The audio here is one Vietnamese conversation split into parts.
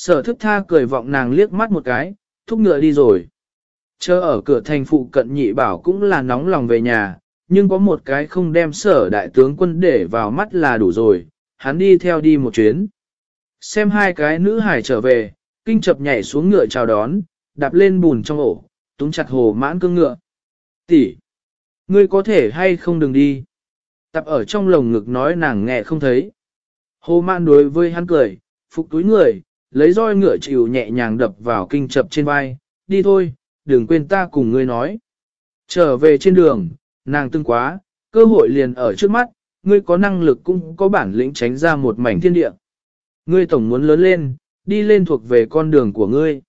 Sở thức tha cười vọng nàng liếc mắt một cái, thúc ngựa đi rồi. Chờ ở cửa thành phụ cận nhị bảo cũng là nóng lòng về nhà, nhưng có một cái không đem sở đại tướng quân để vào mắt là đủ rồi, hắn đi theo đi một chuyến. Xem hai cái nữ hải trở về, kinh chập nhảy xuống ngựa chào đón, đạp lên bùn trong ổ, túng chặt hồ mãn cương ngựa. Tỷ, ngươi có thể hay không đừng đi. Tập ở trong lồng ngực nói nàng nghe không thấy. Hồ mãn đối với hắn cười, phục túi người, lấy roi ngựa chịu nhẹ nhàng đập vào kinh chập trên vai, đi thôi, đừng quên ta cùng ngươi nói. Trở về trên đường, nàng tương quá, cơ hội liền ở trước mắt, ngươi có năng lực cũng có bản lĩnh tránh ra một mảnh thiên địa. Ngươi tổng muốn lớn lên, đi lên thuộc về con đường của ngươi.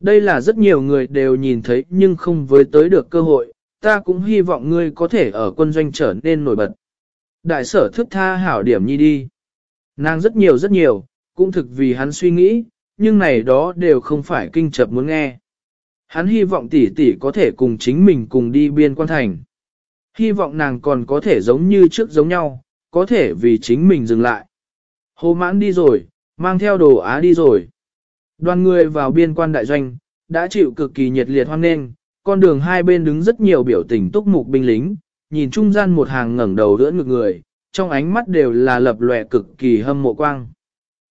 Đây là rất nhiều người đều nhìn thấy nhưng không với tới được cơ hội, ta cũng hy vọng ngươi có thể ở quân doanh trở nên nổi bật. Đại sở thức tha hảo điểm nhi đi. Nàng rất nhiều rất nhiều, cũng thực vì hắn suy nghĩ, nhưng này đó đều không phải kinh chập muốn nghe. Hắn hy vọng tỷ tỷ có thể cùng chính mình cùng đi biên quan thành. Hy vọng nàng còn có thể giống như trước giống nhau, có thể vì chính mình dừng lại. Hồ mãn đi rồi, mang theo đồ á đi rồi. Đoàn người vào biên quan đại doanh, đã chịu cực kỳ nhiệt liệt hoan nghênh, con đường hai bên đứng rất nhiều biểu tình túc mục binh lính, nhìn trung gian một hàng ngẩng đầu đỡ ngực người, trong ánh mắt đều là lập lòe cực kỳ hâm mộ quang.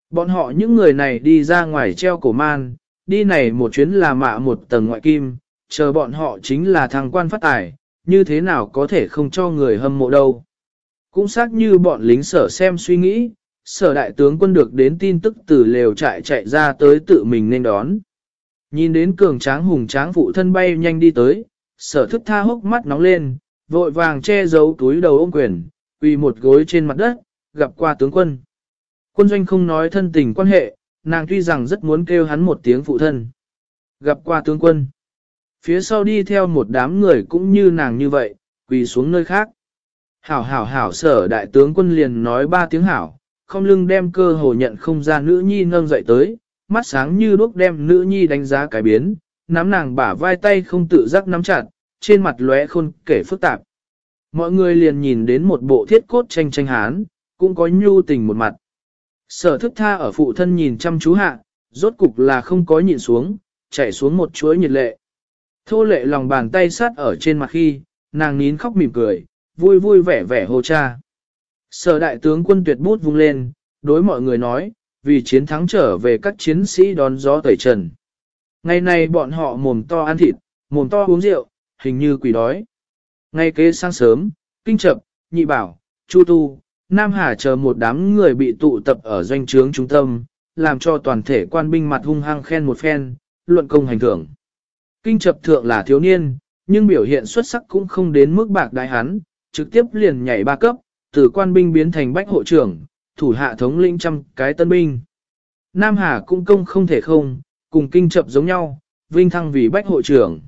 Bọn họ những người này đi ra ngoài treo cổ man, đi này một chuyến là mạ một tầng ngoại kim, chờ bọn họ chính là thằng quan phát tài, như thế nào có thể không cho người hâm mộ đâu. Cũng xác như bọn lính sở xem suy nghĩ, sở đại tướng quân được đến tin tức từ lều trại chạy ra tới tự mình nên đón. Nhìn đến cường tráng hùng tráng phụ thân bay nhanh đi tới, sở thức tha hốc mắt nóng lên, vội vàng che giấu túi đầu ôm quyền, quỳ một gối trên mặt đất, gặp qua tướng quân. Quân doanh không nói thân tình quan hệ, nàng tuy rằng rất muốn kêu hắn một tiếng phụ thân. Gặp qua tướng quân. Phía sau đi theo một đám người cũng như nàng như vậy, quỳ xuống nơi khác. Hảo hảo hảo sở đại tướng quân liền nói ba tiếng hảo, không lưng đem cơ hồ nhận không ra nữ nhi nâng dậy tới, mắt sáng như đuốc đem nữ nhi đánh giá cái biến, nắm nàng bả vai tay không tự giác nắm chặt, trên mặt lóe khôn kể phức tạp. Mọi người liền nhìn đến một bộ thiết cốt tranh tranh hán, cũng có nhu tình một mặt. Sở thức tha ở phụ thân nhìn chăm chú hạ, rốt cục là không có nhìn xuống, chảy xuống một chuỗi nhiệt lệ. Thô lệ lòng bàn tay sát ở trên mặt khi, nàng nín khóc mỉm cười, vui vui vẻ vẻ hô cha. Sở đại tướng quân tuyệt bút vung lên, đối mọi người nói, vì chiến thắng trở về các chiến sĩ đón gió tẩy trần. Ngày này bọn họ mồm to ăn thịt, mồm to uống rượu, hình như quỷ đói. Ngay kế sáng sớm, kinh chập, nhị bảo, chu tu, Nam Hà chờ một đám người bị tụ tập ở doanh trướng trung tâm, làm cho toàn thể quan binh mặt hung hăng khen một phen, luận công hành thưởng. Kinh chập thượng là thiếu niên, nhưng biểu hiện xuất sắc cũng không đến mức bạc đại hắn, trực tiếp liền nhảy ba cấp, từ quan binh biến thành bách hộ trưởng, thủ hạ thống lĩnh trăm cái tân binh. Nam Hà cũng công không thể không, cùng kinh chập giống nhau, vinh thăng vì bách hộ trưởng.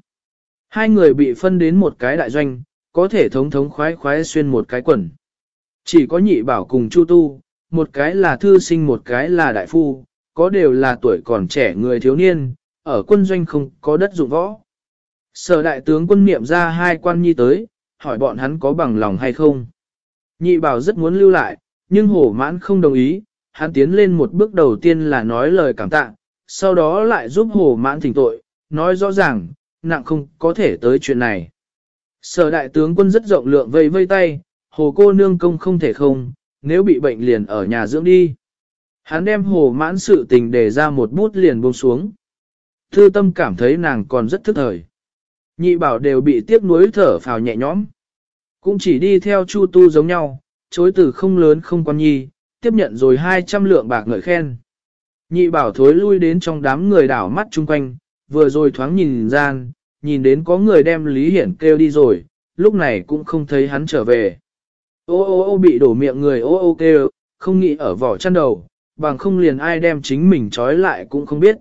Hai người bị phân đến một cái đại doanh, có thể thống thống khoái khoái xuyên một cái quần. Chỉ có nhị bảo cùng Chu Tu, một cái là thư sinh một cái là đại phu, có đều là tuổi còn trẻ người thiếu niên, ở quân doanh không có đất dụng võ. Sở đại tướng quân niệm ra hai quan nhi tới, hỏi bọn hắn có bằng lòng hay không. Nhị bảo rất muốn lưu lại, nhưng hổ mãn không đồng ý, hắn tiến lên một bước đầu tiên là nói lời cảm tạ, sau đó lại giúp hổ mãn thỉnh tội, nói rõ ràng, nặng không có thể tới chuyện này. Sở đại tướng quân rất rộng lượng vây vây tay, hồ cô nương công không thể không, nếu bị bệnh liền ở nhà dưỡng đi. Hắn đem hồ mãn sự tình để ra một bút liền buông xuống. Thư tâm cảm thấy nàng còn rất thức thời. Nhị bảo đều bị tiếc nuối thở phào nhẹ nhõm. Cũng chỉ đi theo chu tu giống nhau, chối từ không lớn không quan nhi, tiếp nhận rồi 200 lượng bạc ngợi khen. Nhị bảo thối lui đến trong đám người đảo mắt chung quanh, vừa rồi thoáng nhìn gian, nhìn đến có người đem Lý Hiển kêu đi rồi, lúc này cũng không thấy hắn trở về. Ô ô ô bị đổ miệng người ô ô kêu, không nghĩ ở vỏ chăn đầu, bằng không liền ai đem chính mình trói lại cũng không biết.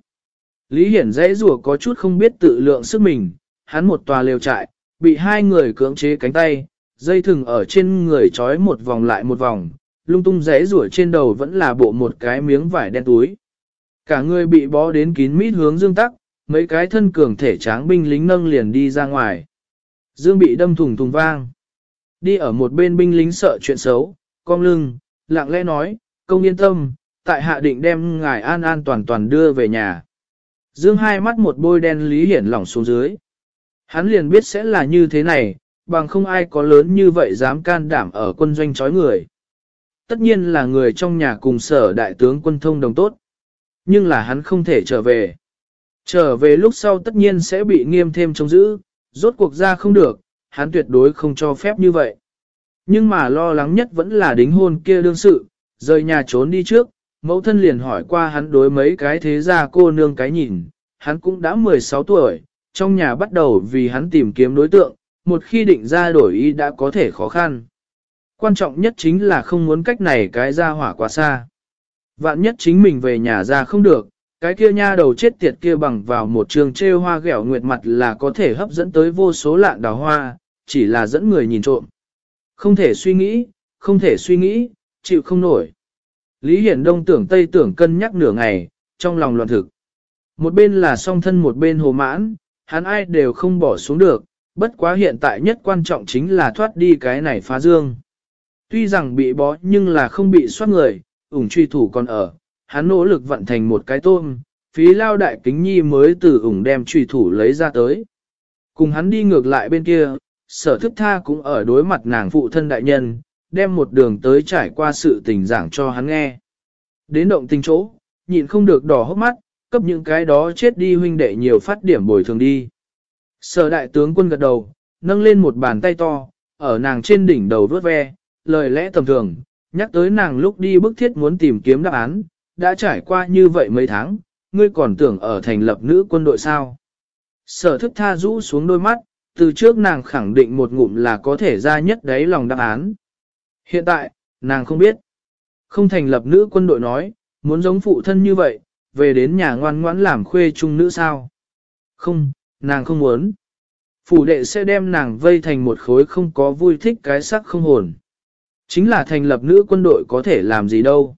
Lý Hiển dãy rùa có chút không biết tự lượng sức mình, hắn một tòa lều trại, bị hai người cưỡng chế cánh tay, dây thừng ở trên người trói một vòng lại một vòng, lung tung rẽ rủa trên đầu vẫn là bộ một cái miếng vải đen túi. Cả người bị bó đến kín mít hướng dương tắc, mấy cái thân cường thể tráng binh lính nâng liền đi ra ngoài. Dương bị đâm thùng thùng vang. Đi ở một bên binh lính sợ chuyện xấu, cong lưng, lặng lẽ nói, công yên tâm, tại hạ định đem ngài an an toàn toàn đưa về nhà. Dương hai mắt một bôi đen Lý Hiển lỏng xuống dưới. Hắn liền biết sẽ là như thế này, bằng không ai có lớn như vậy dám can đảm ở quân doanh chói người. Tất nhiên là người trong nhà cùng sở đại tướng quân thông đồng tốt. Nhưng là hắn không thể trở về. Trở về lúc sau tất nhiên sẽ bị nghiêm thêm trông giữ, rốt cuộc ra không được, hắn tuyệt đối không cho phép như vậy. Nhưng mà lo lắng nhất vẫn là đính hôn kia đương sự, rời nhà trốn đi trước, mẫu thân liền hỏi qua hắn đối mấy cái thế gia cô nương cái nhìn, hắn cũng đã 16 tuổi, trong nhà bắt đầu vì hắn tìm kiếm đối tượng, một khi định ra đổi ý đã có thể khó khăn. Quan trọng nhất chính là không muốn cách này cái ra hỏa quá xa. Vạn nhất chính mình về nhà ra không được, cái kia nha đầu chết tiệt kia bằng vào một trường trêu hoa ghẹo nguyệt mặt là có thể hấp dẫn tới vô số lạng đào hoa, chỉ là dẫn người nhìn trộm. Không thể suy nghĩ, không thể suy nghĩ, chịu không nổi. Lý Hiển Đông tưởng Tây tưởng cân nhắc nửa ngày, trong lòng loạn thực. Một bên là song thân một bên hồ mãn, hắn ai đều không bỏ xuống được, bất quá hiện tại nhất quan trọng chính là thoát đi cái này phá dương. Tuy rằng bị bó nhưng là không bị soát người, ủng truy thủ còn ở, hắn nỗ lực vận thành một cái tôm, phí lao đại kính nhi mới từ ủng đem truy thủ lấy ra tới. Cùng hắn đi ngược lại bên kia, sở thức tha cũng ở đối mặt nàng phụ thân đại nhân, đem một đường tới trải qua sự tình giảng cho hắn nghe. Đến động tình chỗ, nhịn không được đỏ hốc mắt, cấp những cái đó chết đi huynh đệ nhiều phát điểm bồi thường đi. Sở đại tướng quân gật đầu, nâng lên một bàn tay to, ở nàng trên đỉnh đầu vớt ve, lời lẽ tầm thường, nhắc tới nàng lúc đi bức thiết muốn tìm kiếm đáp án, đã trải qua như vậy mấy tháng, ngươi còn tưởng ở thành lập nữ quân đội sao. Sở thức tha rũ xuống đôi mắt, từ trước nàng khẳng định một ngụm là có thể ra nhất đấy lòng đáp án. Hiện tại, nàng không biết. Không thành lập nữ quân đội nói, muốn giống phụ thân như vậy, về đến nhà ngoan ngoãn làm khuê trung nữ sao. Không, nàng không muốn. Phủ đệ sẽ đem nàng vây thành một khối không có vui thích cái sắc không hồn. Chính là thành lập nữ quân đội có thể làm gì đâu.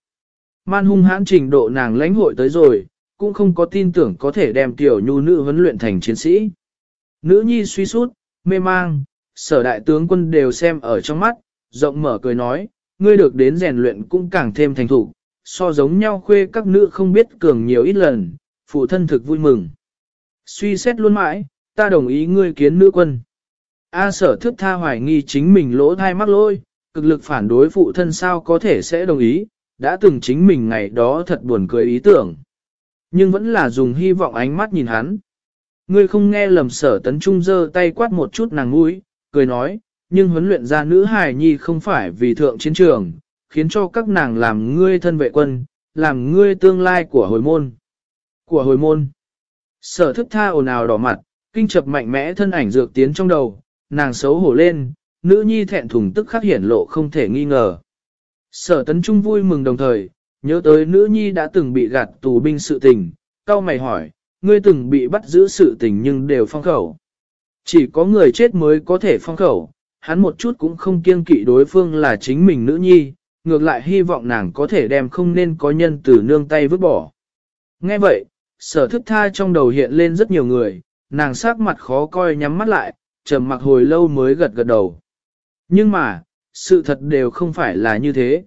Man hung hãn trình độ nàng lãnh hội tới rồi, cũng không có tin tưởng có thể đem tiểu nhu nữ huấn luyện thành chiến sĩ. Nữ nhi suy sút, mê mang, sở đại tướng quân đều xem ở trong mắt, rộng mở cười nói, ngươi được đến rèn luyện cũng càng thêm thành thủ, so giống nhau khuê các nữ không biết cường nhiều ít lần, phụ thân thực vui mừng. Suy xét luôn mãi, ta đồng ý ngươi kiến nữ quân. A sở thức tha hoài nghi chính mình lỗ thai mắc lôi, cực lực phản đối phụ thân sao có thể sẽ đồng ý, đã từng chính mình ngày đó thật buồn cười ý tưởng. Nhưng vẫn là dùng hy vọng ánh mắt nhìn hắn. Ngươi không nghe lầm sở tấn trung dơ tay quát một chút nàng mũi, cười nói, nhưng huấn luyện ra nữ hài nhi không phải vì thượng chiến trường, khiến cho các nàng làm ngươi thân vệ quân, làm ngươi tương lai của hồi môn. Của hồi môn. Sở thức tha ồn ào đỏ mặt, kinh chập mạnh mẽ thân ảnh dược tiến trong đầu, nàng xấu hổ lên, nữ nhi thẹn thùng tức khắc hiển lộ không thể nghi ngờ. Sở tấn trung vui mừng đồng thời, nhớ tới nữ nhi đã từng bị gạt tù binh sự tình, cao mày hỏi, ngươi từng bị bắt giữ sự tình nhưng đều phong khẩu. Chỉ có người chết mới có thể phong khẩu, hắn một chút cũng không kiêng kỵ đối phương là chính mình nữ nhi, ngược lại hy vọng nàng có thể đem không nên có nhân từ nương tay vứt bỏ. Nghe vậy, sở thức tha trong đầu hiện lên rất nhiều người, nàng sắc mặt khó coi nhắm mắt lại, trầm mặc hồi lâu mới gật gật đầu. Nhưng mà, sự thật đều không phải là như thế.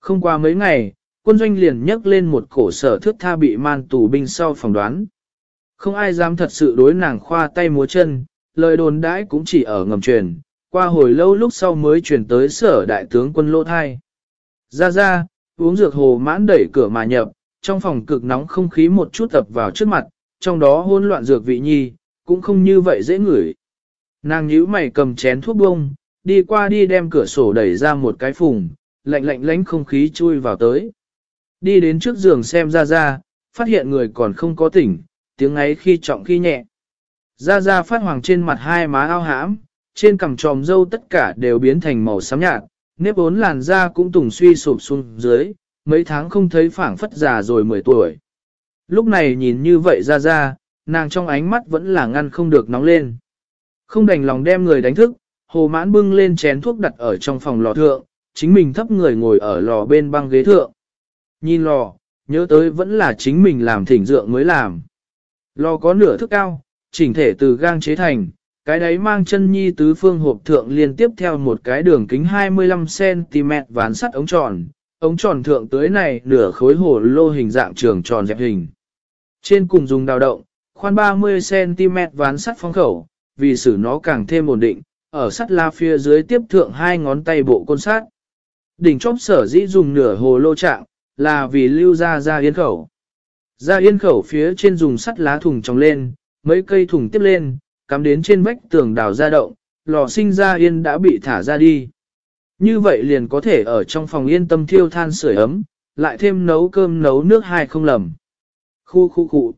Không qua mấy ngày, quân doanh liền nhấc lên một cổ sở thước tha bị man tù binh sau phỏng đoán. Không ai dám thật sự đối nàng khoa tay múa chân, lời đồn đãi cũng chỉ ở ngầm truyền, qua hồi lâu lúc sau mới truyền tới sở đại tướng quân lỗ thai. Ra ra, uống dược hồ mãn đẩy cửa mà nhập, trong phòng cực nóng không khí một chút tập vào trước mặt, trong đó hỗn loạn dược vị nhi, cũng không như vậy dễ ngửi. Nàng nhíu mày cầm chén thuốc bông, đi qua đi đem cửa sổ đẩy ra một cái phùng, lạnh lạnh lánh không khí chui vào tới. Đi đến trước giường xem ra ra, phát hiện người còn không có tỉnh, tiếng ấy khi trọng khi nhẹ. Ra ra phát hoàng trên mặt hai má ao hãm, trên cằm tròm dâu tất cả đều biến thành màu xám nhạt, nếp ốn làn da cũng tùng suy sụp xuống dưới, mấy tháng không thấy phảng phất già rồi 10 tuổi. Lúc này nhìn như vậy ra ra, nàng trong ánh mắt vẫn là ngăn không được nóng lên. Không đành lòng đem người đánh thức, hồ mãn bưng lên chén thuốc đặt ở trong phòng lò thượng, chính mình thấp người ngồi ở lò bên băng ghế thượng. Nhìn lò, nhớ tới vẫn là chính mình làm thỉnh dượng mới làm. Lò có nửa thước cao, chỉnh thể từ gang chế thành, cái đấy mang chân nhi tứ phương hộp thượng liên tiếp theo một cái đường kính 25cm ván sắt ống tròn, ống tròn thượng tới này nửa khối hồ lô hình dạng trường tròn dẹp hình. Trên cùng dùng đào động, khoan 30cm ván sắt phong khẩu, vì xử nó càng thêm ổn định, ở sắt la phía dưới tiếp thượng hai ngón tay bộ côn sát. Đỉnh chóp sở dĩ dùng nửa hồ lô trạng, là vì lưu ra ra yên khẩu. Ra yên khẩu phía trên dùng sắt lá thùng trồng lên, mấy cây thùng tiếp lên, cắm đến trên vách tường đào ra động, lò sinh ra yên đã bị thả ra đi. Như vậy liền có thể ở trong phòng yên tâm thiêu than sưởi ấm, lại thêm nấu cơm nấu nước hai không lầm. Khu khu khu.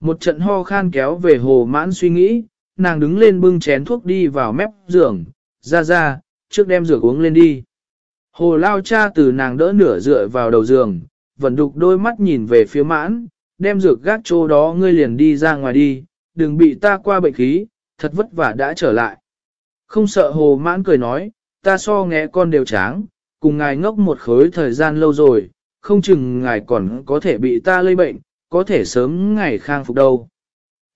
Một trận ho khan kéo về hồ mãn suy nghĩ, nàng đứng lên bưng chén thuốc đi vào mép giường, ra ra, trước đem rửa uống lên đi. Hồ lao cha từ nàng đỡ nửa dựa vào đầu giường, vẫn đục đôi mắt nhìn về phía mãn, đem dược gác chỗ đó ngươi liền đi ra ngoài đi, đừng bị ta qua bệnh khí, thật vất vả đã trở lại. Không sợ hồ mãn cười nói, ta so nghe con đều tráng, cùng ngài ngốc một khối thời gian lâu rồi, không chừng ngài còn có thể bị ta lây bệnh, có thể sớm ngày khang phục đâu.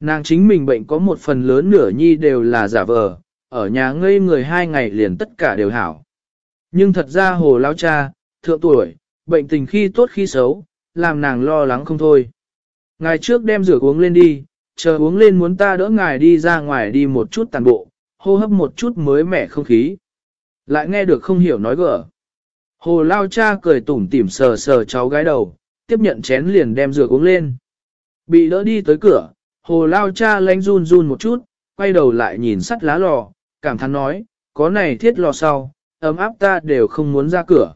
Nàng chính mình bệnh có một phần lớn nửa nhi đều là giả vờ, ở nhà ngây người hai ngày liền tất cả đều hảo. Nhưng thật ra hồ lao cha, thượng tuổi, bệnh tình khi tốt khi xấu, làm nàng lo lắng không thôi. Ngài trước đem rửa uống lên đi, chờ uống lên muốn ta đỡ ngài đi ra ngoài đi một chút tàn bộ, hô hấp một chút mới mẻ không khí. Lại nghe được không hiểu nói gỡ. Hồ lao cha cười tủm tỉm sờ sờ cháu gái đầu, tiếp nhận chén liền đem rửa uống lên. Bị đỡ đi tới cửa, hồ lao cha lánh run run một chút, quay đầu lại nhìn sắt lá lò, cảm thán nói, có này thiết lò sau, ấm áp ta đều không muốn ra cửa.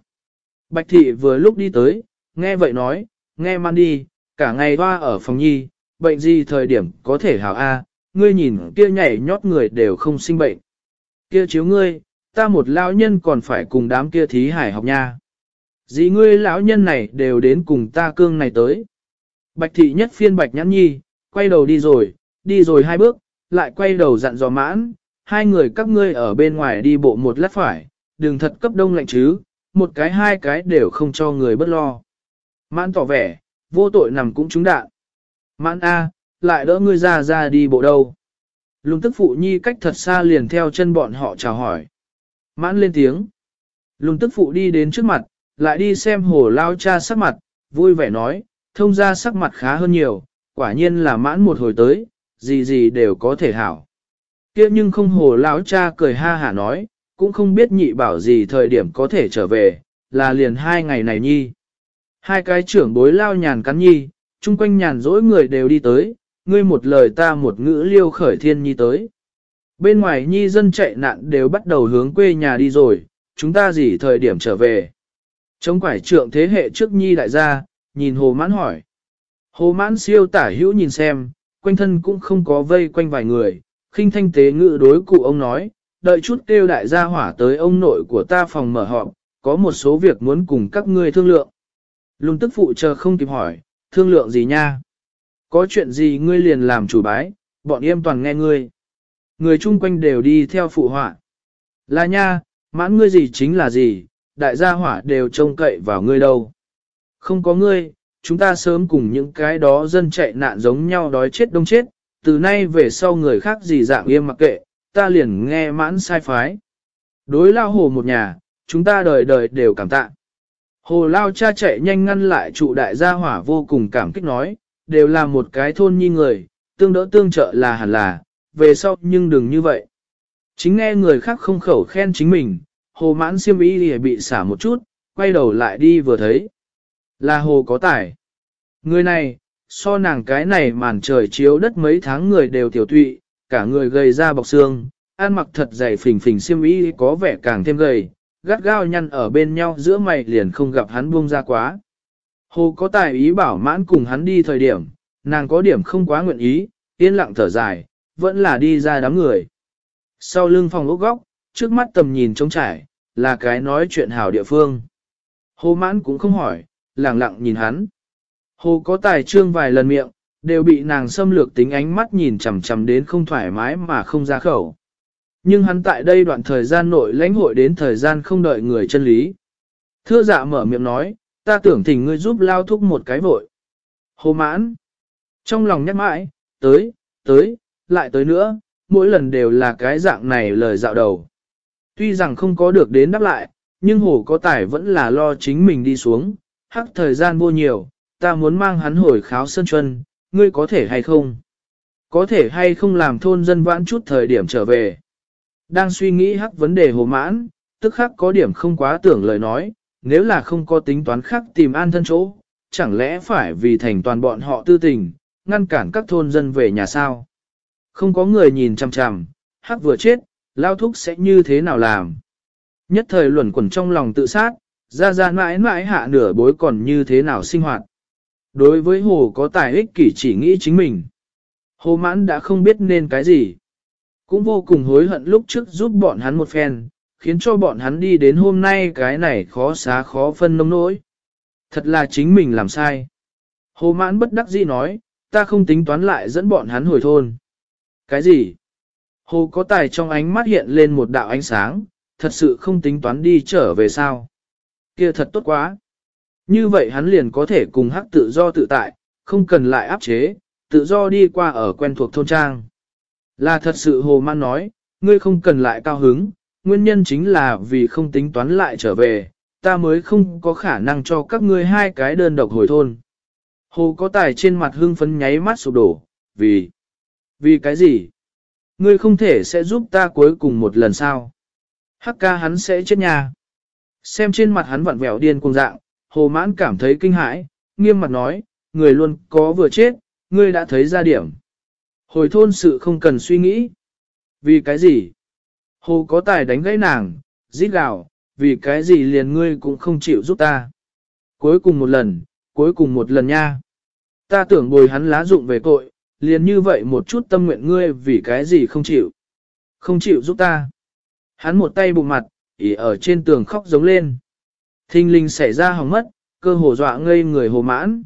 Bạch thị vừa lúc đi tới, nghe vậy nói, nghe man đi, cả ngày hoa ở phòng nhi, bệnh gì thời điểm có thể hảo A, ngươi nhìn kia nhảy nhót người đều không sinh bệnh. Kia chiếu ngươi, ta một lão nhân còn phải cùng đám kia thí hải học nha. Dì ngươi lão nhân này đều đến cùng ta cương này tới. Bạch thị nhất phiên bạch nhãn nhi, quay đầu đi rồi, đi rồi hai bước, lại quay đầu dặn dò mãn, hai người các ngươi ở bên ngoài đi bộ một lát phải, đừng thật cấp đông lạnh chứ, một cái hai cái đều không cho người bất lo. Mãn tỏ vẻ, vô tội nằm cũng trúng đạn. Mãn A, lại đỡ ngươi ra ra đi bộ đâu. Lùng tức phụ nhi cách thật xa liền theo chân bọn họ chào hỏi. Mãn lên tiếng. Lùng tức phụ đi đến trước mặt, lại đi xem hồ lao cha sắc mặt, vui vẻ nói, thông ra sắc mặt khá hơn nhiều, quả nhiên là mãn một hồi tới, gì gì đều có thể hảo. kia nhưng không hồ lão cha cười ha hả nói, cũng không biết nhị bảo gì thời điểm có thể trở về, là liền hai ngày này nhi. Hai cái trưởng bối lao nhàn cắn nhi, chung quanh nhàn dỗi người đều đi tới, ngươi một lời ta một ngữ liêu khởi thiên nhi tới. Bên ngoài nhi dân chạy nạn đều bắt đầu hướng quê nhà đi rồi, chúng ta gì thời điểm trở về. Chống quải trượng thế hệ trước nhi đại gia, nhìn hồ mãn hỏi. Hồ mãn siêu tả hữu nhìn xem, quanh thân cũng không có vây quanh vài người, khinh thanh tế ngự đối cụ ông nói, đợi chút kêu đại gia hỏa tới ông nội của ta phòng mở họp, có một số việc muốn cùng các ngươi thương lượng. Lùng tức phụ chờ không kịp hỏi, thương lượng gì nha? Có chuyện gì ngươi liền làm chủ bái, bọn em toàn nghe ngươi. Người chung quanh đều đi theo phụ họa. Là nha, mãn ngươi gì chính là gì, đại gia hỏa đều trông cậy vào ngươi đâu. Không có ngươi, chúng ta sớm cùng những cái đó dân chạy nạn giống nhau đói chết đông chết, từ nay về sau người khác gì dạng yêm mặc kệ, ta liền nghe mãn sai phái. Đối lao hồ một nhà, chúng ta đời đời đều cảm tạ. Hồ lao cha chạy nhanh ngăn lại trụ đại gia hỏa vô cùng cảm kích nói, đều là một cái thôn nhi người, tương đỡ tương trợ là hẳn là, về sau nhưng đừng như vậy. Chính nghe người khác không khẩu khen chính mình, hồ mãn siêm ý thì bị xả một chút, quay đầu lại đi vừa thấy. Là hồ có tài. Người này, so nàng cái này màn trời chiếu đất mấy tháng người đều tiểu tụy, cả người gầy ra bọc xương, ăn mặc thật dày phình phình xiêm y có vẻ càng thêm gầy, gắt gao nhăn ở bên nhau giữa mày liền không gặp hắn buông ra quá. Hồ có tài ý bảo mãn cùng hắn đi thời điểm, nàng có điểm không quá nguyện ý, yên lặng thở dài, vẫn là đi ra đám người. Sau lưng phòng ốc góc, trước mắt tầm nhìn trống trải, là cái nói chuyện hảo địa phương. Hồ mãn cũng không hỏi, lặng lặng nhìn hắn. Hồ có tài trương vài lần miệng, đều bị nàng xâm lược tính ánh mắt nhìn chằm chằm đến không thoải mái mà không ra khẩu. Nhưng hắn tại đây đoạn thời gian nội lãnh hội đến thời gian không đợi người chân lý. Thưa dạ mở miệng nói, ta tưởng thỉnh ngươi giúp lao thúc một cái vội. Hồ mãn. Trong lòng nhắc mãi, tới, tới, lại tới nữa, mỗi lần đều là cái dạng này lời dạo đầu. Tuy rằng không có được đến đáp lại, nhưng hồ có tài vẫn là lo chính mình đi xuống, hắc thời gian vô nhiều, ta muốn mang hắn hồi kháo sân chuân, ngươi có thể hay không? Có thể hay không làm thôn dân vãn chút thời điểm trở về? Đang suy nghĩ hắc vấn đề hồ mãn, tức khắc có điểm không quá tưởng lời nói, nếu là không có tính toán khác tìm an thân chỗ, chẳng lẽ phải vì thành toàn bọn họ tư tình, ngăn cản các thôn dân về nhà sao? Không có người nhìn chằm chằm, hắc vừa chết, lao thúc sẽ như thế nào làm? Nhất thời luẩn quẩn trong lòng tự sát, ra ra mãi mãi hạ nửa bối còn như thế nào sinh hoạt. Đối với hồ có tài ích kỷ chỉ nghĩ chính mình. Hồ mãn đã không biết nên cái gì. Cũng vô cùng hối hận lúc trước giúp bọn hắn một phen, khiến cho bọn hắn đi đến hôm nay cái này khó xá khó phân nông nỗi. Thật là chính mình làm sai. Hồ mãn bất đắc dĩ nói, ta không tính toán lại dẫn bọn hắn hồi thôn. Cái gì? Hồ có tài trong ánh mắt hiện lên một đạo ánh sáng, thật sự không tính toán đi trở về sao. Kia thật tốt quá. Như vậy hắn liền có thể cùng hắc tự do tự tại, không cần lại áp chế, tự do đi qua ở quen thuộc thôn trang. Là thật sự hồ man nói, ngươi không cần lại cao hứng, nguyên nhân chính là vì không tính toán lại trở về, ta mới không có khả năng cho các ngươi hai cái đơn độc hồi thôn. Hồ có tài trên mặt hưng phấn nháy mắt sụp đổ, vì, vì cái gì? Ngươi không thể sẽ giúp ta cuối cùng một lần sao? Hắc ca hắn sẽ chết nhà. Xem trên mặt hắn vặn vẹo điên cuồng dạng, hồ mãn cảm thấy kinh hãi, nghiêm mặt nói, người luôn có vừa chết, ngươi đã thấy ra điểm. Hồi thôn sự không cần suy nghĩ. Vì cái gì? Hồ có tài đánh gãy nàng, giết gào, vì cái gì liền ngươi cũng không chịu giúp ta. Cuối cùng một lần, cuối cùng một lần nha. Ta tưởng bồi hắn lá dụng về tội, liền như vậy một chút tâm nguyện ngươi vì cái gì không chịu. Không chịu giúp ta. Hắn một tay bụng mặt, ỉ ở trên tường khóc giống lên. Thinh linh xảy ra hỏng mất, cơ hồ dọa ngây người hồ mãn.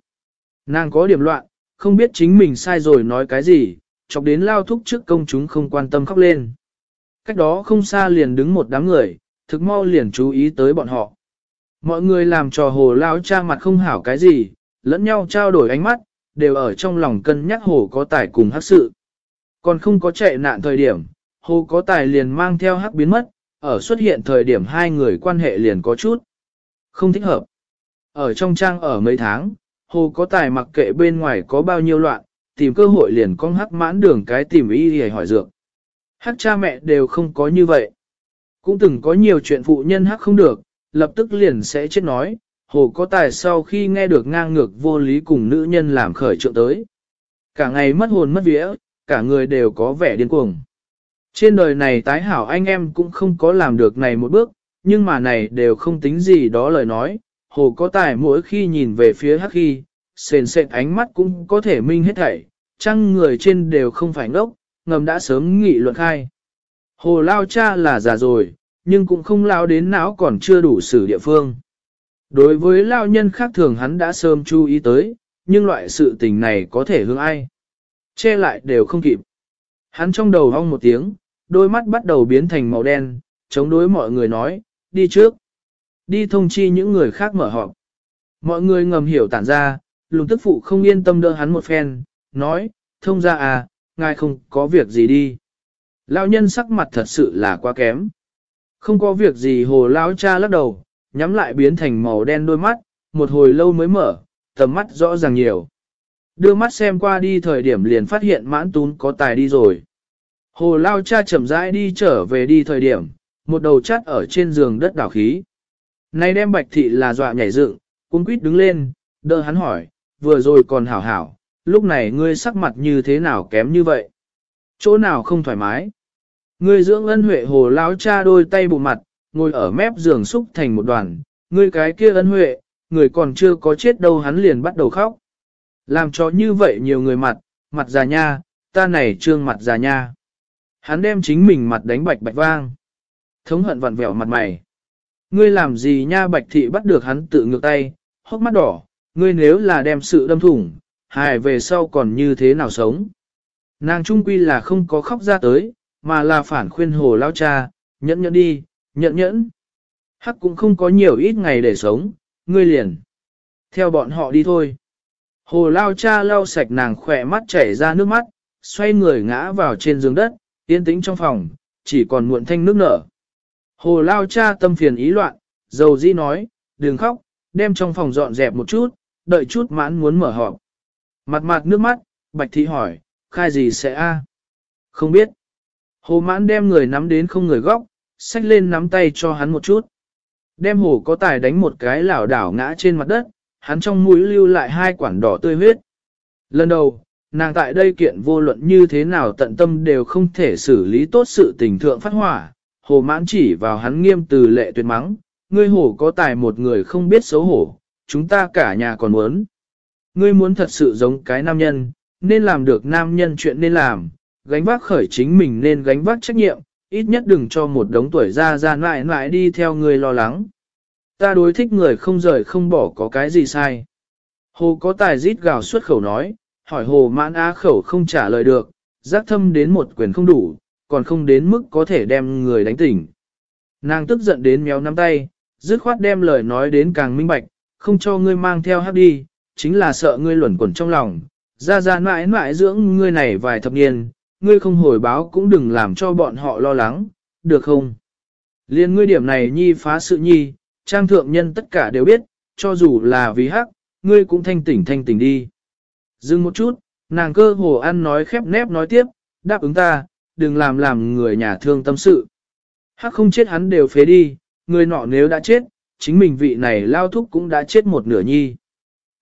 Nàng có điểm loạn, không biết chính mình sai rồi nói cái gì, chọc đến lao thúc trước công chúng không quan tâm khóc lên. Cách đó không xa liền đứng một đám người, thực mau liền chú ý tới bọn họ. Mọi người làm trò hồ lao cha mặt không hảo cái gì, lẫn nhau trao đổi ánh mắt, đều ở trong lòng cân nhắc hồ có tài cùng hắc sự. Còn không có chạy nạn thời điểm, hồ có tài liền mang theo hắc biến mất, ở xuất hiện thời điểm hai người quan hệ liền có chút. Không thích hợp. Ở trong trang ở mấy tháng, hồ có tài mặc kệ bên ngoài có bao nhiêu loạn, tìm cơ hội liền con hắc mãn đường cái tìm y để hỏi dược. Hắc cha mẹ đều không có như vậy. Cũng từng có nhiều chuyện phụ nhân hắc không được, lập tức liền sẽ chết nói, hồ có tài sau khi nghe được ngang ngược vô lý cùng nữ nhân làm khởi trượng tới. Cả ngày mất hồn mất vía, cả người đều có vẻ điên cuồng. Trên đời này tái hảo anh em cũng không có làm được này một bước, nhưng mà này đều không tính gì đó lời nói. Hồ có tài mỗi khi nhìn về phía hắc khi, sền sệt ánh mắt cũng có thể minh hết thảy, chăng người trên đều không phải ngốc, ngầm đã sớm nghị luận khai. Hồ lao cha là già rồi, nhưng cũng không lao đến não còn chưa đủ xử địa phương. Đối với lao nhân khác thường hắn đã sớm chú ý tới, nhưng loại sự tình này có thể hướng ai. Che lại đều không kịp. Hắn trong đầu hong một tiếng, đôi mắt bắt đầu biến thành màu đen, chống đối mọi người nói, đi trước. Đi thông chi những người khác mở họp. Mọi người ngầm hiểu tản ra, lùng tức phụ không yên tâm đỡ hắn một phen, nói, thông ra à, ngài không có việc gì đi. Lão nhân sắc mặt thật sự là quá kém. Không có việc gì hồ lão cha lắc đầu, nhắm lại biến thành màu đen đôi mắt, một hồi lâu mới mở, tầm mắt rõ ràng nhiều. Đưa mắt xem qua đi thời điểm liền phát hiện mãn tún có tài đi rồi. Hồ lao cha chậm rãi đi trở về đi thời điểm, một đầu chát ở trên giường đất đảo khí. Này đem bạch thị là dọa nhảy dựng, cung quýt đứng lên, đỡ hắn hỏi, vừa rồi còn hảo hảo, lúc này ngươi sắc mặt như thế nào kém như vậy? Chỗ nào không thoải mái? Ngươi dưỡng ân huệ hồ lão cha đôi tay bụng mặt, ngồi ở mép giường xúc thành một đoàn, ngươi cái kia ân huệ, người còn chưa có chết đâu hắn liền bắt đầu khóc. Làm cho như vậy nhiều người mặt, mặt già nha, ta này trương mặt già nha. Hắn đem chính mình mặt đánh bạch bạch vang. Thống hận vặn vẹo mặt mày. Ngươi làm gì nha bạch thị bắt được hắn tự ngược tay, hốc mắt đỏ, ngươi nếu là đem sự đâm thủng, hài về sau còn như thế nào sống. Nàng trung quy là không có khóc ra tới, mà là phản khuyên hồ lao cha, nhẫn nhẫn đi, nhẫn nhẫn. Hắc cũng không có nhiều ít ngày để sống, ngươi liền. Theo bọn họ đi thôi. Hồ lao cha lau sạch nàng khỏe mắt chảy ra nước mắt, xoay người ngã vào trên giường đất, yên tĩnh trong phòng, chỉ còn muộn thanh nước nở. Hồ lao cha tâm phiền ý loạn, Dầu di nói, đừng khóc, đem trong phòng dọn dẹp một chút, đợi chút mãn muốn mở họp. Mặt mặt nước mắt, bạch thị hỏi, khai gì sẽ a? Không biết. Hồ mãn đem người nắm đến không người góc, xách lên nắm tay cho hắn một chút. Đem hồ có tài đánh một cái lảo đảo ngã trên mặt đất, hắn trong mũi lưu lại hai quản đỏ tươi huyết. Lần đầu, nàng tại đây kiện vô luận như thế nào tận tâm đều không thể xử lý tốt sự tình thượng phát hỏa. Hồ mãn chỉ vào hắn nghiêm từ lệ tuyệt mắng, ngươi hồ có tài một người không biết xấu hổ, chúng ta cả nhà còn muốn. Ngươi muốn thật sự giống cái nam nhân, nên làm được nam nhân chuyện nên làm, gánh vác khởi chính mình nên gánh vác trách nhiệm, ít nhất đừng cho một đống tuổi ra ra mãi mãi đi theo ngươi lo lắng. Ta đối thích người không rời không bỏ có cái gì sai. Hồ có tài rít gào xuất khẩu nói, hỏi hồ mãn á khẩu không trả lời được, giác thâm đến một quyền không đủ, còn không đến mức có thể đem người đánh tỉnh. Nàng tức giận đến méo nắm tay, dứt khoát đem lời nói đến càng minh bạch, không cho ngươi mang theo hát đi, chính là sợ ngươi luẩn quẩn trong lòng. Ra ra mãi mãi dưỡng ngươi này vài thập niên, ngươi không hồi báo cũng đừng làm cho bọn họ lo lắng, được không? Liên ngươi điểm này nhi phá sự nhi, trang thượng nhân tất cả đều biết, cho dù là vì hắc, ngươi cũng thanh tỉnh thanh tỉnh đi. Dừng một chút, nàng cơ hồ ăn nói khép nép nói tiếp, đáp ứng ta, đừng làm làm người nhà thương tâm sự. Hắc không chết hắn đều phế đi, người nọ nếu đã chết, chính mình vị này lao thúc cũng đã chết một nửa nhi.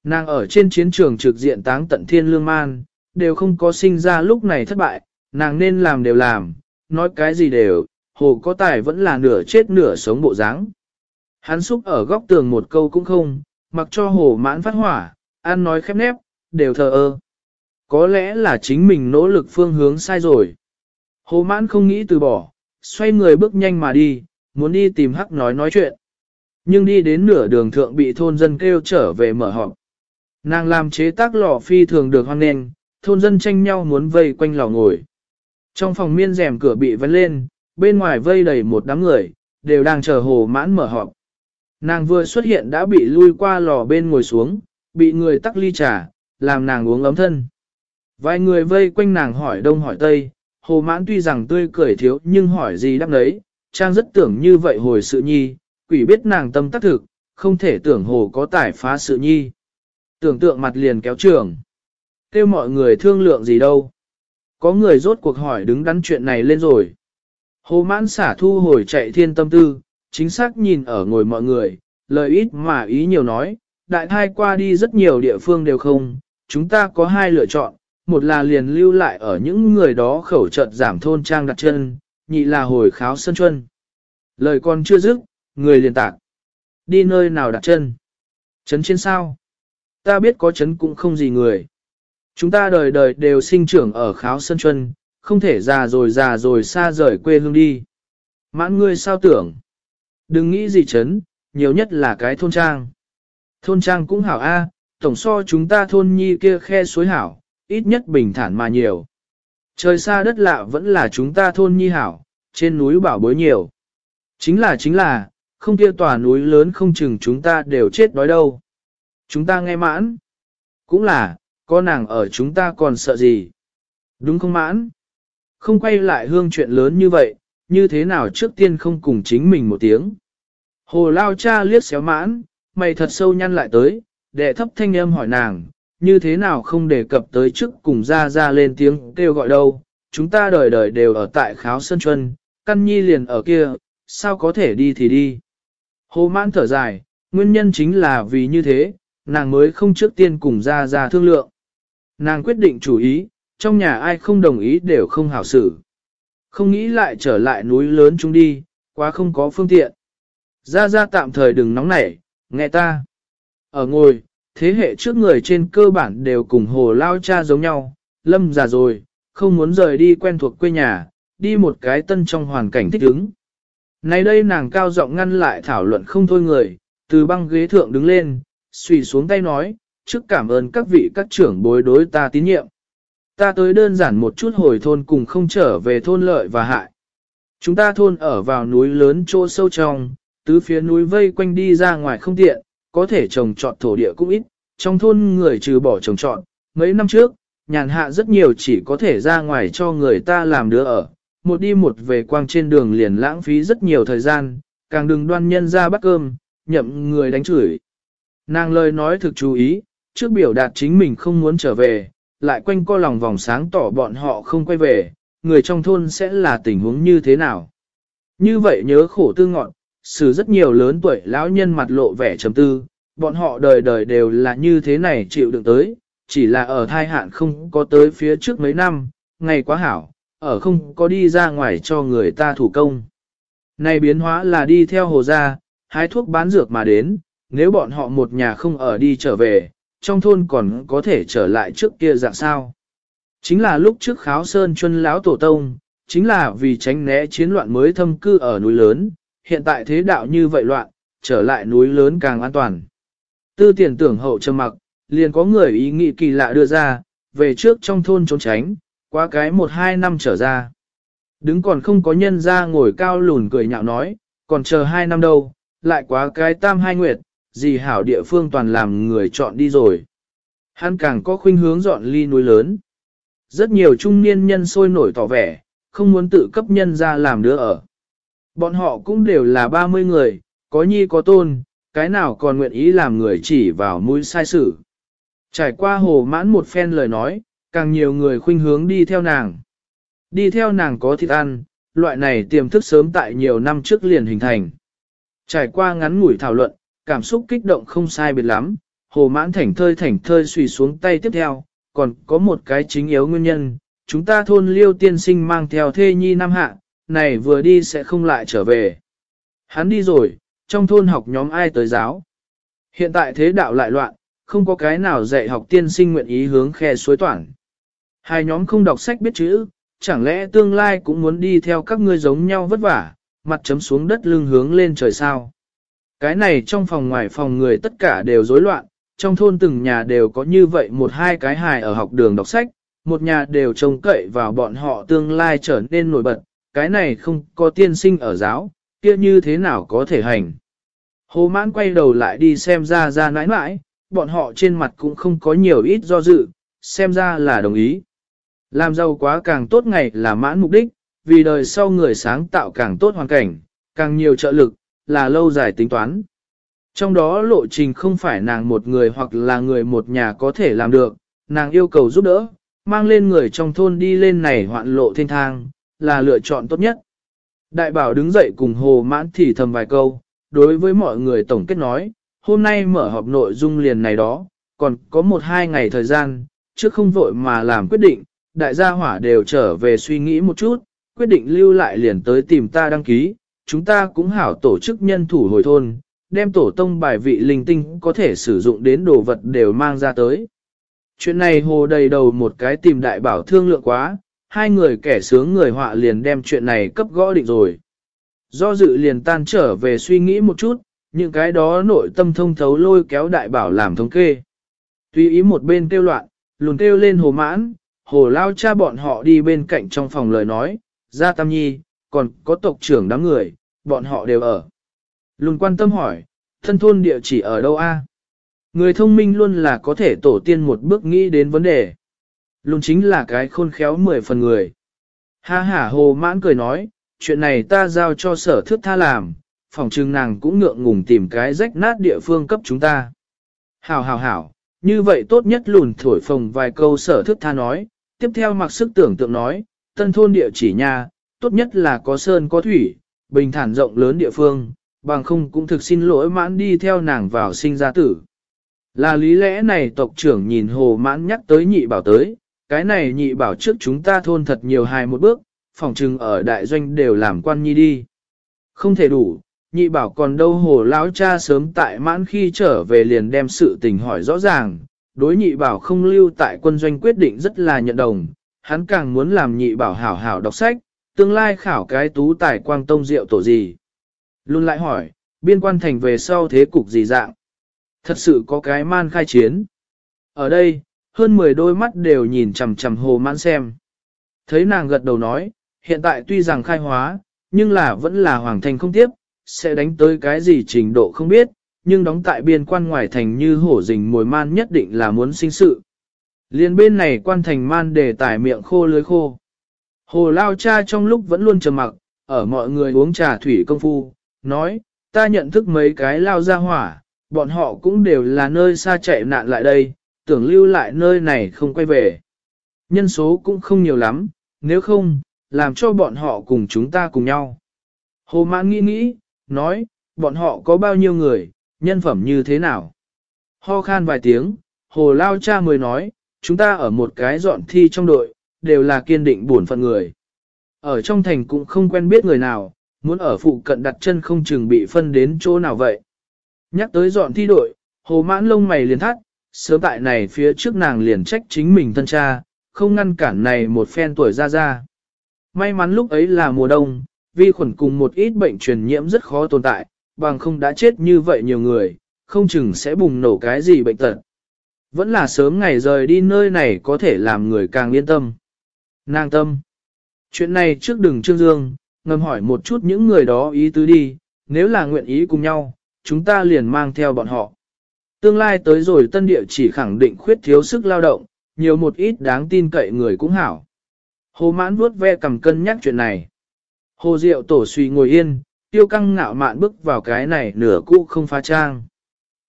Nàng ở trên chiến trường trực diện táng tận thiên lương man, đều không có sinh ra lúc này thất bại, nàng nên làm đều làm, nói cái gì đều, hồ có tài vẫn là nửa chết nửa sống bộ dáng. Hắn xúc ở góc tường một câu cũng không, mặc cho hồ mãn phát hỏa, ăn nói khép nép, đều thờ ơ. Có lẽ là chính mình nỗ lực phương hướng sai rồi. Hồ mãn không nghĩ từ bỏ, xoay người bước nhanh mà đi, muốn đi tìm hắc nói nói chuyện. Nhưng đi đến nửa đường thượng bị thôn dân kêu trở về mở họp. Nàng làm chế tác lò phi thường được hoan nghênh, thôn dân tranh nhau muốn vây quanh lò ngồi. Trong phòng miên rèm cửa bị vấn lên, bên ngoài vây đầy một đám người, đều đang chờ hồ mãn mở họp. Nàng vừa xuất hiện đã bị lui qua lò bên ngồi xuống, bị người tắc ly trà, làm nàng uống ấm thân. Vài người vây quanh nàng hỏi đông hỏi tây, hồ mãn tuy rằng tươi cười thiếu nhưng hỏi gì đáp đấy, trang rất tưởng như vậy hồi sự nhi, quỷ biết nàng tâm tác thực, không thể tưởng hồ có tải phá sự nhi. Tưởng tượng mặt liền kéo trường. Kêu mọi người thương lượng gì đâu. Có người rốt cuộc hỏi đứng đắn chuyện này lên rồi. Hồ mãn xả thu hồi chạy thiên tâm tư, chính xác nhìn ở ngồi mọi người, lời ít mà ý nhiều nói, đại thai qua đi rất nhiều địa phương đều không, chúng ta có hai lựa chọn, một là liền lưu lại ở những người đó khẩu trận giảm thôn trang đặt chân, nhị là hồi kháo sân chuân. Lời còn chưa dứt, người liền tạc. Đi nơi nào đặt chân? trấn trên sao? Ta biết có trấn cũng không gì người. Chúng ta đời đời đều sinh trưởng ở kháo sân chuân, không thể già rồi già rồi xa rời quê hương đi. Mãn ngươi sao tưởng? Đừng nghĩ gì trấn nhiều nhất là cái thôn trang. Thôn trang cũng hảo A, tổng so chúng ta thôn nhi kia khe suối hảo, ít nhất bình thản mà nhiều. Trời xa đất lạ vẫn là chúng ta thôn nhi hảo, trên núi bảo bối nhiều. Chính là chính là, không kia tòa núi lớn không chừng chúng ta đều chết đói đâu. Chúng ta nghe mãn. Cũng là, có nàng ở chúng ta còn sợ gì. Đúng không mãn? Không quay lại hương chuyện lớn như vậy, như thế nào trước tiên không cùng chính mình một tiếng. Hồ lao cha liếc xéo mãn, mày thật sâu nhăn lại tới, đệ thấp thanh âm hỏi nàng, như thế nào không đề cập tới trước cùng ra ra lên tiếng kêu gọi đâu, chúng ta đời đời đều ở tại kháo sân chuân, căn nhi liền ở kia, sao có thể đi thì đi. Hồ mãn thở dài, nguyên nhân chính là vì như thế, nàng mới không trước tiên cùng ra ra thương lượng. Nàng quyết định chủ ý, trong nhà ai không đồng ý đều không hảo xử. Không nghĩ lại trở lại núi lớn chúng đi, quá không có phương tiện. Ra ra tạm thời đừng nóng nảy, nghe ta. Ở ngồi, thế hệ trước người trên cơ bản đều cùng hồ lao cha giống nhau, lâm già rồi, không muốn rời đi quen thuộc quê nhà, đi một cái tân trong hoàn cảnh thích ứng. Này đây nàng cao giọng ngăn lại thảo luận không thôi người, từ băng ghế thượng đứng lên, suy xuống tay nói, trước cảm ơn các vị các trưởng bối đối ta tín nhiệm. Ta tới đơn giản một chút hồi thôn cùng không trở về thôn lợi và hại. Chúng ta thôn ở vào núi lớn chỗ sâu trong, tứ phía núi vây quanh đi ra ngoài không tiện, có thể trồng trọt thổ địa cũng ít, trong thôn người trừ bỏ trồng trọt, mấy năm trước, nhàn hạ rất nhiều chỉ có thể ra ngoài cho người ta làm đứa ở, một đi một về quang trên đường liền lãng phí rất nhiều thời gian, càng đừng đoan nhân ra bắt cơm, nhậm người đánh chửi. Nàng lời nói thực chú ý, trước biểu đạt chính mình không muốn trở về, lại quanh co lòng vòng sáng tỏ bọn họ không quay về, người trong thôn sẽ là tình huống như thế nào. Như vậy nhớ khổ tư ngọn, xử rất nhiều lớn tuổi lão nhân mặt lộ vẻ trầm tư, bọn họ đời đời đều là như thế này chịu đựng tới, chỉ là ở thai hạn không có tới phía trước mấy năm, ngày quá hảo, ở không có đi ra ngoài cho người ta thủ công. Này biến hóa là đi theo hồ gia, hái thuốc bán dược mà đến, nếu bọn họ một nhà không ở đi trở về, trong thôn còn có thể trở lại trước kia dạng sao. Chính là lúc trước kháo sơn chuân lão tổ tông, chính là vì tránh né chiến loạn mới thâm cư ở núi lớn, hiện tại thế đạo như vậy loạn, trở lại núi lớn càng an toàn. Tư tiền tưởng hậu trầm mặc, liền có người ý nghĩ kỳ lạ đưa ra, về trước trong thôn trốn tránh, qua cái một hai năm trở ra. Đứng còn không có nhân ra ngồi cao lùn cười nhạo nói, còn chờ hai năm đâu, lại quá cái tam hai nguyệt, gì hảo địa phương toàn làm người chọn đi rồi. Hắn càng có khuynh hướng dọn ly núi lớn. Rất nhiều trung niên nhân sôi nổi tỏ vẻ, không muốn tự cấp nhân ra làm đứa ở. Bọn họ cũng đều là 30 người, có nhi có tôn, cái nào còn nguyện ý làm người chỉ vào mũi sai sự. Trải qua hồ mãn một phen lời nói, càng nhiều người khuynh hướng đi theo nàng. Đi theo nàng có thịt ăn, loại này tiềm thức sớm tại nhiều năm trước liền hình thành. Trải qua ngắn ngủi thảo luận, cảm xúc kích động không sai biệt lắm, hồ mãn thảnh thơi thảnh thơi suy xuống tay tiếp theo, còn có một cái chính yếu nguyên nhân, chúng ta thôn liêu tiên sinh mang theo thê nhi năm hạ, này vừa đi sẽ không lại trở về. Hắn đi rồi, trong thôn học nhóm ai tới giáo. Hiện tại thế đạo lại loạn, không có cái nào dạy học tiên sinh nguyện ý hướng khe suối toản. Hai nhóm không đọc sách biết chữ, chẳng lẽ tương lai cũng muốn đi theo các ngươi giống nhau vất vả, mặt chấm xuống đất lưng hướng lên trời sao. Cái này trong phòng ngoài phòng người tất cả đều rối loạn, trong thôn từng nhà đều có như vậy một hai cái hài ở học đường đọc sách, một nhà đều trông cậy vào bọn họ tương lai trở nên nổi bật, cái này không có tiên sinh ở giáo, kia như thế nào có thể hành. Hồ mãn quay đầu lại đi xem ra ra nãi nãi, bọn họ trên mặt cũng không có nhiều ít do dự, xem ra là đồng ý. Làm giàu quá càng tốt ngày là mãn mục đích, vì đời sau người sáng tạo càng tốt hoàn cảnh, càng nhiều trợ lực, là lâu dài tính toán. Trong đó lộ trình không phải nàng một người hoặc là người một nhà có thể làm được, nàng yêu cầu giúp đỡ, mang lên người trong thôn đi lên này hoạn lộ thiên thang, là lựa chọn tốt nhất. Đại bảo đứng dậy cùng hồ mãn thì thầm vài câu, đối với mọi người tổng kết nói, hôm nay mở họp nội dung liền này đó, còn có một hai ngày thời gian, trước không vội mà làm quyết định, đại gia hỏa đều trở về suy nghĩ một chút, quyết định lưu lại liền tới tìm ta đăng ký, chúng ta cũng hảo tổ chức nhân thủ hồi thôn, đem tổ tông bài vị linh tinh có thể sử dụng đến đồ vật đều mang ra tới. Chuyện này hồ đầy đầu một cái tìm đại bảo thương lượng quá, hai người kẻ sướng người họa liền đem chuyện này cấp gõ định rồi. Do dự liền tan trở về suy nghĩ một chút, những cái đó nội tâm thông thấu lôi kéo đại bảo làm thống kê. Tuy ý một bên tiêu loạn, lùn tiêu lên hồ mãn, hồ lao cha bọn họ đi bên cạnh trong phòng lời nói, ra tam nhi, còn có tộc trưởng đám người, bọn họ đều ở. Lùn quan tâm hỏi, thân thôn địa chỉ ở đâu a? Người thông minh luôn là có thể tổ tiên một bước nghĩ đến vấn đề. Lùn chính là cái khôn khéo mười phần người. Ha ha hồ mãn cười nói, chuyện này ta giao cho sở thước tha làm, phòng trưng nàng cũng ngượng ngùng tìm cái rách nát địa phương cấp chúng ta. Hảo hảo hảo, như vậy tốt nhất lùn thổi phồng vài câu sở thước tha nói, tiếp theo mặc sức tưởng tượng nói, tân thôn địa chỉ nhà, tốt nhất là có sơn có thủy, bình thản rộng lớn địa phương, bằng không cũng thực xin lỗi mãn đi theo nàng vào sinh ra tử. Là lý lẽ này tộc trưởng nhìn hồ mãn nhắc tới nhị bảo tới, cái này nhị bảo trước chúng ta thôn thật nhiều hài một bước, phòng trừng ở đại doanh đều làm quan nhi đi. Không thể đủ, nhị bảo còn đâu hồ lão cha sớm tại mãn khi trở về liền đem sự tình hỏi rõ ràng, đối nhị bảo không lưu tại quân doanh quyết định rất là nhận đồng, hắn càng muốn làm nhị bảo hảo hảo đọc sách, tương lai khảo cái tú tài quang tông diệu tổ gì. Luôn lại hỏi, biên quan thành về sau thế cục gì dạng? Thật sự có cái man khai chiến. Ở đây, hơn 10 đôi mắt đều nhìn chằm chằm hồ mãn xem. Thấy nàng gật đầu nói, hiện tại tuy rằng khai hóa, nhưng là vẫn là hoàng thành không tiếp, sẽ đánh tới cái gì trình độ không biết, nhưng đóng tại biên quan ngoài thành như hổ rình mồi man nhất định là muốn sinh sự. Liên bên này quan thành man để tải miệng khô lưới khô. Hồ lao cha trong lúc vẫn luôn trầm mặc, ở mọi người uống trà thủy công phu, nói, ta nhận thức mấy cái lao ra hỏa, bọn họ cũng đều là nơi xa chạy nạn lại đây, tưởng lưu lại nơi này không quay về. Nhân số cũng không nhiều lắm, nếu không, làm cho bọn họ cùng chúng ta cùng nhau. Hồ mãn nghĩ nghĩ, nói, bọn họ có bao nhiêu người, nhân phẩm như thế nào. Ho khan vài tiếng, hồ lao cha mới nói, chúng ta ở một cái dọn thi trong đội, đều là kiên định buồn phận người. Ở trong thành cũng không quen biết người nào, muốn ở phụ cận đặt chân không chừng bị phân đến chỗ nào vậy. Nhắc tới dọn thi đội, hồ mãn lông mày liền thắt, sớm tại này phía trước nàng liền trách chính mình thân cha, không ngăn cản này một phen tuổi ra ra. May mắn lúc ấy là mùa đông, vi khuẩn cùng một ít bệnh truyền nhiễm rất khó tồn tại, bằng không đã chết như vậy nhiều người, không chừng sẽ bùng nổ cái gì bệnh tật. Vẫn là sớm ngày rời đi nơi này có thể làm người càng yên tâm. Nàng tâm. Chuyện này trước đừng trương dương, ngầm hỏi một chút những người đó ý tứ đi, nếu là nguyện ý cùng nhau, chúng ta liền mang theo bọn họ. Tương lai tới rồi tân địa chỉ khẳng định khuyết thiếu sức lao động, nhiều một ít đáng tin cậy người cũng hảo. Hồ mãn vuốt ve cầm cân nhắc chuyện này. Hồ Diệu tổ suy ngồi yên, tiêu căng ngạo mạn bước vào cái này nửa cũ không phá trang.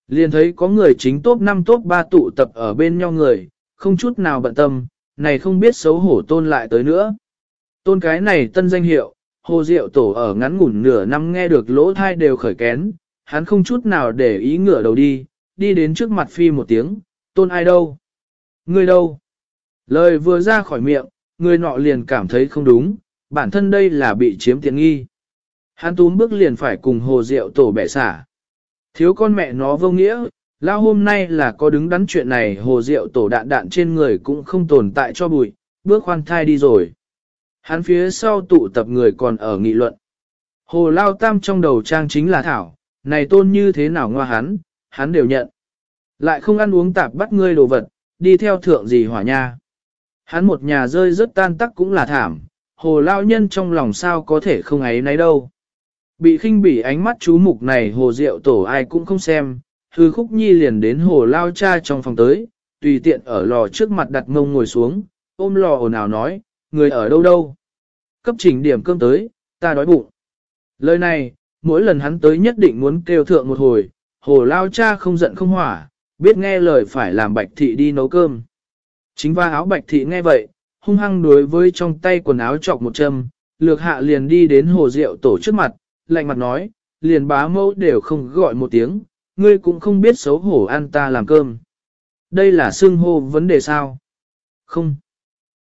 Liền thấy có người chính tốt 5 tốt 3 tụ tập ở bên nhau người, không chút nào bận tâm, này không biết xấu hổ tôn lại tới nữa. Tôn cái này tân danh hiệu, Hồ Diệu Tổ ở ngắn ngủn nửa năm nghe được lỗ thai đều khởi kén, hắn không chút nào để ý ngửa đầu đi, đi đến trước mặt phi một tiếng, tôn ai đâu? Người đâu? Lời vừa ra khỏi miệng, người nọ liền cảm thấy không đúng, bản thân đây là bị chiếm tiện nghi. Hắn túm bước liền phải cùng Hồ Diệu Tổ bẻ xả. Thiếu con mẹ nó vô nghĩa, lao hôm nay là có đứng đắn chuyện này Hồ Diệu Tổ đạn đạn trên người cũng không tồn tại cho bụi, bước khoan thai đi rồi. Hắn phía sau tụ tập người còn ở nghị luận. Hồ Lao Tam trong đầu trang chính là Thảo, này tôn như thế nào ngoa hắn, hắn đều nhận. Lại không ăn uống tạp bắt ngươi đồ vật, đi theo thượng gì hỏa nha. Hắn một nhà rơi rất tan tắc cũng là thảm, hồ lao nhân trong lòng sao có thể không ấy nấy đâu. Bị khinh bỉ ánh mắt chú mục này hồ rượu tổ ai cũng không xem, hư khúc nhi liền đến hồ lao cha trong phòng tới, tùy tiện ở lò trước mặt đặt mông ngồi xuống, ôm lò ồn ào nói, người ở đâu đâu. Cấp trình điểm cơm tới, ta đói bụng. Lời này, mỗi lần hắn tới nhất định muốn kêu thượng một hồi, hồ lao cha không giận không hỏa, biết nghe lời phải làm bạch thị đi nấu cơm. Chính va áo bạch thị nghe vậy, hung hăng đối với trong tay quần áo chọc một châm, lược hạ liền đi đến hồ rượu tổ trước mặt, lạnh mặt nói, liền bá mẫu đều không gọi một tiếng, ngươi cũng không biết xấu hổ ăn ta làm cơm. Đây là xưng hô vấn đề sao? Không.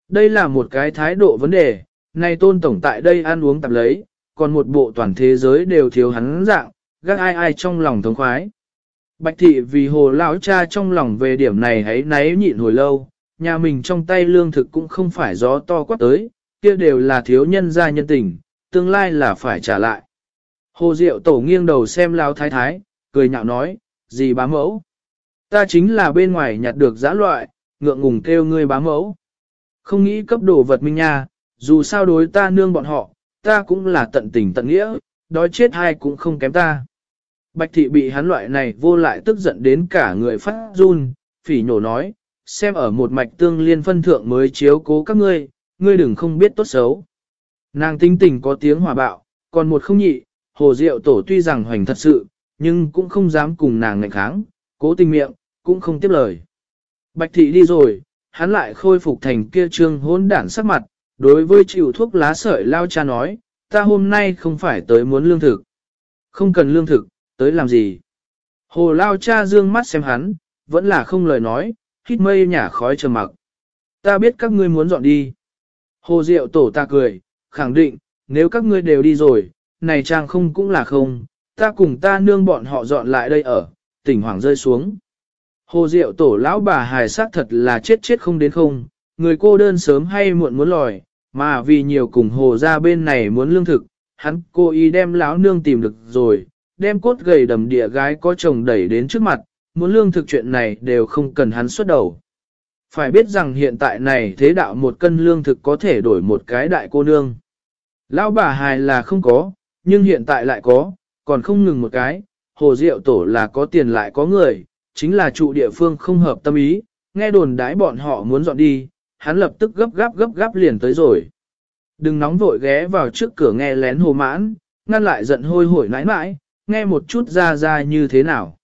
Đây là một cái thái độ vấn đề, Nay tôn tổng tại đây ăn uống tạp lấy, còn một bộ toàn thế giới đều thiếu hắn dạng, gác ai ai trong lòng thống khoái. Bạch thị vì hồ lão cha trong lòng về điểm này hãy náy nhịn hồi lâu, nhà mình trong tay lương thực cũng không phải gió to quát tới, kia đều là thiếu nhân gia nhân tình, tương lai là phải trả lại. Hồ Diệu tổ nghiêng đầu xem lão thái thái, cười nhạo nói, gì bá mẫu? Ta chính là bên ngoài nhặt được giã loại, ngượng ngùng kêu ngươi bá mẫu. Không nghĩ cấp đồ vật minh nha, dù sao đối ta nương bọn họ, ta cũng là tận tình tận nghĩa, đói chết hai cũng không kém ta. Bạch thị bị hắn loại này vô lại tức giận đến cả người phát run, phỉ nhổ nói, xem ở một mạch tương liên phân thượng mới chiếu cố các ngươi, ngươi đừng không biết tốt xấu. Nàng tinh tình có tiếng hòa bạo, còn một không nhị, hồ diệu tổ tuy rằng hoành thật sự, nhưng cũng không dám cùng nàng ngạnh kháng, cố tình miệng, cũng không tiếp lời. Bạch thị đi rồi, hắn lại khôi phục thành kia trương hỗn đản sắc mặt, đối với chịu thuốc lá sợi lao cha nói, ta hôm nay không phải tới muốn lương thực. Không cần lương thực, tới làm gì? Hồ lao cha dương mắt xem hắn, vẫn là không lời nói, hít mây nhả khói trầm mặc. Ta biết các ngươi muốn dọn đi. Hồ Diệu tổ ta cười, khẳng định, nếu các ngươi đều đi rồi, này trang không cũng là không, ta cùng ta nương bọn họ dọn lại đây ở, tỉnh hoàng rơi xuống. Hồ Diệu tổ lão bà hài sát thật là chết chết không đến không, người cô đơn sớm hay muộn muốn lòi, mà vì nhiều cùng hồ ra bên này muốn lương thực, hắn cô ý đem lão nương tìm được rồi, đem cốt gầy đầm địa gái có chồng đẩy đến trước mặt, muốn lương thực chuyện này đều không cần hắn xuất đầu. Phải biết rằng hiện tại này thế đạo một cân lương thực có thể đổi một cái đại cô nương. Lão bà hài là không có, nhưng hiện tại lại có, còn không ngừng một cái, hồ diệu tổ là có tiền lại có người, chính là trụ địa phương không hợp tâm ý, nghe đồn đái bọn họ muốn dọn đi, hắn lập tức gấp gáp gấp gáp liền tới rồi. Đừng nóng vội ghé vào trước cửa nghe lén hồ mãn, ngăn lại giận hôi hổi nãi nãi, nghe một chút ra ra như thế nào.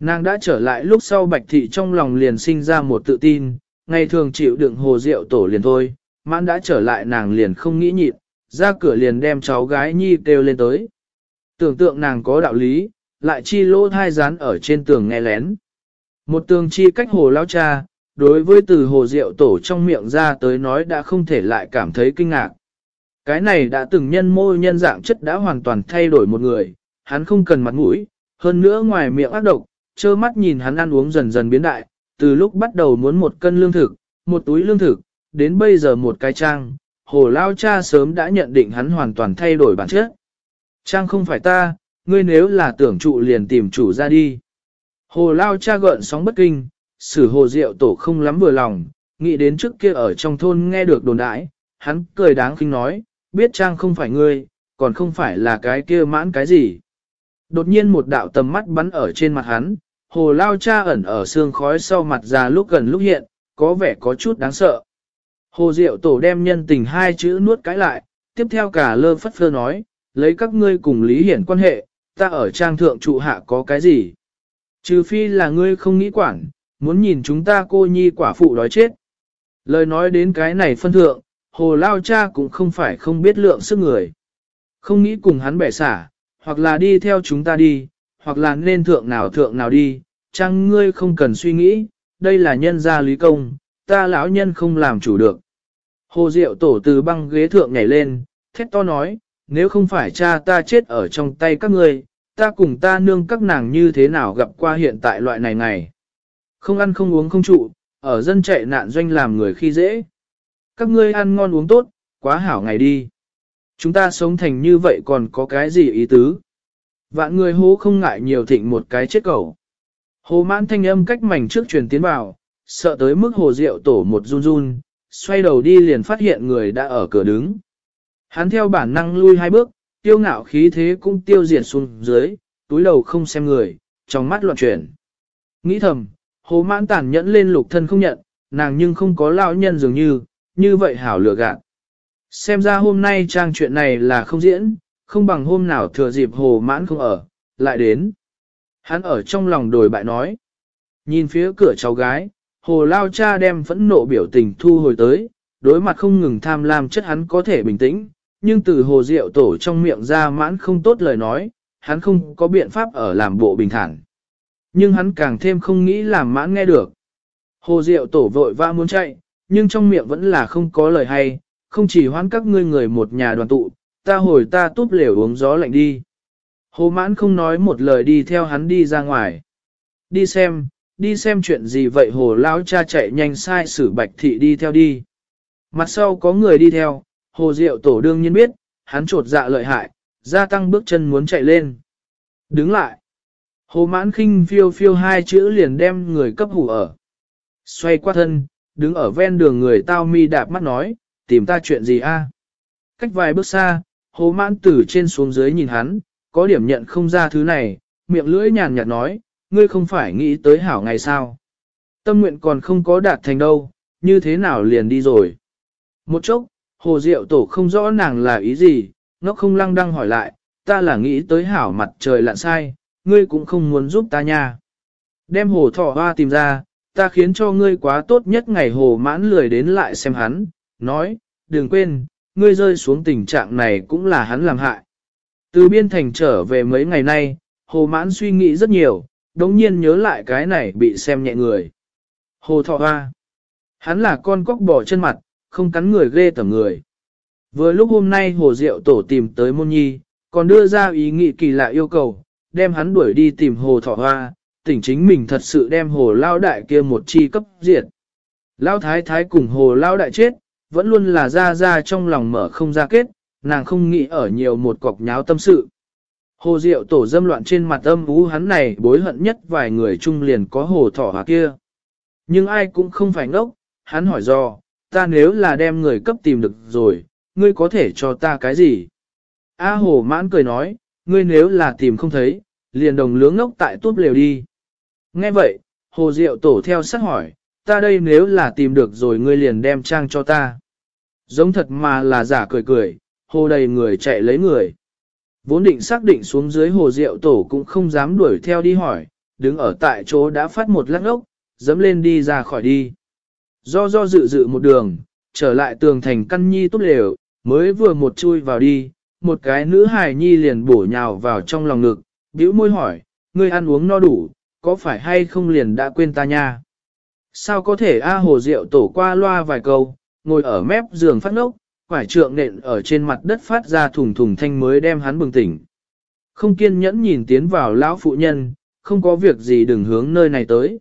Nàng đã trở lại lúc sau bạch thị trong lòng liền sinh ra một tự tin, ngày thường chịu đựng hồ rượu tổ liền thôi, mãn đã trở lại nàng liền không nghĩ nhịn, ra cửa liền đem cháu gái nhi kêu lên tới. Tưởng tượng nàng có đạo lý, lại chi lỗ thai rán ở trên tường nghe lén. Một tường chi cách hồ lao cha, đối với từ hồ rượu tổ trong miệng ra tới nói đã không thể lại cảm thấy kinh ngạc. Cái này đã từng nhân mô nhân dạng chất đã hoàn toàn thay đổi một người, hắn không cần mặt mũi, hơn nữa ngoài miệng ác độc, trơ mắt nhìn hắn ăn uống dần dần biến đại, từ lúc bắt đầu muốn một cân lương thực, một túi lương thực, đến bây giờ một cái trang, hồ lao cha sớm đã nhận định hắn hoàn toàn thay đổi bản chất. Trang không phải ta, ngươi nếu là tưởng trụ liền tìm chủ ra đi. Hồ lao cha gợn sóng bất kinh, sử hồ rượu tổ không lắm vừa lòng, nghĩ đến trước kia ở trong thôn nghe được đồn đãi, hắn cười đáng khinh nói, biết Trang không phải ngươi, còn không phải là cái kia mãn cái gì. Đột nhiên một đạo tầm mắt bắn ở trên mặt hắn, hồ lao cha ẩn ở xương khói sau mặt già lúc gần lúc hiện, có vẻ có chút đáng sợ. Hồ Diệu Tổ đem nhân tình hai chữ nuốt cái lại, tiếp theo cả lơ phất phơ nói, lấy các ngươi cùng Lý Hiển quan hệ, ta ở trang thượng trụ hạ có cái gì? Trừ phi là ngươi không nghĩ quản, muốn nhìn chúng ta cô nhi quả phụ đói chết. Lời nói đến cái này phân thượng, hồ lao cha cũng không phải không biết lượng sức người. Không nghĩ cùng hắn bẻ xả, hoặc là đi theo chúng ta đi, hoặc là nên thượng nào thượng nào đi, chăng ngươi không cần suy nghĩ, đây là nhân gia lý công, ta lão nhân không làm chủ được. Hồ Diệu tổ từ băng ghế thượng nhảy lên, thét to nói, nếu không phải cha ta chết ở trong tay các ngươi, ta cùng ta nương các nàng như thế nào gặp qua hiện tại loại này ngày. Không ăn không uống không trụ, ở dân chạy nạn doanh làm người khi dễ. Các ngươi ăn ngon uống tốt, quá hảo ngày đi. Chúng ta sống thành như vậy còn có cái gì ý tứ? Vạn người hố không ngại nhiều thịnh một cái chết cầu. Hồ mãn thanh âm cách mảnh trước truyền tiến vào, sợ tới mức hồ rượu tổ một run run, xoay đầu đi liền phát hiện người đã ở cửa đứng. Hắn theo bản năng lui hai bước, tiêu ngạo khí thế cũng tiêu diệt xuống dưới, túi đầu không xem người, trong mắt loạn chuyển. Nghĩ thầm, hồ mãn tàn nhẫn lên lục thân không nhận, nàng nhưng không có lão nhân dường như, như vậy hảo lừa gạt. Xem ra hôm nay trang chuyện này là không diễn, không bằng hôm nào thừa dịp hồ mãn không ở, lại đến. Hắn ở trong lòng đồi bại nói. Nhìn phía cửa cháu gái, hồ lao cha đem phẫn nộ biểu tình thu hồi tới, đối mặt không ngừng tham lam chất hắn có thể bình tĩnh, nhưng từ hồ rượu tổ trong miệng ra mãn không tốt lời nói, hắn không có biện pháp ở làm bộ bình thản. Nhưng hắn càng thêm không nghĩ làm mãn nghe được. Hồ rượu tổ vội vã muốn chạy, nhưng trong miệng vẫn là không có lời hay, không chỉ hoán các ngươi người một nhà đoàn tụ, ta hồi ta túp lều uống gió lạnh đi. Hồ mãn không nói một lời đi theo hắn đi ra ngoài. Đi xem, đi xem chuyện gì vậy hồ lão cha chạy nhanh sai sử bạch thị đi theo đi. Mặt sau có người đi theo, hồ diệu tổ đương nhiên biết, hắn trột dạ lợi hại, gia tăng bước chân muốn chạy lên. Đứng lại. Hồ mãn khinh phiêu phiêu hai chữ liền đem người cấp hủ ở. Xoay qua thân, đứng ở ven đường người tao mi đạp mắt nói, tìm ta chuyện gì a? Cách vài bước xa, hồ mãn tử trên xuống dưới nhìn hắn, có điểm nhận không ra thứ này, miệng lưỡi nhàn nhạt nói, ngươi không phải nghĩ tới hảo ngày sao. Tâm nguyện còn không có đạt thành đâu, như thế nào liền đi rồi. Một chốc, hồ diệu tổ không rõ nàng là ý gì, nó không lăng đăng hỏi lại, ta là nghĩ tới hảo mặt trời lặn sai, ngươi cũng không muốn giúp ta nha. Đem hồ thỏ hoa tìm ra, ta khiến cho ngươi quá tốt nhất ngày hồ mãn lười đến lại xem hắn, nói, đừng quên, ngươi rơi xuống tình trạng này cũng là hắn làm hại. Từ biên thành trở về mấy ngày nay, hồ mãn suy nghĩ rất nhiều, đống nhiên nhớ lại cái này bị xem nhẹ người. Hồ thọ hoa. Hắn là con cóc bỏ chân mặt, không cắn người ghê tởm người. Vừa lúc hôm nay hồ diệu tổ tìm tới môn nhi, còn đưa ra ý nghĩ kỳ lạ yêu cầu, đem hắn đuổi đi tìm hồ thọ hoa, tỉnh chính mình thật sự đem hồ lao đại kia một chi cấp diệt. Lao thái thái cùng hồ lao đại chết, vẫn luôn là ra ra trong lòng mở không ra kết, nàng không nghĩ ở nhiều một cọc nháo tâm sự. Hồ Diệu tổ dâm loạn trên mặt âm ú hắn này bối hận nhất vài người chung liền có hồ thỏ hòa kia. Nhưng ai cũng không phải ngốc, hắn hỏi do, ta nếu là đem người cấp tìm được rồi, ngươi có thể cho ta cái gì? A hồ mãn cười nói, ngươi nếu là tìm không thấy, liền đồng lướng ngốc tại tốt lều đi. Nghe vậy, hồ diệu tổ theo sát hỏi, ta đây nếu là tìm được rồi ngươi liền đem trang cho ta. Giống thật mà là giả cười cười, hồ đầy người chạy lấy người. Vốn định xác định xuống dưới hồ rượu tổ cũng không dám đuổi theo đi hỏi, đứng ở tại chỗ đã phát một lắc ốc, dấm lên đi ra khỏi đi. Do do dự dự một đường, trở lại tường thành căn nhi tốt lều, mới vừa một chui vào đi, một cái nữ hài nhi liền bổ nhào vào trong lòng ngực, bĩu môi hỏi, ngươi ăn uống no đủ, có phải hay không liền đã quên ta nha? Sao có thể A hồ rượu tổ qua loa vài câu, ngồi ở mép giường phát ngốc, quải trượng nện ở trên mặt đất phát ra thùng thùng thanh mới đem hắn bừng tỉnh. Không kiên nhẫn nhìn tiến vào lão phụ nhân, không có việc gì đừng hướng nơi này tới.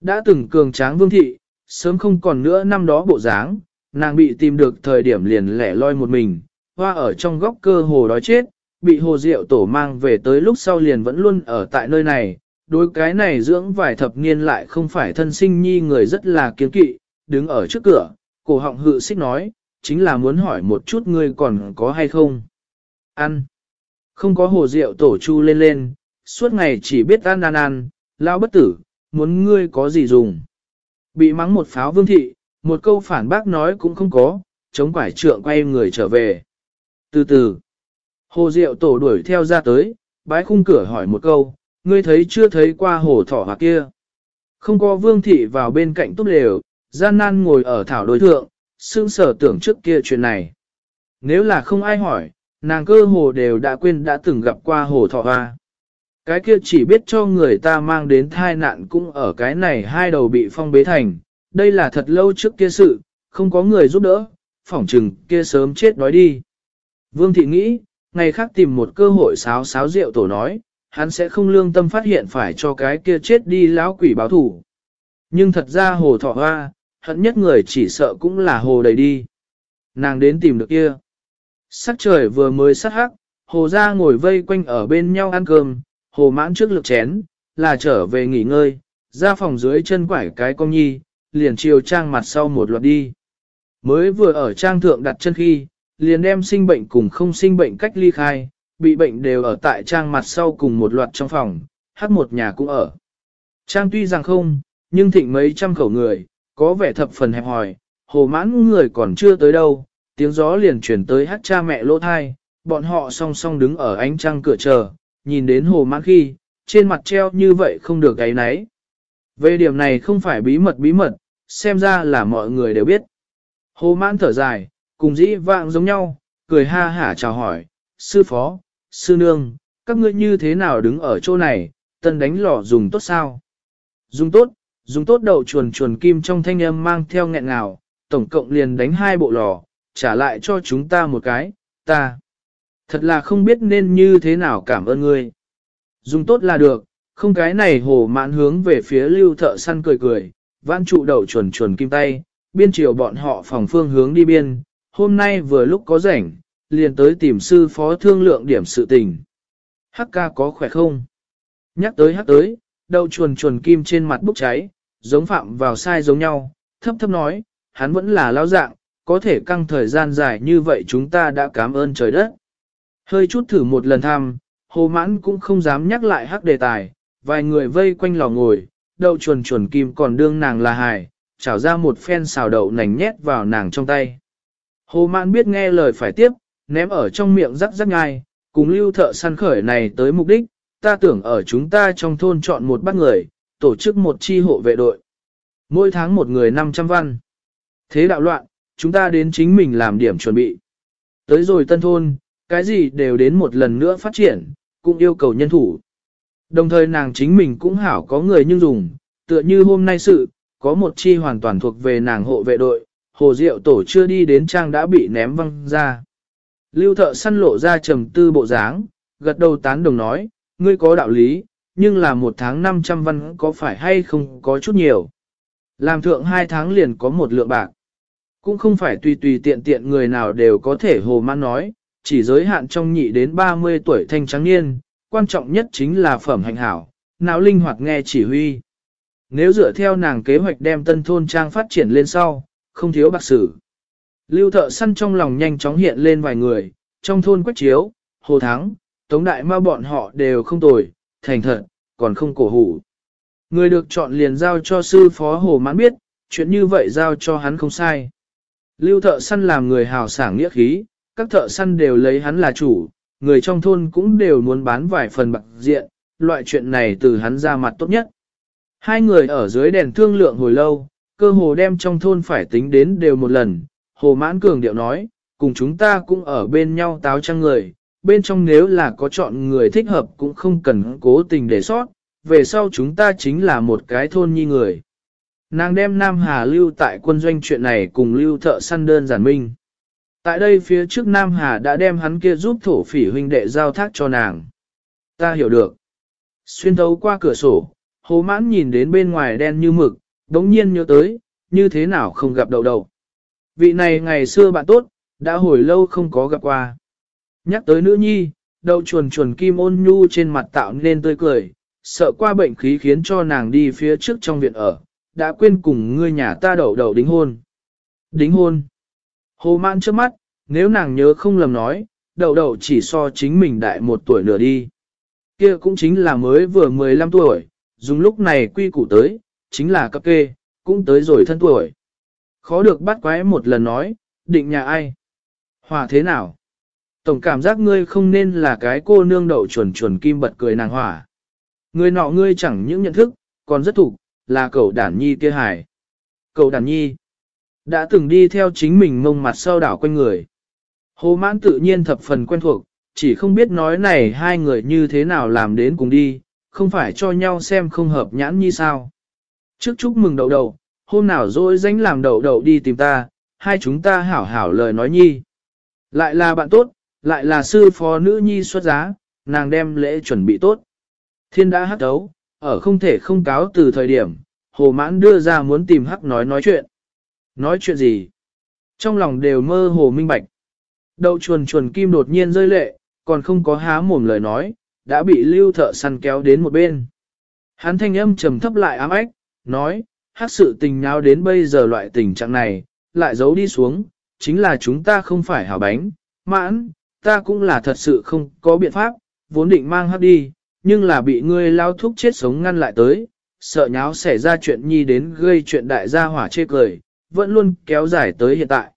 Đã từng cường tráng vương thị, sớm không còn nữa năm đó bộ dáng, nàng bị tìm được thời điểm liền lẻ loi một mình, hoa ở trong góc cơ hồ đói chết, bị hồ rượu tổ mang về tới lúc sau liền vẫn luôn ở tại nơi này, đối cái này dưỡng vài thập niên lại không phải thân sinh nhi người rất là kiên kỵ, đứng ở trước cửa, cổ họng hự xích nói, chính là muốn hỏi một chút ngươi còn có hay không. Ăn. Không có hồ rượu tổ chu lên lên, suốt ngày chỉ biết ăn ăn ăn, lao bất tử, muốn ngươi có gì dùng. Bị mắng một pháo vương thị, một câu phản bác nói cũng không có, chống quải trượng quay người trở về. Từ từ, hồ rượu tổ đuổi theo ra tới, bái khung cửa hỏi một câu, ngươi thấy chưa thấy qua hồ thỏ hoặc kia. Không có vương thị vào bên cạnh túp lều, gian nan ngồi ở thảo đối thượng, sững sở tưởng trước kia chuyện này. Nếu là không ai hỏi, nàng cơ hồ đều đã quên đã từng gặp qua hồ thọ hoa. Cái kia chỉ biết cho người ta mang đến thai nạn cũng ở cái này hai đầu bị phong bế thành. Đây là thật lâu trước kia sự, không có người giúp đỡ, phỏng trừng kia sớm chết đói đi. Vương thị nghĩ, ngày khác tìm một cơ hội sáo sáo rượu tổ nói, hắn sẽ không lương tâm phát hiện phải cho cái kia chết đi lão quỷ báo thủ. Nhưng thật ra hồ thọ hoa, hận nhất người chỉ sợ cũng là hồ đầy đi. Nàng đến tìm được kia. Sắc trời vừa mới sắt hắc, hồ ra ngồi vây quanh ở bên nhau ăn cơm, hồ mãn trước lực chén, là trở về nghỉ ngơi, ra phòng dưới chân quải cái con nhi, liền chiều trang mặt sau một loạt đi. Mới vừa ở trang thượng đặt chân khi, liền đem sinh bệnh cùng không sinh bệnh cách ly khai, bị bệnh đều ở tại trang mặt sau cùng một loạt trong phòng, hát một nhà cũng ở. Trang tuy rằng không, nhưng thịnh mấy trăm khẩu người, có vẻ thập phần hẹp hòi, hồ mãn người còn chưa tới đâu, tiếng gió liền chuyển tới hát cha mẹ lỗ thai, bọn họ song song đứng ở ánh trăng cửa chờ, nhìn đến hồ mãn khi, trên mặt treo như vậy không được gáy náy. Về điểm này không phải bí mật bí mật, xem ra là mọi người đều biết. Hồ mãn thở dài, cùng dĩ vạng giống nhau, cười ha hả chào hỏi, sư phó, sư nương, các ngươi như thế nào đứng ở chỗ này, tân đánh lò dùng tốt sao? Dùng tốt, dùng tốt đậu chuồn chuồn kim trong thanh âm mang theo nghẹn ngào, tổng cộng liền đánh hai bộ lò, trả lại cho chúng ta một cái, ta. Thật là không biết nên như thế nào cảm ơn ngươi. Dùng tốt là được, không cái này hồ mãn hướng về phía lưu thợ săn cười cười, vãn trụ đậu chuồn chuồn kim tay, biên triều bọn họ phòng phương hướng đi biên, hôm nay vừa lúc có rảnh, liền tới tìm sư phó thương lượng điểm sự tình. Hắc ca có khỏe không? Nhắc tới hắc tới, đậu chuồn chuồn kim trên mặt bốc cháy, giống phạm vào sai giống nhau, thấp thấp nói, hắn vẫn là lao dạng, có thể căng thời gian dài như vậy chúng ta đã cảm ơn trời đất. Hơi chút thử một lần thăm, hồ mãn cũng không dám nhắc lại hắc đề tài, vài người vây quanh lò ngồi, đậu chuồn chuồn kim còn đương nàng là hài, chảo ra một phen xào đậu nành nhét vào nàng trong tay. Hồ mãn biết nghe lời phải tiếp, ném ở trong miệng rắc rắc ngai, cùng lưu thợ săn khởi này tới mục đích, ta tưởng ở chúng ta trong thôn chọn một bác người, tổ chức một chi hộ vệ đội. Mỗi tháng một người 500 văn. Thế đạo loạn, chúng ta đến chính mình làm điểm chuẩn bị. Tới rồi tân thôn, cái gì đều đến một lần nữa phát triển, cũng yêu cầu nhân thủ. Đồng thời nàng chính mình cũng hảo có người nhưng dùng, tựa như hôm nay sự, có một chi hoàn toàn thuộc về nàng hộ vệ đội, hồ diệu tổ chưa đi đến trang đã bị ném văng ra. Lưu thợ săn lộ ra trầm tư bộ dáng, gật đầu tán đồng nói, ngươi có đạo lý, nhưng là một tháng 500 văn có phải hay không có chút nhiều. Làm thượng hai tháng liền có một lượng bạc. Cũng không phải tùy tùy tiện tiện người nào đều có thể hồ man nói, chỉ giới hạn trong nhị đến 30 tuổi thanh trắng niên, quan trọng nhất chính là phẩm hành hảo, não linh hoạt nghe chỉ huy. Nếu dựa theo nàng kế hoạch đem tân thôn trang phát triển lên sau, không thiếu bạc sử. Lưu thợ săn trong lòng nhanh chóng hiện lên vài người, trong thôn quách chiếu, hồ thắng, tống đại ma bọn họ đều không tồi, thành thật, còn không cổ hủ. Người được chọn liền giao cho sư phó hồ mãn biết, chuyện như vậy giao cho hắn không sai. Lưu thợ săn làm người hào sảng nghĩa khí, các thợ săn đều lấy hắn là chủ, người trong thôn cũng đều muốn bán vài phần bạc diện, loại chuyện này từ hắn ra mặt tốt nhất. Hai người ở dưới đèn thương lượng hồi lâu, cơ hồ đem trong thôn phải tính đến đều một lần, hồ mãn cường điệu nói, cùng chúng ta cũng ở bên nhau táo trăng người, bên trong nếu là có chọn người thích hợp cũng không cần cố tình để sót, về sau chúng ta chính là một cái thôn nhi người. Nàng đem Nam Hà lưu tại quân doanh chuyện này cùng lưu thợ săn đơn giản minh. Tại đây phía trước Nam Hà đã đem hắn kia giúp thổ phỉ huynh đệ giao thác cho nàng. Ta hiểu được. Xuyên thấu qua cửa sổ, hồ mãn nhìn đến bên ngoài đen như mực, đống nhiên nhớ tới, như thế nào không gặp đầu đầu. Vị này ngày xưa bạn tốt, đã hồi lâu không có gặp qua. Nhắc tới nữ nhi, đậu chuồn chuồn kim ôn nhu trên mặt tạo nên tươi cười, sợ qua bệnh khí khiến cho nàng đi phía trước trong viện ở, đã quên cùng ngươi nhà ta đậu đầu đính hôn. Đính hôn. Hồ mãn trước mắt, nếu nàng nhớ không lầm nói, đậu đậu chỉ so chính mình đại một tuổi nửa đi. Kia cũng chính là mới vừa 15 tuổi, dùng lúc này quy củ tới, chính là cấp kê, cũng tới rồi thân tuổi. Khó được bắt quái một lần nói, định nhà ai? Hòa thế nào? Tổng cảm giác ngươi không nên là cái cô nương đậu chuẩn chuẩn kim bật cười nàng hỏa. Người nọ ngươi chẳng những nhận thức, còn rất thủ, là cậu đản nhi kia hải. Cậu đản nhi đã từng đi theo chính mình mông mặt sau đảo quanh người. Hồ mãn tự nhiên thập phần quen thuộc, chỉ không biết nói này hai người như thế nào làm đến cùng đi, không phải cho nhau xem không hợp nhãn như sao. Trước chúc mừng đậu đầu hôm nào dỗi danh làm đậu đậu đi tìm ta, hai chúng ta hảo hảo lời nói nhi. Lại là bạn tốt, lại là sư phó nữ nhi xuất giá, nàng đem lễ chuẩn bị tốt. Thiên đã hắc đấu, ở không thể không cáo từ thời điểm, hồ mãn đưa ra muốn tìm hắc nói nói chuyện. Nói chuyện gì? Trong lòng đều mơ hồ minh bạch. Đậu chuồn chuồn kim đột nhiên rơi lệ, còn không có há mồm lời nói, đã bị lưu thợ săn kéo đến một bên. Hắn thanh âm trầm thấp lại ám ách, nói, hát sự tình nháo đến bây giờ loại tình trạng này, lại giấu đi xuống, chính là chúng ta không phải hảo bánh, mãn, ta cũng là thật sự không có biện pháp, vốn định mang hát đi, nhưng là bị ngươi lao thúc chết sống ngăn lại tới, sợ nháo xảy ra chuyện nhi đến gây chuyện đại gia hỏa chê cười, vẫn luôn kéo dài tới hiện tại.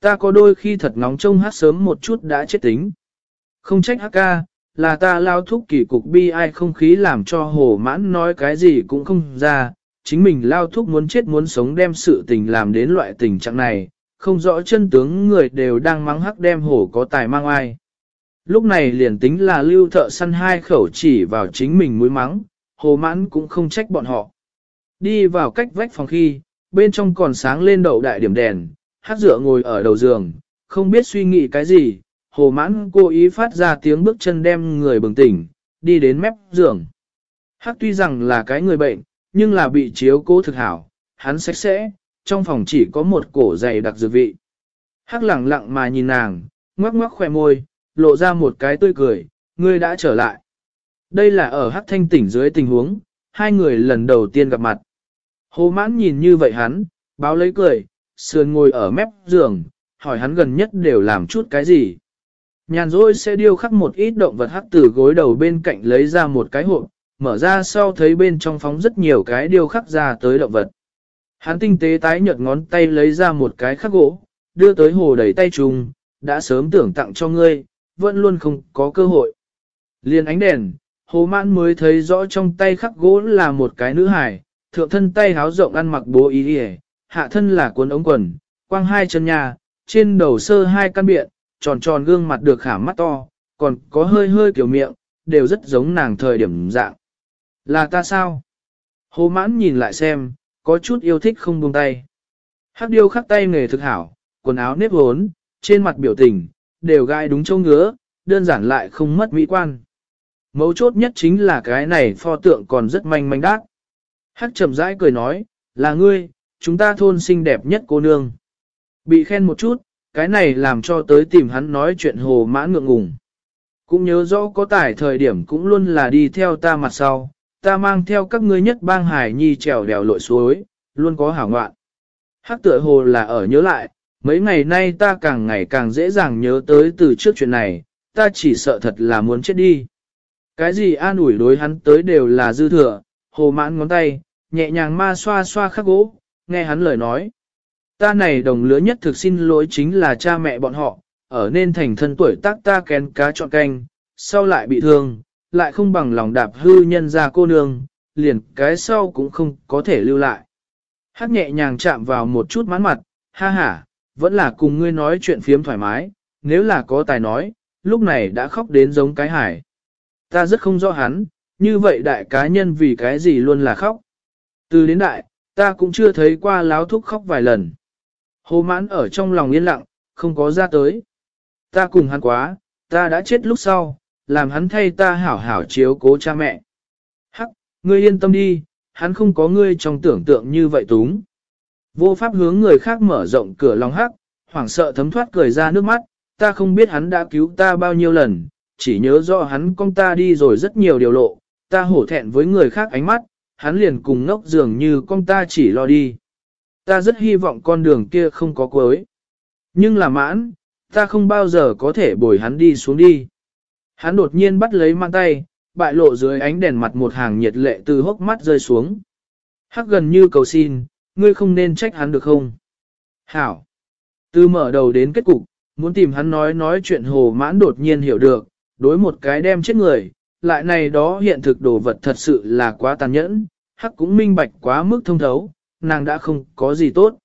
Ta có đôi khi thật ngóng trông hát sớm một chút đã chết tính. Không trách hát ca, là ta lao thúc kỳ cục bi ai không khí làm cho hồ mãn nói cái gì cũng không ra, chính mình lao thúc muốn chết muốn sống đem sự tình làm đến loại tình trạng này, không rõ chân tướng người đều đang mắng hắc đem hổ có tài mang ai. Lúc này liền tính là lưu thợ săn hai khẩu chỉ vào chính mình mũi mắng, hồ mãn cũng không trách bọn họ. Đi vào cách vách phòng khi, bên trong còn sáng lên đậu đại điểm đèn, hát dựa ngồi ở đầu giường, không biết suy nghĩ cái gì, hồ mãn cố ý phát ra tiếng bước chân đem người bừng tỉnh, đi đến mép giường. Hát tuy rằng là cái người bệnh, nhưng là bị chiếu cố thực hảo, hắn sạch sẽ, trong phòng chỉ có một cổ dày đặc dược vị. Hắc lẳng lặng mà nhìn nàng, ngoắc ngoắc khỏe môi, lộ ra một cái tươi cười, ngươi đã trở lại. Đây là ở hắc thanh tỉnh dưới tình huống, hai người lần đầu tiên gặp mặt. Hồ mãn nhìn như vậy hắn, báo lấy cười, sườn ngồi ở mép giường, hỏi hắn gần nhất đều làm chút cái gì. Nhàn rỗi sẽ điêu khắc một ít động vật hắc từ gối đầu bên cạnh lấy ra một cái hộp, mở ra sau thấy bên trong phóng rất nhiều cái điêu khắc ra tới động vật. Hắn tinh tế tái nhợt ngón tay lấy ra một cái khắc gỗ, đưa tới hồ đầy tay trùng, đã sớm tưởng tặng cho ngươi, vẫn luôn không có cơ hội. Liên ánh đèn, hồ mãn mới thấy rõ trong tay khắc gỗ là một cái nữ hài, thượng thân tay háo rộng ăn mặc bố ý đi hạ thân là cuốn ống quần, quang hai chân nhà, trên đầu sơ hai căn biện, tròn tròn gương mặt được khả mắt to, còn có hơi hơi kiểu miệng, đều rất giống nàng thời điểm dạng. Là ta sao? Hồ mãn nhìn lại xem, có chút yêu thích không buông tay. Hắc điêu khắc tay nghề thực hảo, quần áo nếp hốn, trên mặt biểu tình, đều gai đúng châu ngứa, đơn giản lại không mất mỹ quan. Mấu chốt nhất chính là cái này pho tượng còn rất manh manh đác. Hắc chậm rãi cười nói, là ngươi, chúng ta thôn xinh đẹp nhất cô nương. Bị khen một chút, cái này làm cho tới tìm hắn nói chuyện hồ mãn ngượng ngùng. Cũng nhớ rõ có tải thời điểm cũng luôn là đi theo ta mặt sau, ta mang theo các ngươi nhất bang hải nhi trèo đèo lội suối, luôn có hảo ngoạn. Hắc tựa hồ là ở nhớ lại, mấy ngày nay ta càng ngày càng dễ dàng nhớ tới từ trước chuyện này, ta chỉ sợ thật là muốn chết đi. Cái gì an ủi đối hắn tới đều là dư thừa, hồ mãn ngón tay, nhẹ nhàng ma xoa xoa khắc gỗ, nghe hắn lời nói. Ta này đồng lứa nhất thực xin lỗi chính là cha mẹ bọn họ, ở nên thành thân tuổi tác ta kén cá chọn canh, sau lại bị thương, lại không bằng lòng đạp hư nhân ra cô nương, liền cái sau cũng không có thể lưu lại. Hát nhẹ nhàng chạm vào một chút mán mặt, ha ha, vẫn là cùng ngươi nói chuyện phiếm thoải mái, nếu là có tài nói, lúc này đã khóc đến giống cái hải. Ta rất không rõ hắn, như vậy đại cá nhân vì cái gì luôn là khóc. Từ đến đại, ta cũng chưa thấy qua láo thúc khóc vài lần. Hồ mãn ở trong lòng yên lặng, không có ra tới. Ta cùng hắn quá, ta đã chết lúc sau, làm hắn thay ta hảo hảo chiếu cố cha mẹ. Hắc, ngươi yên tâm đi, hắn không có ngươi trong tưởng tượng như vậy túng. Vô pháp hướng người khác mở rộng cửa lòng hắc, hoảng sợ thấm thoát cười ra nước mắt, ta không biết hắn đã cứu ta bao nhiêu lần, chỉ nhớ rõ hắn con ta đi rồi rất nhiều điều lộ, ta hổ thẹn với người khác ánh mắt, hắn liền cùng ngốc dường như con ta chỉ lo đi. Ta rất hy vọng con đường kia không có cuối. Nhưng là mãn, ta không bao giờ có thể bồi hắn đi xuống đi. Hắn đột nhiên bắt lấy mang tay, bại lộ dưới ánh đèn mặt một hàng nhiệt lệ từ hốc mắt rơi xuống. Hắc gần như cầu xin, ngươi không nên trách hắn được không? Hảo! Từ mở đầu đến kết cục, muốn tìm hắn nói nói chuyện hồ mãn đột nhiên hiểu được, đối một cái đem chết người, lại này đó hiện thực đồ vật thật sự là quá tàn nhẫn, hắc cũng minh bạch quá mức thông thấu, nàng đã không có gì tốt.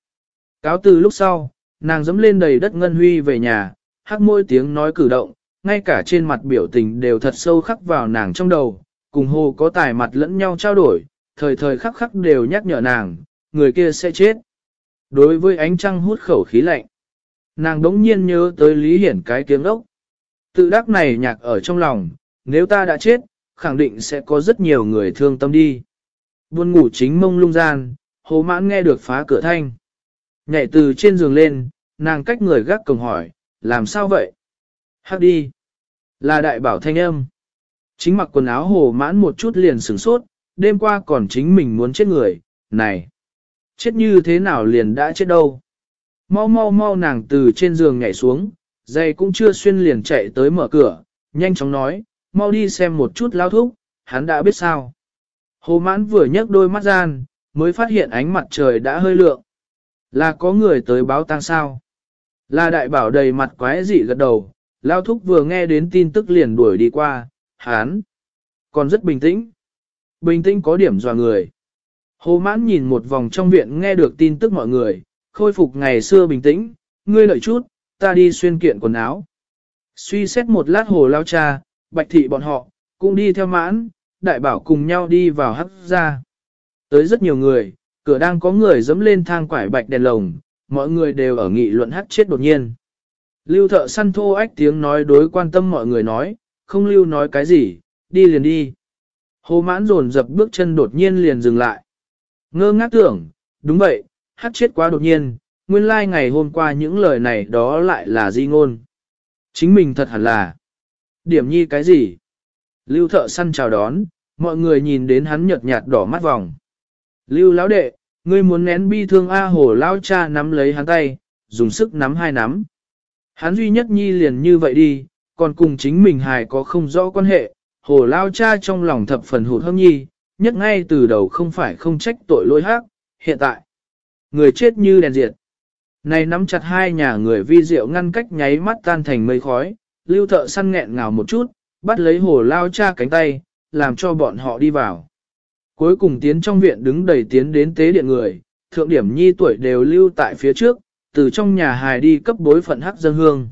Cáo từ lúc sau, nàng dẫm lên đầy đất ngân huy về nhà, hắc môi tiếng nói cử động, ngay cả trên mặt biểu tình đều thật sâu khắc vào nàng trong đầu, cùng hồ có tài mặt lẫn nhau trao đổi, thời thời khắc khắc đều nhắc nhở nàng, người kia sẽ chết. Đối với ánh trăng hút khẩu khí lạnh, nàng đống nhiên nhớ tới Lý Hiển cái tiếng ốc. Tự đắc này nhạc ở trong lòng, nếu ta đã chết, khẳng định sẽ có rất nhiều người thương tâm đi. Buồn ngủ chính mông lung gian, hồ mãn nghe được phá cửa thanh. Nhảy từ trên giường lên, nàng cách người gác cổng hỏi, làm sao vậy? Hắc đi. Là đại bảo thanh âm. Chính mặc quần áo hồ mãn một chút liền sửng sốt, đêm qua còn chính mình muốn chết người, này. Chết như thế nào liền đã chết đâu. Mau mau mau nàng từ trên giường nhảy xuống, dây cũng chưa xuyên liền chạy tới mở cửa, nhanh chóng nói, mau đi xem một chút lao thúc, hắn đã biết sao. Hồ mãn vừa nhấc đôi mắt gian, mới phát hiện ánh mặt trời đã hơi lượng. Là có người tới báo tang sao. Là đại bảo đầy mặt quái dị gật đầu, lao thúc vừa nghe đến tin tức liền đuổi đi qua, hán. Còn rất bình tĩnh. Bình tĩnh có điểm dò người. Hồ mãn nhìn một vòng trong viện nghe được tin tức mọi người, khôi phục ngày xưa bình tĩnh, ngươi lợi chút, ta đi xuyên kiện quần áo. Suy xét một lát hồ lao cha, bạch thị bọn họ, cũng đi theo mãn, đại bảo cùng nhau đi vào hắc ra. Tới rất nhiều người, cửa đang có người dẫm lên thang quải bạch đèn lồng, mọi người đều ở nghị luận hắc chết đột nhiên. Lưu thợ săn thô ách tiếng nói đối quan tâm mọi người nói, không lưu nói cái gì, đi liền đi. Hồ mãn rồn dập bước chân đột nhiên liền dừng lại. Ngơ ngác tưởng, đúng vậy, hát chết quá đột nhiên, nguyên lai like ngày hôm qua những lời này đó lại là di ngôn. Chính mình thật hẳn là. Điểm nhi cái gì? Lưu thợ săn chào đón, mọi người nhìn đến hắn nhợt nhạt đỏ mắt vòng. Lưu lão đệ, ngươi muốn nén bi thương A hồ lao cha nắm lấy hắn tay, dùng sức nắm hai nắm. Hắn duy nhất nhi liền như vậy đi, còn cùng chính mình hài có không rõ quan hệ, hồ lao cha trong lòng thập phần hụt hâm nhi, nhất ngay từ đầu không phải không trách tội lỗi hát, hiện tại. Người chết như đèn diệt. Này nắm chặt hai nhà người vi diệu ngăn cách nháy mắt tan thành mây khói, lưu thợ săn nghẹn ngào một chút, bắt lấy hồ lao cha cánh tay, làm cho bọn họ đi vào. Cuối cùng tiến trong viện đứng đầy tiến đến tế điện người, thượng điểm nhi tuổi đều lưu tại phía trước, từ trong nhà hài đi cấp bối phận hắc dân hương.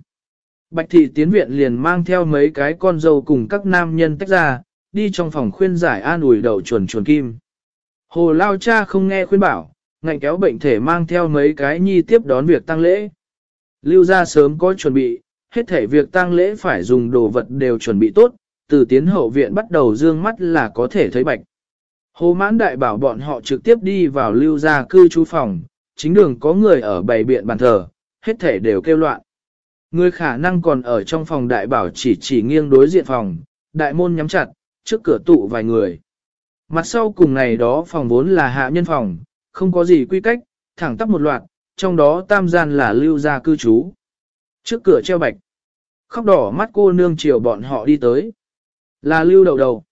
Bạch thị tiến viện liền mang theo mấy cái con dâu cùng các nam nhân tách ra, đi trong phòng khuyên giải an ủi đầu chuồn chuồn kim. Hồ lao cha không nghe khuyên bảo, ngạnh kéo bệnh thể mang theo mấy cái nhi tiếp đón việc tăng lễ. Lưu ra sớm có chuẩn bị, hết thể việc tăng lễ phải dùng đồ vật đều chuẩn bị tốt, từ tiến hậu viện bắt đầu dương mắt là có thể thấy bạch. Hồ mãn đại bảo bọn họ trực tiếp đi vào lưu ra cư trú phòng, chính đường có người ở bày biện bàn thờ, hết thể đều kêu loạn. Người khả năng còn ở trong phòng đại bảo chỉ chỉ nghiêng đối diện phòng, đại môn nhắm chặt, trước cửa tụ vài người. Mặt sau cùng này đó phòng vốn là hạ nhân phòng, không có gì quy cách, thẳng tắp một loạt, trong đó tam gian là lưu gia cư trú. Trước cửa treo bạch, khóc đỏ mắt cô nương chiều bọn họ đi tới. Là lưu đầu đầu.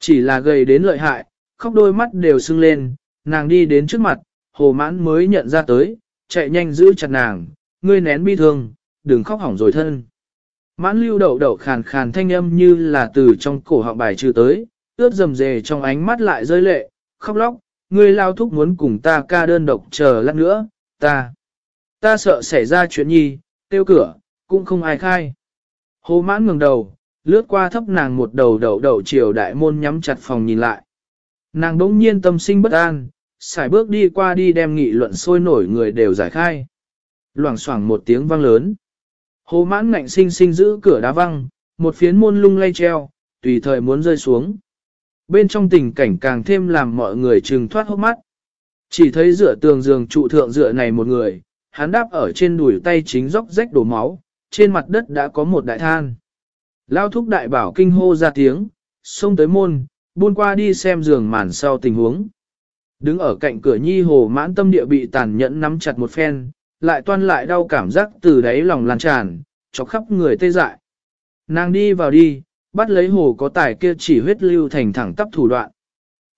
Chỉ là gầy đến lợi hại, khóc đôi mắt đều sưng lên, nàng đi đến trước mặt, hồ mãn mới nhận ra tới, chạy nhanh giữ chặt nàng, ngươi nén bi thương, đừng khóc hỏng rồi thân. Mãn lưu đậu đậu khàn khàn thanh âm như là từ trong cổ họng bài trừ tới, ướt dầm dề trong ánh mắt lại rơi lệ, khóc lóc, ngươi lao thúc muốn cùng ta ca đơn độc chờ lát nữa, ta, ta sợ xảy ra chuyện nhi, tiêu cửa, cũng không ai khai. Hồ mãn ngừng đầu, lướt qua thấp nàng một đầu đầu đầu chiều đại môn nhắm chặt phòng nhìn lại. Nàng đỗng nhiên tâm sinh bất an, xài bước đi qua đi đem nghị luận sôi nổi người đều giải khai. Loảng xoảng một tiếng vang lớn. Hồ mãn ngạnh sinh sinh giữ cửa đá văng, một phiến môn lung lay treo, tùy thời muốn rơi xuống. Bên trong tình cảnh càng thêm làm mọi người trừng thoát hốc mắt. Chỉ thấy dựa tường giường trụ thượng dựa này một người, hắn đáp ở trên đùi tay chính dốc rách đổ máu, trên mặt đất đã có một đại than. Lao thúc đại bảo kinh hô ra tiếng, xông tới môn, buôn qua đi xem giường màn sau tình huống. Đứng ở cạnh cửa nhi hồ mãn tâm địa bị tàn nhẫn nắm chặt một phen, lại toan lại đau cảm giác từ đáy lòng lan tràn, cho khắp người tê dại. Nàng đi vào đi, bắt lấy hồ có tài kia chỉ huyết lưu thành thẳng tắp thủ đoạn.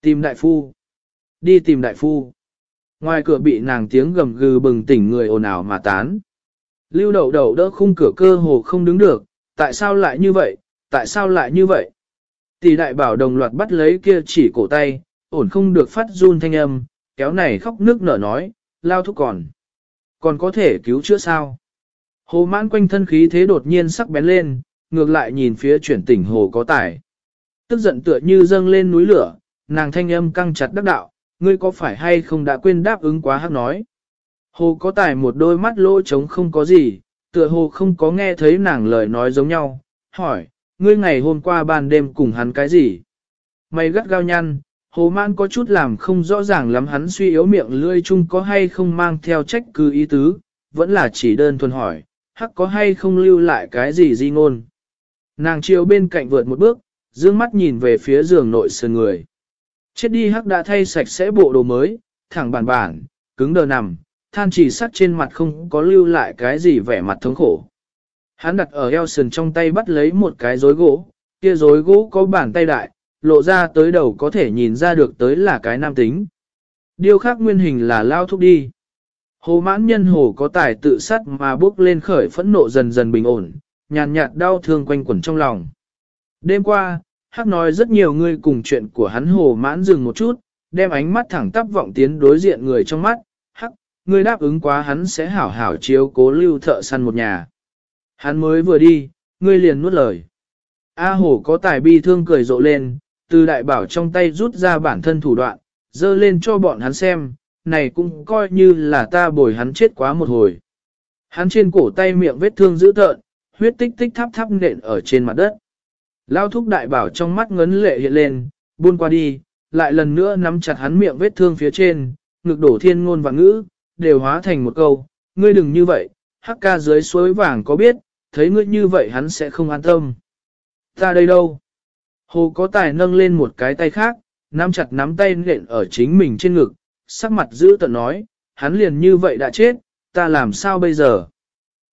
Tìm đại phu. Đi tìm đại phu. Ngoài cửa bị nàng tiếng gầm gừ bừng tỉnh người ồn ào mà tán. Lưu đậu đậu đỡ khung cửa cơ hồ không đứng được, tại sao lại như vậy, tại sao lại như vậy? Tỷ đại bảo đồng loạt bắt lấy kia chỉ cổ tay, ổn không được phát run thanh âm, kéo này khóc nước nở nói, lao thúc còn. Còn có thể cứu chữa sao? Hồ mãn quanh thân khí thế đột nhiên sắc bén lên, ngược lại nhìn phía chuyển tỉnh hồ có tải. Tức giận tựa như dâng lên núi lửa, nàng thanh âm căng chặt đắc đạo, ngươi có phải hay không đã quên đáp ứng quá hắc nói. Hồ có tài một đôi mắt lỗ trống không có gì, tựa hồ không có nghe thấy nàng lời nói giống nhau, hỏi, ngươi ngày hôm qua ban đêm cùng hắn cái gì? Mày gắt gao nhăn, hồ man có chút làm không rõ ràng lắm hắn suy yếu miệng lươi chung có hay không mang theo trách cứ ý tứ, vẫn là chỉ đơn thuần hỏi, hắc có hay không lưu lại cái gì di ngôn. Nàng chiều bên cạnh vượt một bước, dương mắt nhìn về phía giường nội sườn người. Chết đi hắc đã thay sạch sẽ bộ đồ mới, thẳng bản bản, cứng đờ nằm, than chỉ sắt trên mặt không có lưu lại cái gì vẻ mặt thống khổ. Hắn đặt ở eo sườn trong tay bắt lấy một cái rối gỗ, kia rối gỗ có bàn tay đại, lộ ra tới đầu có thể nhìn ra được tới là cái nam tính. Điều khác nguyên hình là lao thúc đi. Hồ mãn nhân hồ có tài tự sát mà bước lên khởi phẫn nộ dần dần bình ổn, nhàn nhạt đau thương quanh quẩn trong lòng. Đêm qua, Hắc nói rất nhiều người cùng chuyện của hắn hồ mãn dừng một chút, đem ánh mắt thẳng tắp vọng tiến đối diện người trong mắt, Hắc, người đáp ứng quá hắn sẽ hảo hảo chiếu cố lưu thợ săn một nhà. Hắn mới vừa đi, ngươi liền nuốt lời. A hồ có tài bi thương cười rộ lên, từ đại bảo trong tay rút ra bản thân thủ đoạn, dơ lên cho bọn hắn xem, này cũng coi như là ta bồi hắn chết quá một hồi. Hắn trên cổ tay miệng vết thương dữ tợn, huyết tích tích thắp thắp nện ở trên mặt đất. Lao thúc đại bảo trong mắt ngấn lệ hiện lên, buôn qua đi, lại lần nữa nắm chặt hắn miệng vết thương phía trên, ngực đổ thiên ngôn và ngữ, đều hóa thành một câu, ngươi đừng như vậy, hắc ca dưới suối vàng có biết, thấy ngươi như vậy hắn sẽ không an tâm. Ta đây đâu? Hồ có tài nâng lên một cái tay khác, nắm chặt nắm tay nện ở chính mình trên ngực, sắc mặt giữ tận nói, hắn liền như vậy đã chết, ta làm sao bây giờ?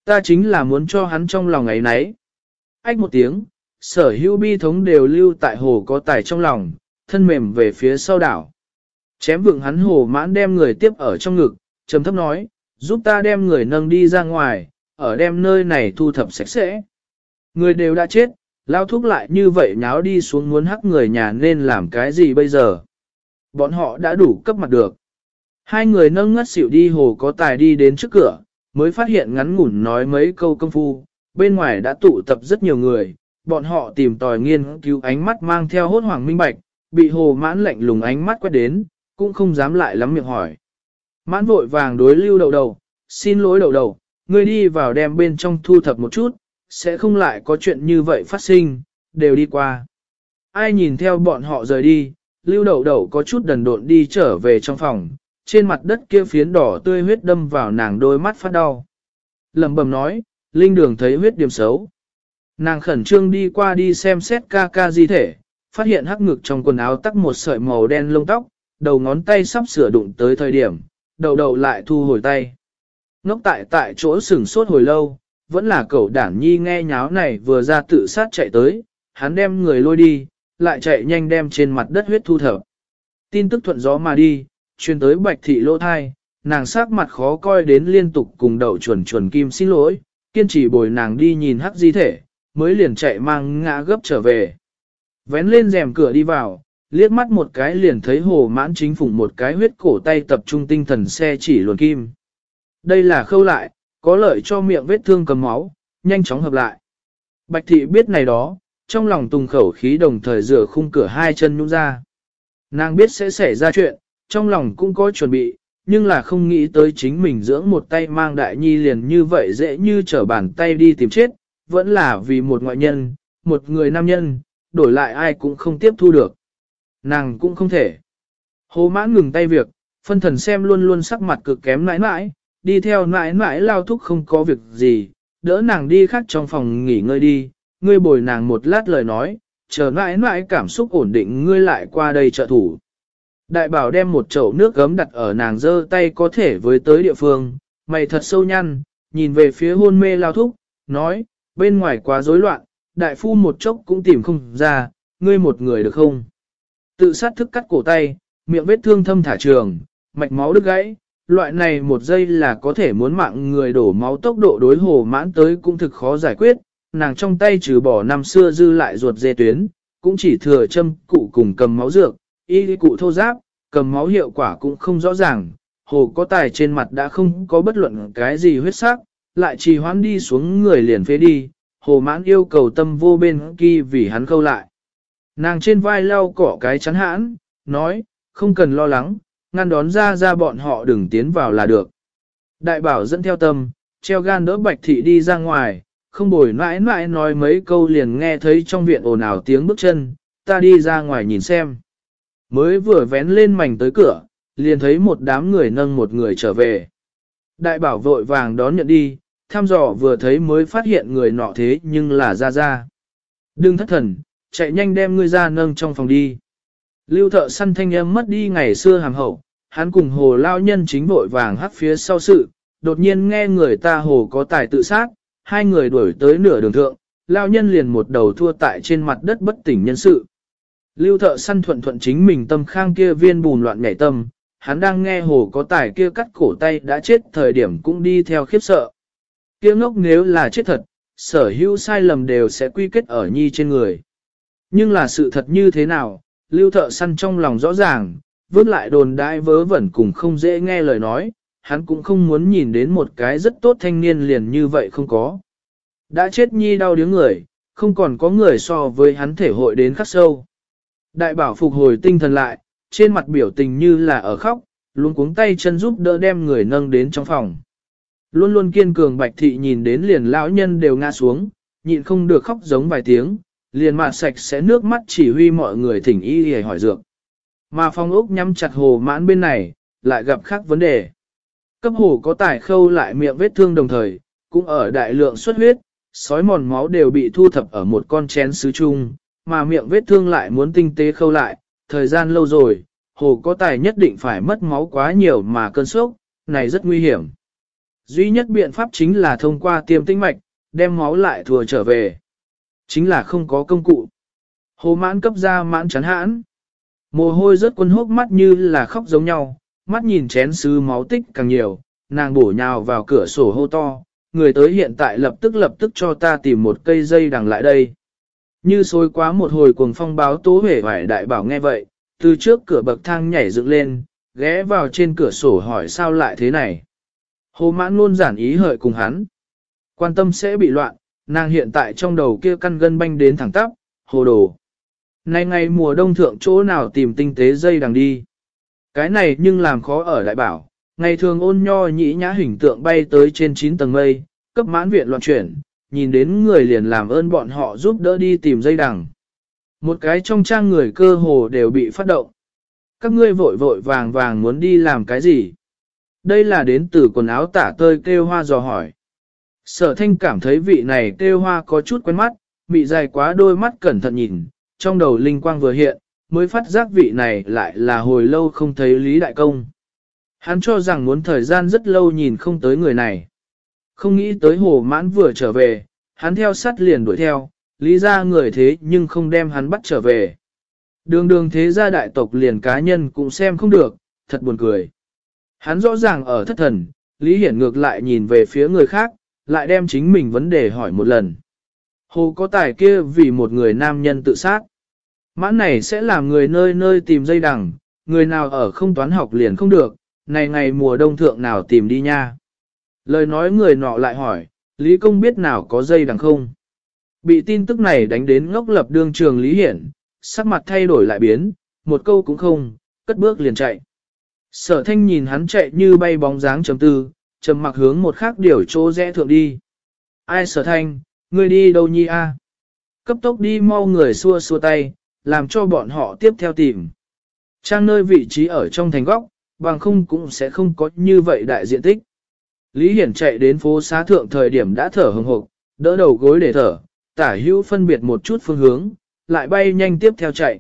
Ta chính là muốn cho hắn trong lòng ấy nấy. Ách một tiếng, sở hữu bi thống đều lưu tại hồ có tài trong lòng, thân mềm về phía sau đảo. Chém vượng hắn hồ mãn đem người tiếp ở trong ngực, trầm thấp nói, giúp ta đem người nâng đi ra ngoài, ở đem nơi này thu thập sạch sẽ. Người đều đã chết, lao thúc lại như vậy nháo đi xuống muốn hắc người nhà nên làm cái gì bây giờ. Bọn họ đã đủ cấp mặt được. Hai người nâng ngất xỉu đi hồ có tài đi đến trước cửa, mới phát hiện ngắn ngủn nói mấy câu công phu, bên ngoài đã tụ tập rất nhiều người, bọn họ tìm tòi nghiên cứu ánh mắt mang theo hốt hoảng minh bạch, bị hồ mãn lạnh lùng ánh mắt quét đến, cũng không dám lại lắm miệng hỏi. Mãn vội vàng đối lưu đầu đầu, xin lỗi đầu đầu, ngươi đi vào đem bên trong thu thập một chút, sẽ không lại có chuyện như vậy phát sinh, đều đi qua. Ai nhìn theo bọn họ rời đi, lưu Đậu Đậu có chút đần độn đi trở về trong phòng, trên mặt đất kia phiến đỏ tươi huyết đâm vào nàng đôi mắt phát đau. Lầm bầm nói, linh đường thấy huyết điểm xấu. Nàng khẩn trương đi qua đi xem xét ca ca di thể, phát hiện hắc ngực trong quần áo tắc một sợi màu đen lông tóc, đầu ngón tay sắp sửa đụng tới thời điểm, đầu đầu lại thu hồi tay. Ngốc tại tại chỗ sửng sốt hồi lâu, vẫn là cậu đản nhi nghe nháo này vừa ra tự sát chạy tới, hắn đem người lôi đi, lại chạy nhanh đem trên mặt đất huyết thu thập. Tin tức thuận gió mà đi, truyền tới bạch thị lô thai, nàng sắc mặt khó coi đến liên tục cùng đậu chuẩn chuẩn kim xin lỗi, kiên trì bồi nàng đi nhìn hắc di thể, mới liền chạy mang ngã gấp trở về. Vén lên rèm cửa đi vào, liếc mắt một cái liền thấy hồ mãn chính phụng một cái huyết cổ tay tập trung tinh thần xe chỉ luồn kim. Đây là khâu lại, có lợi cho miệng vết thương cầm máu, nhanh chóng hợp lại. Bạch thị biết này đó, trong lòng tùng khẩu khí đồng thời rửa khung cửa hai chân nhũ ra. Nàng biết sẽ xảy ra chuyện, trong lòng cũng có chuẩn bị, nhưng là không nghĩ tới chính mình dưỡng một tay mang đại nhi liền như vậy dễ như trở bàn tay đi tìm chết, vẫn là vì một ngoại nhân, một người nam nhân, đổi lại ai cũng không tiếp thu được. Nàng cũng không thể. Hồ mãn ngừng tay việc, phân thần xem luôn luôn sắc mặt cực kém nãi nãi, đi theo nãi nãi lao thúc không có việc gì, đỡ nàng đi khác trong phòng nghỉ ngơi đi, ngươi bồi nàng một lát lời nói, chờ nãi nãi cảm xúc ổn định ngươi lại qua đây trợ thủ. Đại bảo đem một chậu nước gấm đặt ở nàng dơ tay có thể với tới địa phương, mày thật sâu nhăn, nhìn về phía hôn mê lao thúc, nói, bên ngoài quá rối loạn, đại phu một chốc cũng tìm không ra, ngươi một người được không? Tự sát thức cắt cổ tay, miệng vết thương thâm thả trường, mạch máu đứt gãy, loại này một giây là có thể muốn mạng người đổ máu tốc độ đối hồ mãn tới cũng thực khó giải quyết, nàng trong tay trừ bỏ năm xưa dư lại ruột dê tuyến, cũng chỉ thừa châm cụ cùng cầm máu dược, y cụ thô giáp, cầm máu hiệu quả cũng không rõ ràng, hồ có tài trên mặt đã không có bất luận cái gì huyết sắc, lại trì hoãn đi xuống người liền phế đi, hồ mãn yêu cầu tâm vô bên kia vì hắn khâu lại. Nàng trên vai lau cỏ cái chắn hãn, nói, không cần lo lắng, ngăn đón ra ra bọn họ đừng tiến vào là được. Đại bảo dẫn theo tâm, treo gan đỡ bạch thị đi ra ngoài, không bồi mãi mãi nói mấy câu liền nghe thấy trong viện ồn ào tiếng bước chân, ta đi ra ngoài nhìn xem. Mới vừa vén lên mảnh tới cửa, liền thấy một đám người nâng một người trở về. Đại bảo vội vàng đón nhận đi, thăm dò vừa thấy mới phát hiện người nọ thế nhưng là ra ra. Đừng thất thần, chạy nhanh đem ngươi ra nâng trong phòng đi. Lưu thợ săn thanh âm mất đi ngày xưa hàm hậu, hắn cùng hồ lao nhân chính vội vàng hắt phía sau sự, đột nhiên nghe người ta hồ có tài tự sát, hai người đuổi tới nửa đường thượng, lao nhân liền một đầu thua tại trên mặt đất bất tỉnh nhân sự. Lưu thợ săn thuận thuận chính mình tâm khang kia viên bùn loạn nhảy tâm, hắn đang nghe hồ có tài kia cắt cổ tay đã chết thời điểm cũng đi theo khiếp sợ. Kia ngốc nếu là chết thật, sở hữu sai lầm đều sẽ quy kết ở nhi trên người. Nhưng là sự thật như thế nào, lưu thợ săn trong lòng rõ ràng, vớt lại đồn đại vớ vẩn cùng không dễ nghe lời nói, hắn cũng không muốn nhìn đến một cái rất tốt thanh niên liền như vậy không có. Đã chết nhi đau điếng người, không còn có người so với hắn thể hội đến khắc sâu. Đại bảo phục hồi tinh thần lại, trên mặt biểu tình như là ở khóc, luôn cuống tay chân giúp đỡ đem người nâng đến trong phòng. Luôn luôn kiên cường bạch thị nhìn đến liền lão nhân đều ngã xuống, nhịn không được khóc giống vài tiếng, liền mạt sạch sẽ nước mắt chỉ huy mọi người thỉnh y để hỏi dược. Mà phong ốc nhắm chặt hồ mãn bên này, lại gặp khác vấn đề. Cấp hồ có tải khâu lại miệng vết thương đồng thời, cũng ở đại lượng xuất huyết, sói mòn máu đều bị thu thập ở một con chén sứ chung, mà miệng vết thương lại muốn tinh tế khâu lại, thời gian lâu rồi, hồ có tài nhất định phải mất máu quá nhiều mà cơn sốc, này rất nguy hiểm. Duy nhất biện pháp chính là thông qua tiêm tinh mạch, đem máu lại thừa trở về. Chính là không có công cụ. Hồ mãn cấp ra mãn chán hãn. Mồ hôi rớt quân hốc mắt như là khóc giống nhau, mắt nhìn chén sứ máu tích càng nhiều, nàng bổ nhào vào cửa sổ hô to, người tới hiện tại lập tức lập tức cho ta tìm một cây dây đằng lại đây. Như xối quá một hồi cuồng phong báo tố hể vải đại bảo nghe vậy, từ trước cửa bậc thang nhảy dựng lên, ghé vào trên cửa sổ hỏi sao lại thế này. Hồ mãn luôn giản ý hợi cùng hắn. Quan tâm sẽ bị loạn, nàng hiện tại trong đầu kia căn gân banh đến thẳng tắp, hồ đồ. Nay ngày mùa đông thượng chỗ nào tìm tinh tế dây đằng đi. Cái này nhưng làm khó ở đại bảo, ngày thường ôn nho nhĩ nhã hình tượng bay tới trên 9 tầng mây, cấp mãn viện loạn chuyển, nhìn đến người liền làm ơn bọn họ giúp đỡ đi tìm dây đằng. Một cái trong trang người cơ hồ đều bị phát động. Các ngươi vội vội vàng vàng muốn đi làm cái gì? Đây là đến từ quần áo tả tơi kêu hoa dò hỏi. Sở thanh cảm thấy vị này kêu hoa có chút quen mắt, bị dài quá đôi mắt cẩn thận nhìn, trong đầu linh quang vừa hiện, mới phát giác vị này lại là hồi lâu không thấy Lý Đại Công. Hắn cho rằng muốn thời gian rất lâu nhìn không tới người này. Không nghĩ tới hồ mãn vừa trở về, hắn theo sát liền đuổi theo, lý ra người thế nhưng không đem hắn bắt trở về. Đường đường thế gia đại tộc liền cá nhân cũng xem không được, thật buồn cười. Hắn rõ ràng ở thất thần, Lý Hiển ngược lại nhìn về phía người khác, lại đem chính mình vấn đề hỏi một lần. Hồ có tài kia vì một người nam nhân tự sát. Mãn này sẽ làm người nơi nơi tìm dây đằng, người nào ở không toán học liền không được, này ngày mùa đông thượng nào tìm đi nha. Lời nói người nọ lại hỏi, Lý Công biết nào có dây đằng không? Bị tin tức này đánh đến ngốc lập đương trường Lý Hiển, sắc mặt thay đổi lại biến, một câu cũng không, cất bước liền chạy. Sở thanh nhìn hắn chạy như bay bóng dáng chấm tư, trầm mặc hướng một khác điều chỗ rẽ thượng đi. Ai sở thanh, ngươi đi đâu nhi a? Cấp tốc đi mau người xua xua tay, làm cho bọn họ tiếp theo tìm. Trang nơi vị trí ở trong thành góc, bằng không cũng sẽ không có như vậy đại diện tích. Lý Hiển chạy đến phố xá thượng thời điểm đã thở hừng hộc, đỡ đầu gối để thở, tả hữu phân biệt một chút phương hướng, lại bay nhanh tiếp theo chạy.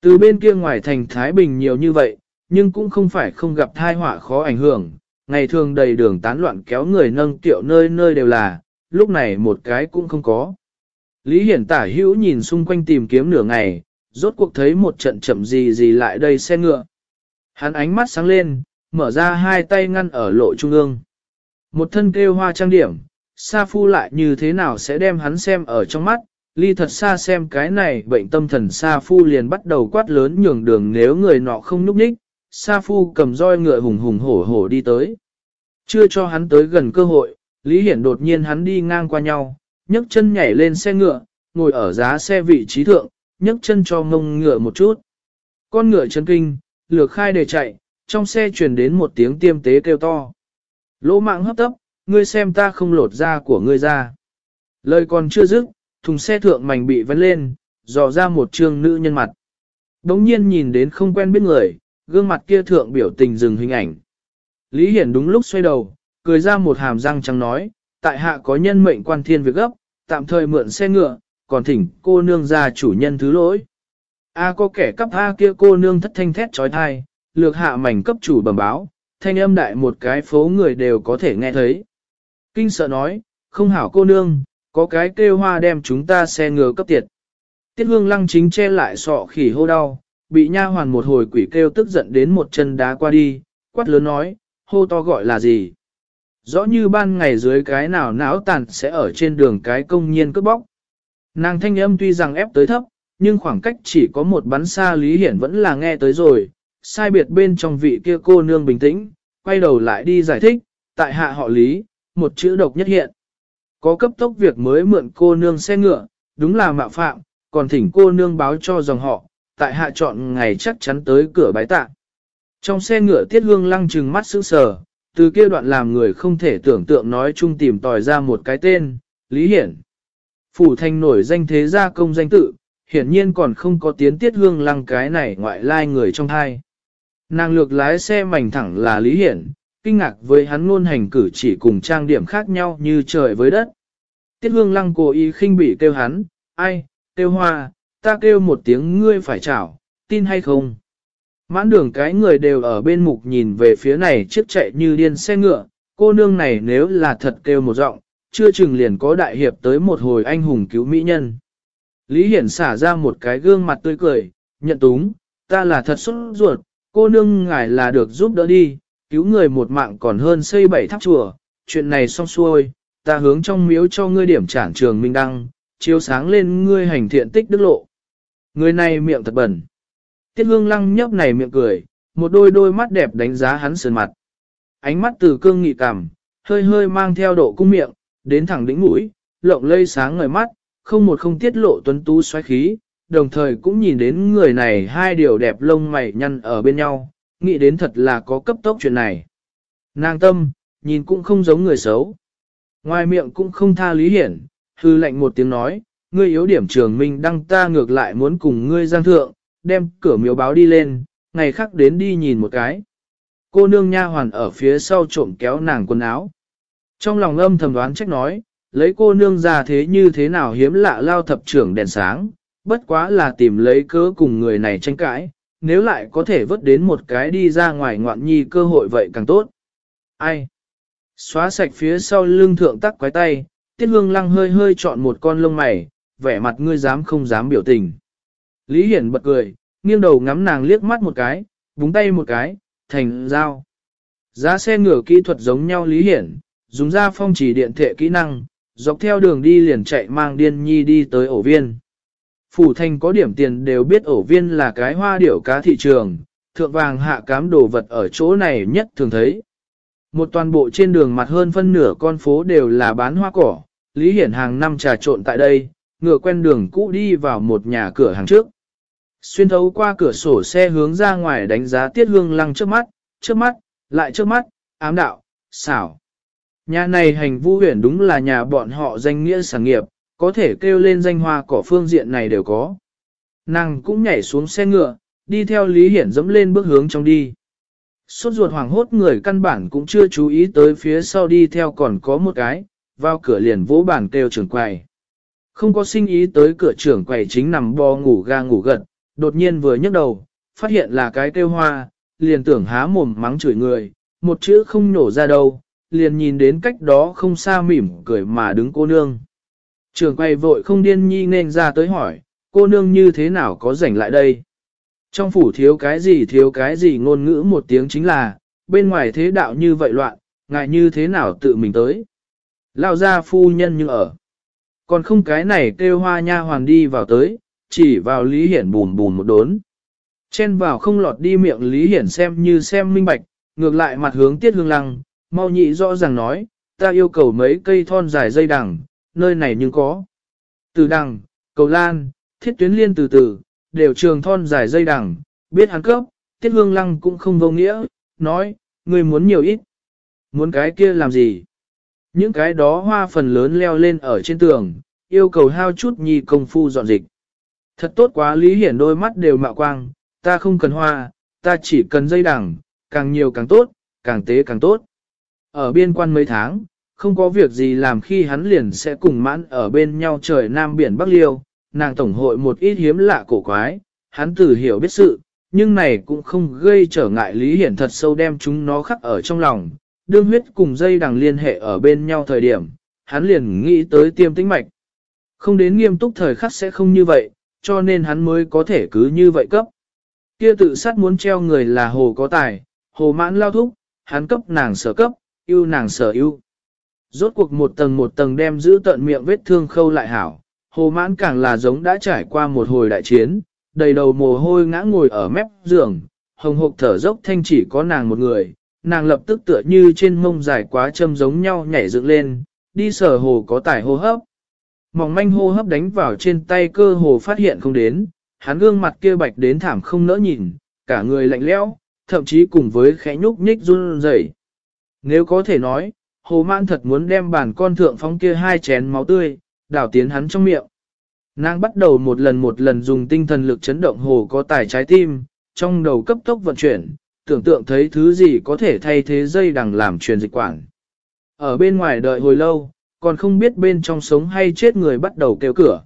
Từ bên kia ngoài thành Thái Bình nhiều như vậy, nhưng cũng không phải không gặp thai họa khó ảnh hưởng, ngày thường đầy đường tán loạn kéo người nâng tiệu nơi nơi đều là, lúc này một cái cũng không có. Lý Hiển tả hữu nhìn xung quanh tìm kiếm nửa ngày, rốt cuộc thấy một trận chậm gì gì lại đây xe ngựa. Hắn ánh mắt sáng lên, mở ra hai tay ngăn ở lộ trung ương. Một thân kêu hoa trang điểm, Sa Phu lại như thế nào sẽ đem hắn xem ở trong mắt, ly thật xa xem cái này bệnh tâm thần Sa Phu liền bắt đầu quát lớn nhường đường nếu người nọ không núp ních, Sa Phu cầm roi ngựa hùng hùng hổ hổ đi tới. Chưa cho hắn tới gần cơ hội, Lý Hiển đột nhiên hắn đi ngang qua nhau, nhấc chân nhảy lên xe ngựa, ngồi ở giá xe vị trí thượng, nhấc chân cho ngông ngựa một chút. Con ngựa chân kinh, lược khai để chạy, trong xe truyền đến một tiếng tiêm tế kêu to. Lỗ mạng hấp tấp, ngươi xem ta không lột da của ngươi ra. Lời còn chưa dứt, thùng xe thượng mảnh bị vấn lên, dò ra một trương nữ nhân mặt. Đống nhiên nhìn đến không quen biết người, gương mặt kia thượng biểu tình dừng hình ảnh. Lý Hiển đúng lúc xoay đầu, cười ra một hàm răng trắng nói, tại hạ có nhân mệnh quan thiên việc gấp, tạm thời mượn xe ngựa, còn thỉnh cô nương ra chủ nhân thứ lỗi. A có kẻ cấp A kia cô nương thất thanh thét trói thai, lược hạ mảnh cấp chủ bẩm báo, thanh âm đại một cái phố người đều có thể nghe thấy. Kinh sợ nói, không hảo cô nương, có cái kêu hoa đem chúng ta xe ngựa cấp tiệt. Tiết hương lăng chính che lại sọ khỉ hô đau, bị nha hoàn một hồi quỷ kêu tức giận đến một chân đá qua đi, quát lớn nói, hô to gọi là gì. Rõ như ban ngày dưới cái nào não tàn sẽ ở trên đường cái công nhiên cướp bóc. Nàng thanh âm tuy rằng ép tới thấp, nhưng khoảng cách chỉ có một bắn xa Lý Hiển vẫn là nghe tới rồi, sai biệt bên trong vị kia cô nương bình tĩnh, quay đầu lại đi giải thích, tại hạ họ Lý, một chữ độc nhất hiện. Có cấp tốc việc mới mượn cô nương xe ngựa, đúng là mạo phạm, còn thỉnh cô nương báo cho dòng họ, tại hạ chọn ngày chắc chắn tới cửa bái tạ. Trong xe ngựa tiết hương lăng trừng mắt sững sờ, từ kia đoạn làm người không thể tưởng tượng nói chung tìm tòi ra một cái tên, Lý Hiển. Phủ thành nổi danh thế gia công danh tự, hiển nhiên còn không có tiến tiết hương lăng cái này ngoại lai người trong hai. Nàng lược lái xe mảnh thẳng là Lý Hiển, kinh ngạc với hắn luôn hành cử chỉ cùng trang điểm khác nhau như trời với đất. Tiết hương lăng cố ý khinh bỉ kêu hắn, ai, kêu hoa, ta kêu một tiếng ngươi phải chảo, tin hay không? Mãn đường cái người đều ở bên mục nhìn về phía này chiếc chạy như điên xe ngựa, cô nương này nếu là thật kêu một giọng, chưa chừng liền có đại hiệp tới một hồi anh hùng cứu mỹ nhân. Lý Hiển xả ra một cái gương mặt tươi cười, nhận túng, ta là thật xuất ruột, cô nương ngài là được giúp đỡ đi, cứu người một mạng còn hơn xây bảy tháp chùa, chuyện này xong xuôi, ta hướng trong miếu cho ngươi điểm trản trường minh đăng, chiếu sáng lên ngươi hành thiện tích đức lộ. Người này miệng thật bẩn. Tiết hương lăng nhấp này miệng cười, một đôi đôi mắt đẹp đánh giá hắn sườn mặt. Ánh mắt từ cương nghị cảm, hơi hơi mang theo độ cung miệng, đến thẳng đỉnh mũi, lộng lây sáng ngời mắt, không một không tiết lộ tuấn tú xoáy khí, đồng thời cũng nhìn đến người này hai điều đẹp lông mày nhăn ở bên nhau, nghĩ đến thật là có cấp tốc chuyện này. Nàng tâm, nhìn cũng không giống người xấu. Ngoài miệng cũng không tha lý hiển, hư lạnh một tiếng nói, ngươi yếu điểm trường minh đăng ta ngược lại muốn cùng ngươi giang thượng, đem cửa miếu báo đi lên, ngày khác đến đi nhìn một cái. Cô nương nha hoàn ở phía sau trộm kéo nàng quần áo. Trong lòng âm thầm đoán trách nói, lấy cô nương ra thế như thế nào hiếm lạ lao thập trưởng đèn sáng, bất quá là tìm lấy cớ cùng người này tranh cãi, nếu lại có thể vớt đến một cái đi ra ngoài ngoạn nhi cơ hội vậy càng tốt. Ai? Xóa sạch phía sau lưng thượng tắc quái tay, tiết hương lăng hơi hơi chọn một con lông mày, vẻ mặt ngươi dám không dám biểu tình. Lý Hiển bật cười, nghiêng đầu ngắm nàng liếc mắt một cái, búng tay một cái, thành dao. Giá xe ngựa kỹ thuật giống nhau Lý Hiển, dùng ra phong chỉ điện thệ kỹ năng, dọc theo đường đi liền chạy mang điên nhi đi tới ổ viên. Phủ thành có điểm tiền đều biết ổ viên là cái hoa điểu cá thị trường, thượng vàng hạ cám đồ vật ở chỗ này nhất thường thấy. Một toàn bộ trên đường mặt hơn phân nửa con phố đều là bán hoa cỏ, Lý Hiển hàng năm trà trộn tại đây, ngựa quen đường cũ đi vào một nhà cửa hàng trước. Xuyên thấu qua cửa sổ xe hướng ra ngoài đánh giá tiết hương lăng trước mắt, trước mắt, lại trước mắt, ám đạo, xảo. Nhà này hành vu huyền đúng là nhà bọn họ danh nghĩa sản nghiệp, có thể kêu lên danh hoa cỏ phương diện này đều có. Nàng cũng nhảy xuống xe ngựa, đi theo Lý Hiển dẫm lên bước hướng trong đi. Sốt ruột hoảng hốt người căn bản cũng chưa chú ý tới phía sau đi theo còn có một cái, vào cửa liền vỗ bản kêu trưởng quầy. Không có sinh ý tới cửa trưởng quầy chính nằm bò ngủ ga ngủ gật, đột nhiên vừa nhấc đầu, phát hiện là cái kêu hoa, liền tưởng há mồm mắng chửi người, một chữ không nổ ra đâu, liền nhìn đến cách đó không xa mỉm cười mà đứng cô nương. Trưởng quầy vội không điên nhi nên ra tới hỏi, cô nương như thế nào có rảnh lại đây? Trong phủ thiếu cái gì thiếu cái gì ngôn ngữ một tiếng chính là, bên ngoài thế đạo như vậy loạn, ngại như thế nào tự mình tới. Lao ra phu nhân như ở. Còn không cái này kêu hoa nha hoàng đi vào tới, chỉ vào Lý Hiển bùn bùn một đốn. Chen vào không lọt đi miệng Lý Hiển xem như xem minh bạch, ngược lại mặt hướng tiết hương lăng, mau nhị rõ ràng nói, ta yêu cầu mấy cây thon dài dây đằng, nơi này nhưng có. Từ đằng, cầu lan, thiết tuyến liên từ từ, đều trường thon dài dây đằng, biết hắn cấp, tiết hương lăng cũng không vô nghĩa, nói, người muốn nhiều ít. Muốn cái kia làm gì? Những cái đó hoa phần lớn leo lên ở trên tường, yêu cầu hao chút nhi công phu dọn dịch. Thật tốt quá Lý Hiển đôi mắt đều mạo quang, ta không cần hoa, ta chỉ cần dây đằng, càng nhiều càng tốt, càng tế càng tốt. Ở biên quan mấy tháng, không có việc gì làm khi hắn liền sẽ cùng mãn ở bên nhau trời Nam Biển Bắc Liêu, nàng tổng hội một ít hiếm lạ cổ quái, hắn tử hiểu biết sự, nhưng này cũng không gây trở ngại Lý Hiển thật sâu đem chúng nó khắc ở trong lòng, đương huyết cùng dây đằng liên hệ ở bên nhau thời điểm, hắn liền nghĩ tới tiêm tĩnh mạch. Không đến nghiêm túc thời khắc sẽ không như vậy, cho nên hắn mới có thể cứ như vậy cấp. Kia tự sát muốn treo người là hồ có tài, hồ mãn lao thúc, hắn cấp nàng sở cấp, yêu nàng sở yêu. Rốt cuộc một tầng một tầng đem giữ tận miệng vết thương khâu lại hảo, hồ mãn càng là giống đã trải qua một hồi đại chiến, đầy đầu mồ hôi ngã ngồi ở mép giường, hồng hộc thở dốc thanh chỉ có nàng một người, nàng lập tức tựa như trên mông dài quá châm giống nhau nhảy dựng lên, đi sở hồ có tải hô hấp. Mỏng manh hô hấp đánh vào trên tay cơ hồ phát hiện không đến, hắn gương mặt kia bạch đến thảm không nỡ nhìn, cả người lạnh lẽo, thậm chí cùng với khẽ nhúc nhích run rẩy. Nếu có thể nói, hồ man thật muốn đem bản con thượng phóng kia hai chén máu tươi, đảo tiến hắn trong miệng. Nàng bắt đầu một lần một lần dùng tinh thần lực chấn động hồ có tài trái tim, trong đầu cấp tốc vận chuyển, tưởng tượng thấy thứ gì có thể thay thế dây đằng làm truyền dịch quản. Ở bên ngoài đợi hồi lâu, còn không biết bên trong sống hay chết người bắt đầu kêu cửa.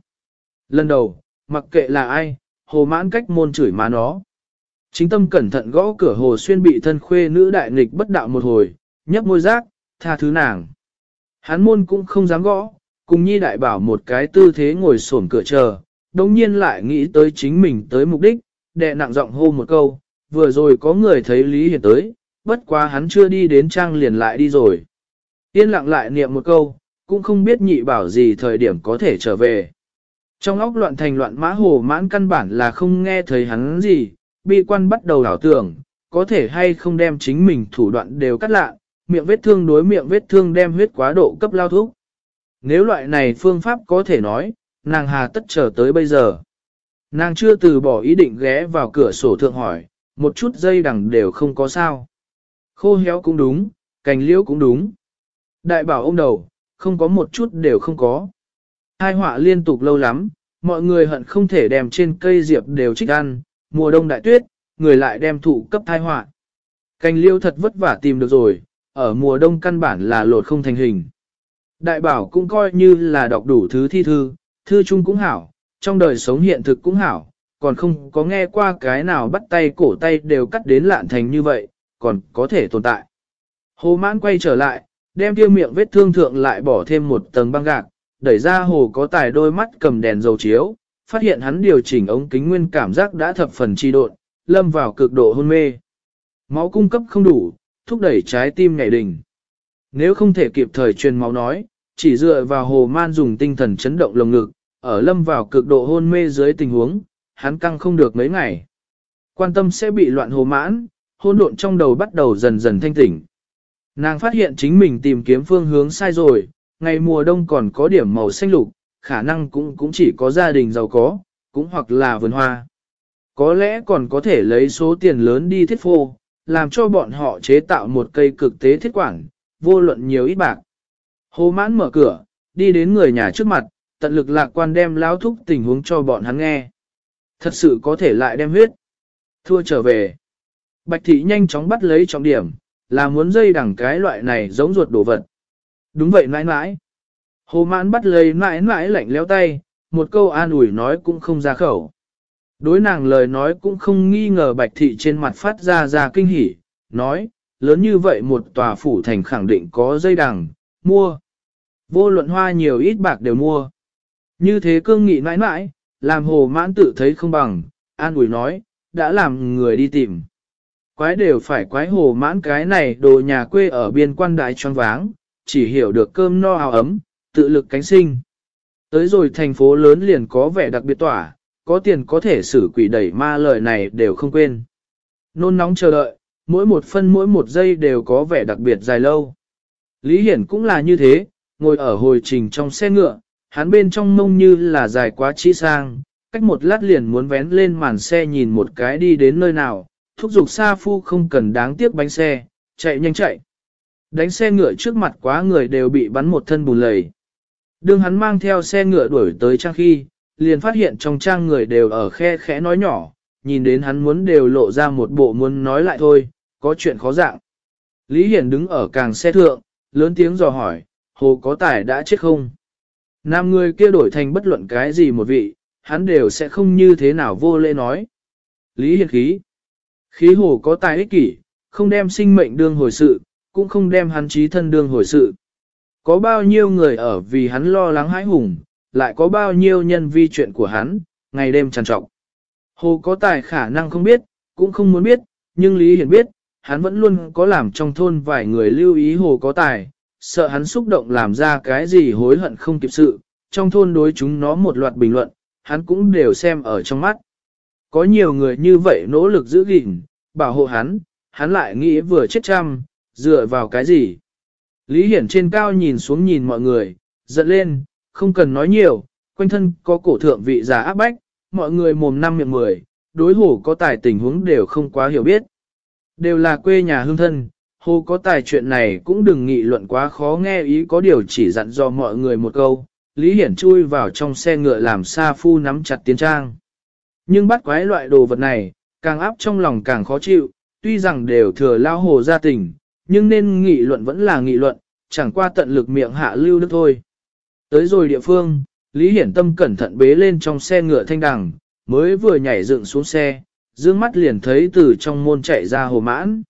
Lần đầu, mặc kệ là ai, hồ mãn cách môn chửi má nó. Chính tâm cẩn thận gõ cửa hồ xuyên bị thân khuê nữ đại nghịch bất đạo một hồi, nhấp môi rác, tha thứ nàng. Hắn môn cũng không dám gõ, cùng nhi đại bảo một cái tư thế ngồi xổm cửa chờ, đồng nhiên lại nghĩ tới chính mình tới mục đích, đệ nặng giọng hô một câu, vừa rồi có người thấy Lý Hiển tới, bất quá hắn chưa đi đến trang liền lại đi rồi. Yên lặng lại niệm một câu, cũng không biết nhị bảo gì thời điểm có thể trở về. Trong óc loạn thành loạn mã hồ mãn căn bản là không nghe thấy hắn gì, bi quan bắt đầu đảo tưởng, có thể hay không đem chính mình thủ đoạn đều cắt lạ, miệng vết thương đối miệng vết thương đem huyết quá độ cấp lao thuốc. Nếu loại này phương pháp có thể nói, nàng hà tất chờ tới bây giờ. Nàng chưa từ bỏ ý định ghé vào cửa sổ thượng hỏi, một chút dây đằng đều không có sao. Khô héo cũng đúng, cành liễu cũng đúng. Đại bảo ông đầu, không có một chút đều không có. Hai họa liên tục lâu lắm, mọi người hận không thể đem trên cây diệp đều trích ăn, mùa đông đại tuyết, người lại đem thụ cấp thai họa. Cành liêu thật vất vả tìm được rồi, ở mùa đông căn bản là lột không thành hình. Đại bảo cũng coi như là đọc đủ thứ thi thư, thư chung cũng hảo, trong đời sống hiện thực cũng hảo, còn không có nghe qua cái nào bắt tay cổ tay đều cắt đến lạn thành như vậy, còn có thể tồn tại. Hồ mãn quay trở lại, đem tiêu miệng vết thương thượng lại bỏ thêm một tầng băng gạc, đẩy ra hồ có tài đôi mắt cầm đèn dầu chiếu, phát hiện hắn điều chỉnh ống kính nguyên cảm giác đã thập phần chi độn, lâm vào cực độ hôn mê. Máu cung cấp không đủ, thúc đẩy trái tim nhảy đỉnh. Nếu không thể kịp thời truyền máu nói, chỉ dựa vào hồ man dùng tinh thần chấn động lồng ngực, ở lâm vào cực độ hôn mê dưới tình huống, hắn căng không được mấy ngày. Quan tâm sẽ bị loạn hồ mãn, hôn độn trong đầu bắt đầu dần dần thanh tỉnh. Nàng phát hiện chính mình tìm kiếm phương hướng sai rồi, ngày mùa đông còn có điểm màu xanh lục, khả năng cũng cũng chỉ có gia đình giàu có, cũng hoặc là vườn hoa. Có lẽ còn có thể lấy số tiền lớn đi thiết phô, làm cho bọn họ chế tạo một cây cực tế thiết quản, vô luận nhiều ít bạc. Hồ mãn mở cửa, đi đến người nhà trước mặt, tận lực lạc quan đem lao thúc tình huống cho bọn hắn nghe. Thật sự có thể lại đem huyết. Thua trở về. Bạch thị nhanh chóng bắt lấy trọng điểm, là muốn dây đẳng cái loại này giống ruột đổ vật. Đúng vậy mãi mãi. Hồ mãn bắt lấy mãi mãi lạnh leo tay, một câu an ủi nói cũng không ra khẩu. Đối nàng lời nói cũng không nghi ngờ bạch thị trên mặt phát ra ra kinh hỉ, nói, lớn như vậy một tòa phủ thành khẳng định có dây đằng, mua. Vô luận hoa nhiều ít bạc đều mua. Như thế cương nghị mãi mãi, làm hồ mãn tự thấy không bằng, an ủi nói, đã làm người đi tìm. Quái đều phải quái hồ mãn cái này đồ nhà quê ở biên quan đại tròn váng, chỉ hiểu được cơm no hào ấm, tự lực cánh sinh. Tới rồi thành phố lớn liền có vẻ đặc biệt tỏa, có tiền có thể xử quỷ đẩy ma lời này đều không quên. Nôn nóng chờ đợi, mỗi một phân mỗi một giây đều có vẻ đặc biệt dài lâu. Lý Hiển cũng là như thế, ngồi ở hồi trình trong xe ngựa, hắn bên trong mông như là dài quá chi sang, cách một lát liền muốn vén lên màn xe nhìn một cái đi đến nơi nào, thúc giục Sa Phu không cần đáng tiếc bánh xe, chạy nhanh chạy. Đánh xe ngựa trước mặt quá người đều bị bắn một thân bùn lầy. Đường hắn mang theo xe ngựa đuổi tới trang khi, liền phát hiện trong trang người đều ở khe khẽ nói nhỏ, nhìn đến hắn muốn đều lộ ra một bộ muốn nói lại thôi, có chuyện khó dạng. Lý Hiển đứng ở càng xe thượng, lớn tiếng dò hỏi, hồ có tài đã chết không? Nam người kia đổi thành bất luận cái gì một vị, hắn đều sẽ không như thế nào vô lễ nói. Lý hiền khí. Khí hồ có tài ích kỷ, không đem sinh mệnh đương hồi sự, cũng không đem hắn trí thân đương hồi sự. Có bao nhiêu người ở vì hắn lo lắng hãi hùng, lại có bao nhiêu nhân vi chuyện của hắn, ngày đêm trằn trọng. Hồ có tài khả năng không biết, cũng không muốn biết, nhưng Lý Hiển biết, hắn vẫn luôn có làm trong thôn vài người lưu ý hồ có tài, sợ hắn xúc động làm ra cái gì hối hận không kịp sự, trong thôn đối chúng nó một loạt bình luận, hắn cũng đều xem ở trong mắt. Có nhiều người như vậy nỗ lực giữ gìn, bảo hộ hắn, hắn lại nghĩ vừa chết trăm, dựa vào cái gì. Lý Hiển trên cao nhìn xuống nhìn mọi người, giận lên, không cần nói nhiều, quanh thân có cổ thượng vị giả áp bách, mọi người mồm năm miệng mười, đối hổ có tài tình huống đều không quá hiểu biết. Đều là quê nhà hương thân, hồ có tài chuyện này cũng đừng nghị luận quá khó nghe ý có điều chỉ dặn do mọi người một câu, Lý Hiển chui vào trong xe ngựa làm Sa Phu nắm chặt tiến trang. Nhưng bắt quái loại đồ vật này, càng áp trong lòng càng khó chịu, tuy rằng đều thừa lao hồ gia tình, nhưng nên nghị luận vẫn là nghị luận, chẳng qua tận lực miệng hạ lưu đức thôi. Tới rồi địa phương, Lý Hiển Tâm cẩn thận bế lên trong xe ngựa thanh đằng, mới vừa nhảy dựng xuống xe, dương mắt liền thấy từ trong môn chạy ra hồ mãn.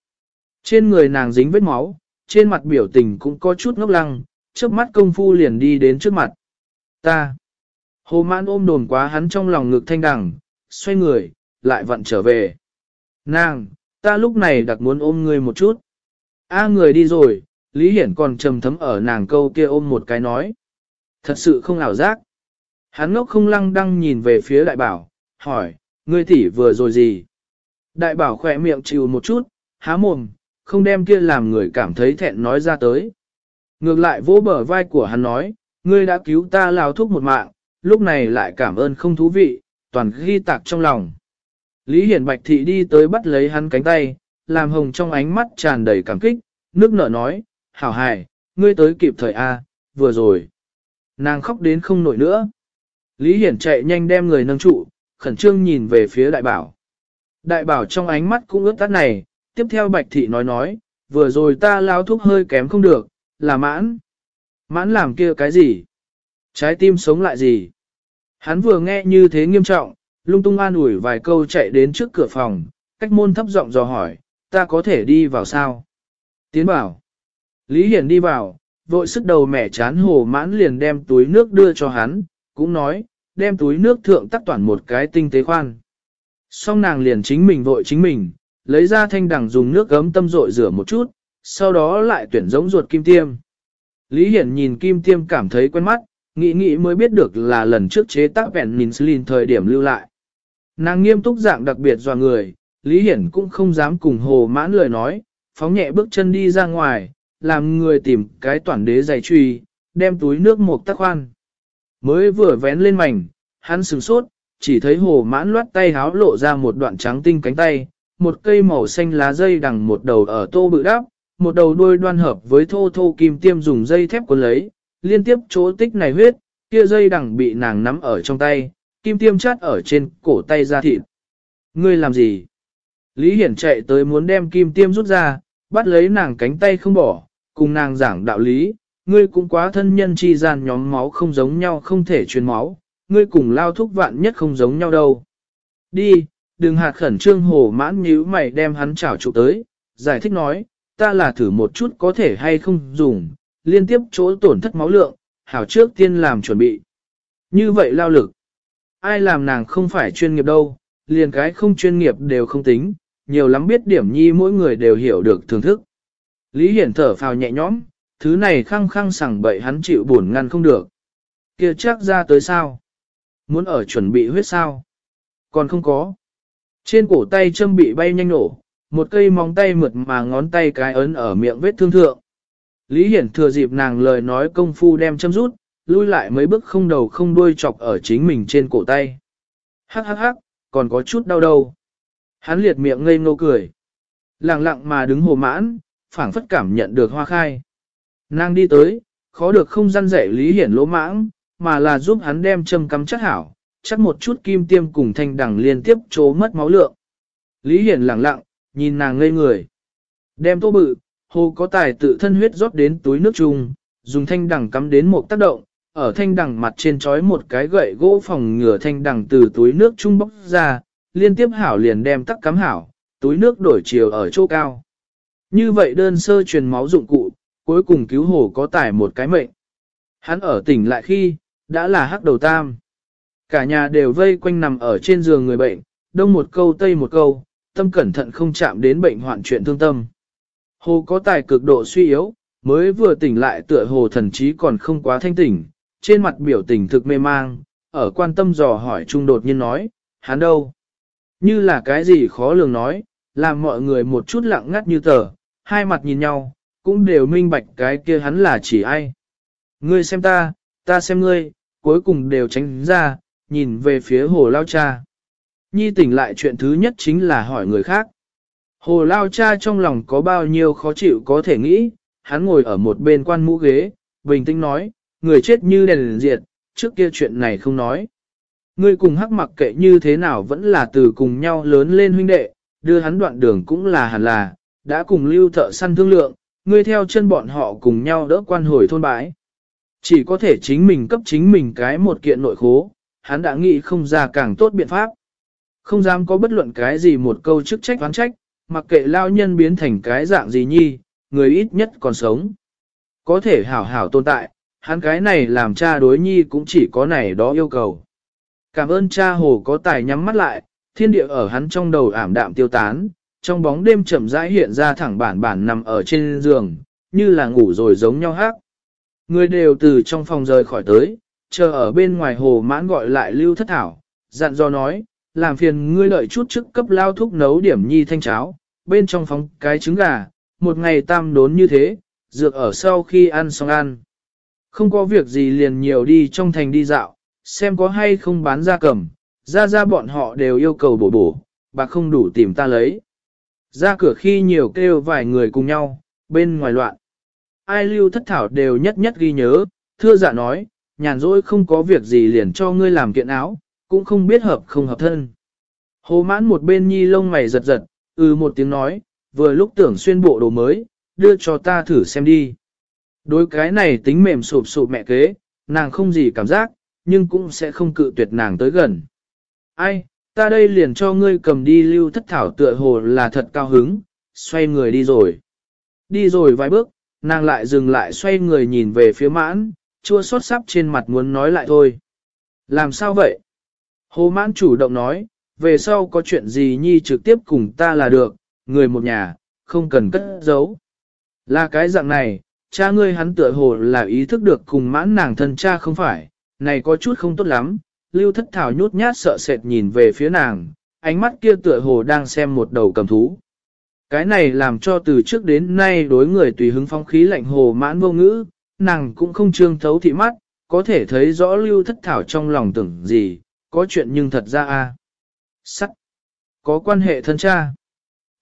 Trên người nàng dính vết máu, trên mặt biểu tình cũng có chút ngốc lăng, trước mắt công phu liền đi đến trước mặt. Ta! Hồ mãn ôm đồn quá hắn trong lòng ngực thanh đẳng xoay người, lại vặn trở về. Nàng, ta lúc này đặc muốn ôm người một chút. A người đi rồi, Lý Hiển còn trầm thấm ở nàng câu kia ôm một cái nói. Thật sự không ảo giác. Hắn ngốc không lăng đăng nhìn về phía đại bảo, hỏi, ngươi tỷ vừa rồi gì? Đại bảo khỏe miệng chịu một chút, há mồm, không đem kia làm người cảm thấy thẹn nói ra tới. Ngược lại vỗ bờ vai của hắn nói, ngươi đã cứu ta lao thúc một mạng, lúc này lại cảm ơn không thú vị, toàn ghi tạc trong lòng. Lý Hiển Bạch Thị đi tới bắt lấy hắn cánh tay, làm hồng trong ánh mắt tràn đầy cảm kích, nước nở nói, hảo hài, ngươi tới kịp thời A, vừa rồi. Nàng khóc đến không nổi nữa. Lý Hiển chạy nhanh đem người nâng trụ, khẩn trương nhìn về phía đại bảo. Đại bảo trong ánh mắt cũng ướt tắt này, tiếp theo Bạch Thị nói nói, vừa rồi ta lao thuốc hơi kém không được, là mãn. Mãn làm kia cái gì? Trái tim sống lại gì? Hắn vừa nghe như thế nghiêm trọng, lung tung an ủi vài câu chạy đến trước cửa phòng, cách môn thấp giọng dò hỏi, ta có thể đi vào sao? Tiến bảo. Lý Hiển đi vào, vội sức đầu mẻ chán hồ mãn liền đem túi nước đưa cho hắn, cũng nói, đem túi nước thượng tắc toàn một cái tinh tế khoan. Xong nàng liền chính mình vội chính mình, lấy ra thanh đằng dùng nước gấm tâm rội rửa một chút, sau đó lại tuyển giống ruột kim tiêm. Lý Hiển nhìn kim tiêm cảm thấy quen mắt, nghĩ nghĩ mới biết được là lần trước chế tác vẹn Minslin thời điểm lưu lại. Nàng nghiêm túc dạng đặc biệt dò người, Lý Hiển cũng không dám cùng hồ mãn lời nói, phóng nhẹ bước chân đi ra ngoài, làm người tìm cái toàn đế giày truy, đem túi nước một tắc khoan. Mới vừa vén lên mảnh, hắn sửng sốt, chỉ thấy hồ mãn loát tay háo lộ ra một đoạn trắng tinh cánh tay, một cây màu xanh lá dây đằng một đầu ở tô bự đáp, một đầu đuôi đoan hợp với thô thô kim tiêm dùng dây thép cuốn lấy, liên tiếp chỗ tích này huyết, kia dây đằng bị nàng nắm ở trong tay, kim tiêm chát ở trên cổ tay ra thịt. Ngươi làm gì? Lý Hiển chạy tới muốn đem kim tiêm rút ra, bắt lấy nàng cánh tay không bỏ, cùng nàng giảng đạo lý, ngươi cũng quá thân nhân chi gian nhóm máu không giống nhau không thể truyền máu, ngươi cùng lao thúc vạn nhất không giống nhau đâu. Đi, đừng hạt khẩn trương hồ mãn nhíu mày đem hắn chảo trụ tới, giải thích nói, ta là thử một chút có thể hay không dùng, liên tiếp chỗ tổn thất máu lượng, hảo trước tiên làm chuẩn bị. Như vậy lao lực, ai làm nàng không phải chuyên nghiệp đâu, liền cái không chuyên nghiệp đều không tính, nhiều lắm biết điểm nhi mỗi người đều hiểu được thưởng thức. Lý Hiển thở phào nhẹ nhõm, thứ này khăng khăng sẳng bậy hắn chịu buồn ngăn không được. kia chắc ra tới sao? Muốn ở chuẩn bị huyết sao? Còn không có. Trên cổ tay châm bị bay nhanh nổ, một cây móng tay mượt mà ngón tay cái ấn ở miệng vết thương thượng. Lý Hiển thừa dịp nàng lời nói công phu đem châm rút, lui lại mấy bước không đầu không đuôi chọc ở chính mình trên cổ tay. Hắc hắc hắc, còn có chút đau đầu. Hắn liệt miệng ngây ngô cười. Lặng lặng mà đứng hồ mãn, phảng phất cảm nhận được hoa khai. Nàng đi tới, khó được không gian dạy Lý Hiển lỗ mãng, mà là giúp hắn đem châm cắm chắc hảo, chắc một chút kim tiêm cùng thanh đằng liên tiếp trố mất máu lượng. Lý Hiển lặng lặng, nhìn nàng ngây người. Đem tô bự, hồ có tài tự thân huyết rót đến túi nước chung, dùng thanh đằng cắm đến một tác động, ở thanh đằng mặt trên trói một cái gậy gỗ phòng ngửa thanh đằng từ túi nước chung bốc ra, liên tiếp hảo liền đem tắc cắm hảo, túi nước đổi chiều ở chỗ cao. Như vậy đơn sơ truyền máu dụng cụ, cuối cùng cứu hồ có tài một cái mệnh. Hắn ở tỉnh lại khi, đã là hắc đầu tam. Cả nhà đều vây quanh nằm ở trên giường người bệnh, đông một câu tây một câu, tâm cẩn thận không chạm đến bệnh hoạn chuyện thương tâm. Hồ có tài cực độ suy yếu, mới vừa tỉnh lại tựa hồ thần trí còn không quá thanh tỉnh, trên mặt biểu tình thực mê mang, ở quan tâm dò hỏi trung đột nhiên nói, hắn đâu? Như là cái gì khó lường nói, làm mọi người một chút lặng ngắt như tờ, hai mặt nhìn nhau, cũng đều minh bạch cái kia hắn là chỉ ai. Ngươi xem ta, ta xem ngươi, cuối cùng đều tránh ra, nhìn về phía hồ lao cha. Nhi tỉnh lại chuyện thứ nhất chính là hỏi người khác. Hồ lao cha trong lòng có bao nhiêu khó chịu có thể nghĩ, hắn ngồi ở một bên quan mũ ghế, bình tĩnh nói, người chết như đèn diệt, trước kia chuyện này không nói. Ngươi cùng hắc mặc kệ như thế nào vẫn là từ cùng nhau lớn lên huynh đệ, đưa hắn đoạn đường cũng là hẳn là, đã cùng lưu thợ săn thương lượng, ngươi theo chân bọn họ cùng nhau đỡ quan hồi thôn bãi. Chỉ có thể chính mình cấp chính mình cái một kiện nội khố, hắn đã nghĩ không ra càng tốt biện pháp. Không dám có bất luận cái gì một câu chức trách oán trách, mặc kệ lao nhân biến thành cái dạng gì nhi, người ít nhất còn sống. Có thể hảo hảo tồn tại, hắn cái này làm cha đối nhi cũng chỉ có này đó yêu cầu. Cảm ơn cha hồ có tài nhắm mắt lại, thiên địa ở hắn trong đầu ảm đạm tiêu tán, trong bóng đêm chậm rãi hiện ra thẳng bản bản nằm ở trên giường, như là ngủ rồi giống nhau hát. Người đều từ trong phòng rời khỏi tới, chờ ở bên ngoài hồ mãn gọi lại lưu thất thảo, dặn dò nói, làm phiền ngươi lợi chút trước cấp lao thuốc nấu điểm nhi thanh cháo, bên trong phóng cái trứng gà, một ngày tam đốn như thế, dược ở sau khi ăn xong ăn. Không có việc gì liền nhiều đi trong thành đi dạo, xem có hay không bán ra cầm, ra ra bọn họ đều yêu cầu bổ bổ, bà không đủ tìm ta lấy. Ra cửa khi nhiều kêu vài người cùng nhau, bên ngoài loạn. Ai lưu thất thảo đều nhất nhất ghi nhớ, thưa dạ nói, nhàn rỗi không có việc gì liền cho ngươi làm kiện áo, cũng không biết hợp không hợp thân. Hồ mãn một bên nhi lông mày giật giật, ừ một tiếng nói, vừa lúc tưởng xuyên bộ đồ mới, đưa cho ta thử xem đi. Đối cái này tính mềm sụp sụp mẹ kế, nàng không gì cảm giác, nhưng cũng sẽ không cự tuyệt nàng tới gần. Ai, ta đây liền cho ngươi cầm đi lưu thất thảo tựa hồ là thật cao hứng, xoay người đi rồi. Đi rồi vài bước, nàng lại dừng lại xoay người nhìn về phía mãn, chua xót sắp trên mặt muốn nói lại thôi. Làm sao vậy? Hồ mãn chủ động nói, về sau có chuyện gì nhi trực tiếp cùng ta là được, người một nhà, không cần cất giấu. Là cái dạng này, cha ngươi hắn tựa hồ là ý thức được cùng mãn nàng thân cha không phải, này có chút không tốt lắm, lưu thất thảo nhút nhát sợ sệt nhìn về phía nàng, ánh mắt kia tựa hồ đang xem một đầu cầm thú. Cái này làm cho từ trước đến nay đối người tùy hứng phong khí lạnh hồ mãn vô ngữ, nàng cũng không trương thấu thị mắt, có thể thấy rõ lưu thất thảo trong lòng tưởng gì, có chuyện nhưng thật ra a Sắc. Có quan hệ thân cha.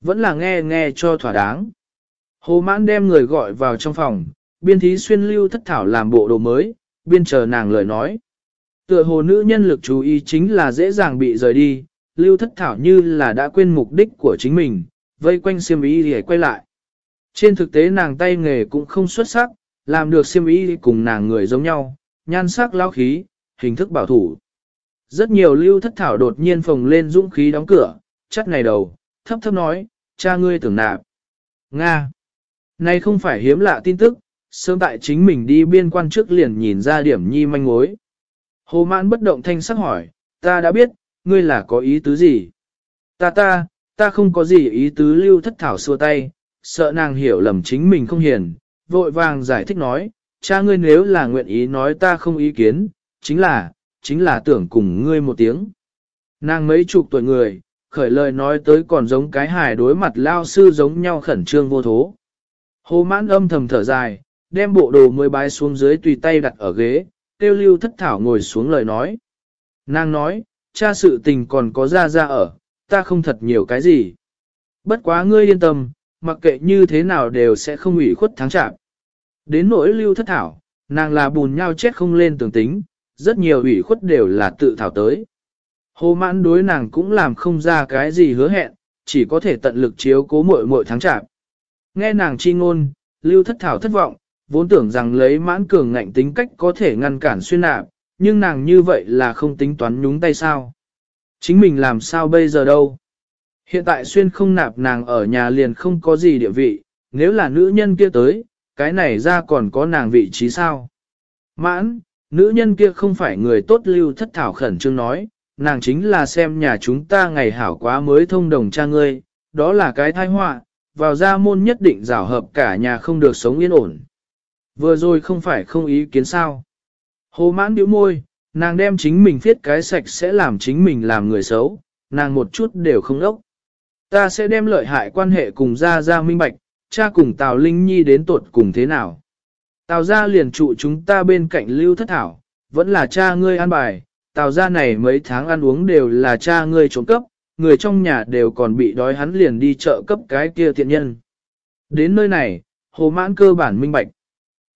Vẫn là nghe nghe cho thỏa đáng. Hồ mãn đem người gọi vào trong phòng, biên thí xuyên lưu thất thảo làm bộ đồ mới, biên chờ nàng lời nói. Tựa hồ nữ nhân lực chú ý chính là dễ dàng bị rời đi, lưu thất thảo như là đã quên mục đích của chính mình, vây quanh xiêm ý để quay lại. Trên thực tế nàng tay nghề cũng không xuất sắc, làm được siêm ý cùng nàng người giống nhau, nhan sắc lao khí, hình thức bảo thủ. Rất nhiều lưu thất thảo đột nhiên phồng lên dũng khí đóng cửa, chắc ngày đầu, thấp thấp nói, cha ngươi tưởng nạp. Nga. Này không phải hiếm lạ tin tức, sớm tại chính mình đi biên quan trước liền nhìn ra điểm nhi manh mối. Hồ mãn bất động thanh sắc hỏi, ta đã biết, ngươi là có ý tứ gì? Ta ta, ta không có gì ý tứ lưu thất thảo xua tay, sợ nàng hiểu lầm chính mình không hiền, vội vàng giải thích nói, cha ngươi nếu là nguyện ý nói ta không ý kiến, chính là, chính là tưởng cùng ngươi một tiếng. Nàng mấy chục tuổi người, khởi lời nói tới còn giống cái hài đối mặt lao sư giống nhau khẩn trương vô thố. Hồ mãn âm thầm thở dài, đem bộ đồ mới bái xuống dưới tùy tay đặt ở ghế, tiêu lưu thất thảo ngồi xuống lời nói. Nàng nói, cha sự tình còn có ra ra ở, ta không thật nhiều cái gì. Bất quá ngươi yên tâm, mặc kệ như thế nào đều sẽ không ủy khuất thắng chạm. Đến nỗi lưu thất thảo, nàng là bùn nhau chết không lên tường tính, rất nhiều ủy khuất đều là tự thảo tới. Hồ mãn đối nàng cũng làm không ra cái gì hứa hẹn, chỉ có thể tận lực chiếu cố muội muội thắng chạm. Nghe nàng chi ngôn, lưu thất thảo thất vọng, vốn tưởng rằng lấy mãn cường ngạnh tính cách có thể ngăn cản xuyên nạp, nhưng nàng như vậy là không tính toán nhúng tay sao. Chính mình làm sao bây giờ đâu. Hiện tại xuyên không nạp nàng ở nhà liền không có gì địa vị, nếu là nữ nhân kia tới, cái này ra còn có nàng vị trí sao. Mãn, nữ nhân kia không phải người tốt lưu thất thảo khẩn trương nói, nàng chính là xem nhà chúng ta ngày hảo quá mới thông đồng cha ngươi, đó là cái thai họa, vào gia môn nhất định rào hợp cả nhà không được sống yên ổn. Vừa rồi không phải không ý kiến sao. Hồ mãn điếu môi, nàng đem chính mình viết cái sạch sẽ làm chính mình làm người xấu, nàng một chút đều không ốc. Ta sẽ đem lợi hại quan hệ cùng gia gia minh bạch, cha cùng Tào Linh Nhi đến tuột cùng thế nào. Tào gia liền trụ chúng ta bên cạnh lưu thất thảo, vẫn là cha ngươi an bài, Tào gia này mấy tháng ăn uống đều là cha ngươi trốn cấp, người trong nhà đều còn bị đói hắn liền đi chợ cấp cái kia tiện nhân. Đến nơi này, hồ mãn cơ bản minh bạch.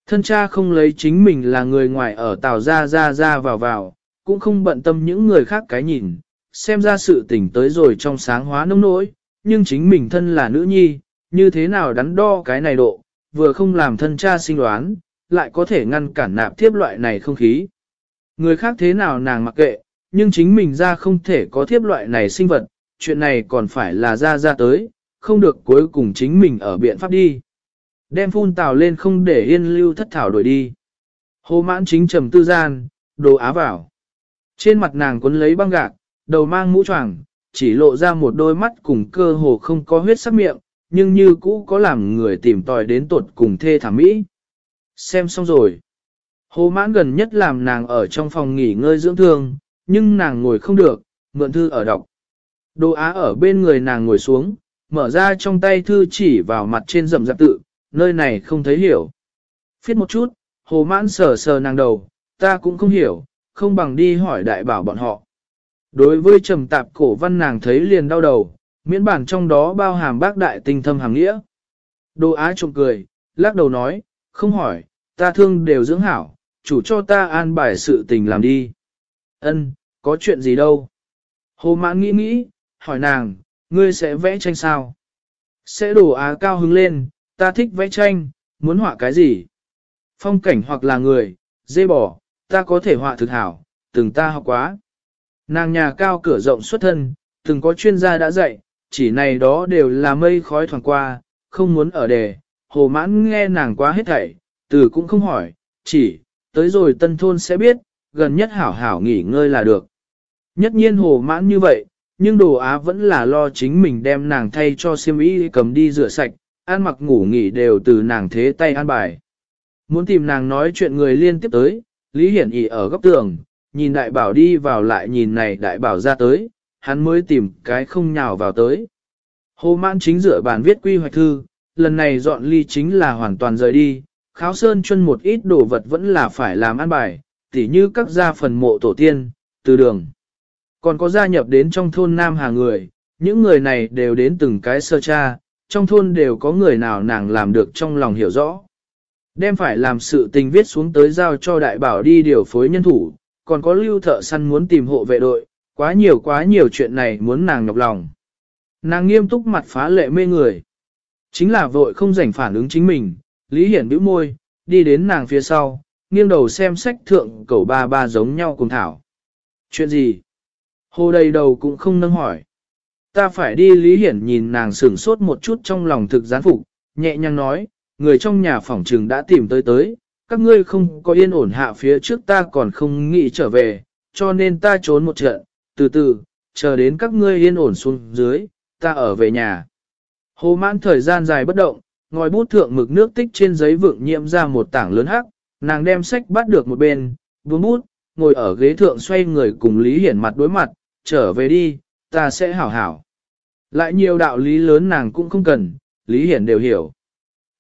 Thân cha không lấy chính mình là người ngoài ở tàu ra ra ra vào vào, cũng không bận tâm những người khác cái nhìn, xem ra sự tỉnh tới rồi trong sáng hóa nông nỗi, nhưng chính mình thân là nữ nhi, như thế nào đắn đo cái này độ, vừa không làm thân cha sinh đoán, lại có thể ngăn cản nạp thiếp loại này không khí. Người khác thế nào nàng mặc kệ, nhưng chính mình ra không thể có thiếp loại này sinh vật, chuyện này còn phải là ra ra tới, không được cuối cùng chính mình ở biện pháp đi. Đem phun tào lên không để yên lưu thất thảo đổi đi. Hồ mãn chính trầm tư gian, đồ á vào. Trên mặt nàng cuốn lấy băng gạc, đầu mang mũ choàng, chỉ lộ ra một đôi mắt cùng cơ hồ không có huyết sắc miệng, nhưng như cũ có làm người tìm tòi đến tột cùng thê thảm mỹ. Xem xong rồi. Hồ mãn gần nhất làm nàng ở trong phòng nghỉ ngơi dưỡng thương, nhưng nàng ngồi không được, mượn thư ở đọc. Đô á ở bên người nàng ngồi xuống, mở ra trong tay thư chỉ vào mặt trên rầm rạp tự, nơi này không thấy hiểu. Phiết một chút, hồ mãn sờ sờ nàng đầu, ta cũng không hiểu, không bằng đi hỏi đại bảo bọn họ. Đối với trầm tạp cổ văn nàng thấy liền đau đầu, miễn bản trong đó bao hàm bác đại tinh thâm hàng nghĩa. Đồ á trộm cười, lắc đầu nói, không hỏi, ta thương đều dưỡng hảo, chủ cho ta an bài sự tình làm đi. Ân, có chuyện gì đâu. Hồ mãn nghĩ nghĩ, hỏi nàng, ngươi sẽ vẽ tranh sao? Sẽ đổ á cao hứng lên, ta thích vẽ tranh, muốn họa cái gì? Phong cảnh hoặc là người, dê bò, ta có thể họa thực hảo, từng ta học quá. Nàng nhà cao cửa rộng xuất thân, từng có chuyên gia đã dạy, chỉ này đó đều là mây khói thoảng qua, không muốn ở đề, hồ mãn nghe nàng quá hết thảy, từ cũng không hỏi, chỉ, tới rồi tân thôn sẽ biết, gần nhất hảo hảo nghỉ ngơi là được. Nhất nhiên hồ mãn như vậy, nhưng đồ á vẫn là lo chính mình đem nàng thay cho siêm y cầm đi rửa sạch, ăn mặc ngủ nghỉ đều từ nàng thế tay an bài. Muốn tìm nàng nói chuyện người liên tiếp tới, Lý Hiển ỉ ở góc tường, nhìn đại bảo đi vào lại nhìn này đại bảo ra tới, hắn mới tìm cái không nhào vào tới. Hồ mãn chính dựa bàn viết quy hoạch thư, lần này dọn ly chính là hoàn toàn rời đi, kháo sơn chân một ít đồ vật vẫn là phải làm ăn bài, tỉ như các gia phần mộ tổ tiên, từ đường. Còn có gia nhập đến trong thôn Nam Hà người, những người này đều đến từng cái sơ cha, trong thôn đều có người nào nàng làm được trong lòng hiểu rõ. Đem phải làm sự tình viết xuống tới giao cho đại bảo đi điều phối nhân thủ, còn có lưu thợ săn muốn tìm hộ vệ đội, quá nhiều quá nhiều chuyện này muốn nàng nhọc lòng. Nàng nghiêm túc mặt phá lệ mê người. Chính là vội không rảnh phản ứng chính mình, Lý Hiển bĩu môi, đi đến nàng phía sau, nghiêng đầu xem sách thượng cầu ba ba giống nhau cùng thảo. Chuyện gì? Hồ đầy đầu cũng không nâng hỏi. Ta phải đi Lý Hiển nhìn nàng sửng sốt một chút trong lòng thực gián phục, nhẹ nhàng nói, người trong nhà phòng trừng đã tìm tới tới, các ngươi không có yên ổn hạ phía trước ta còn không nghĩ trở về, cho nên ta trốn một trận, từ từ, chờ đến các ngươi yên ổn xuống dưới, ta ở về nhà. Hồ mãn thời gian dài bất động, ngòi bút thượng mực nước tích trên giấy vượng nhiễm ra một tảng lớn hắc, nàng đem sách bắt được một bên, buông bút, ngồi ở ghế thượng xoay người cùng Lý Hiển mặt đối mặt, trở về đi, ta sẽ hảo hảo. Lại nhiều đạo lý lớn nàng cũng không cần, Lý Hiển đều hiểu.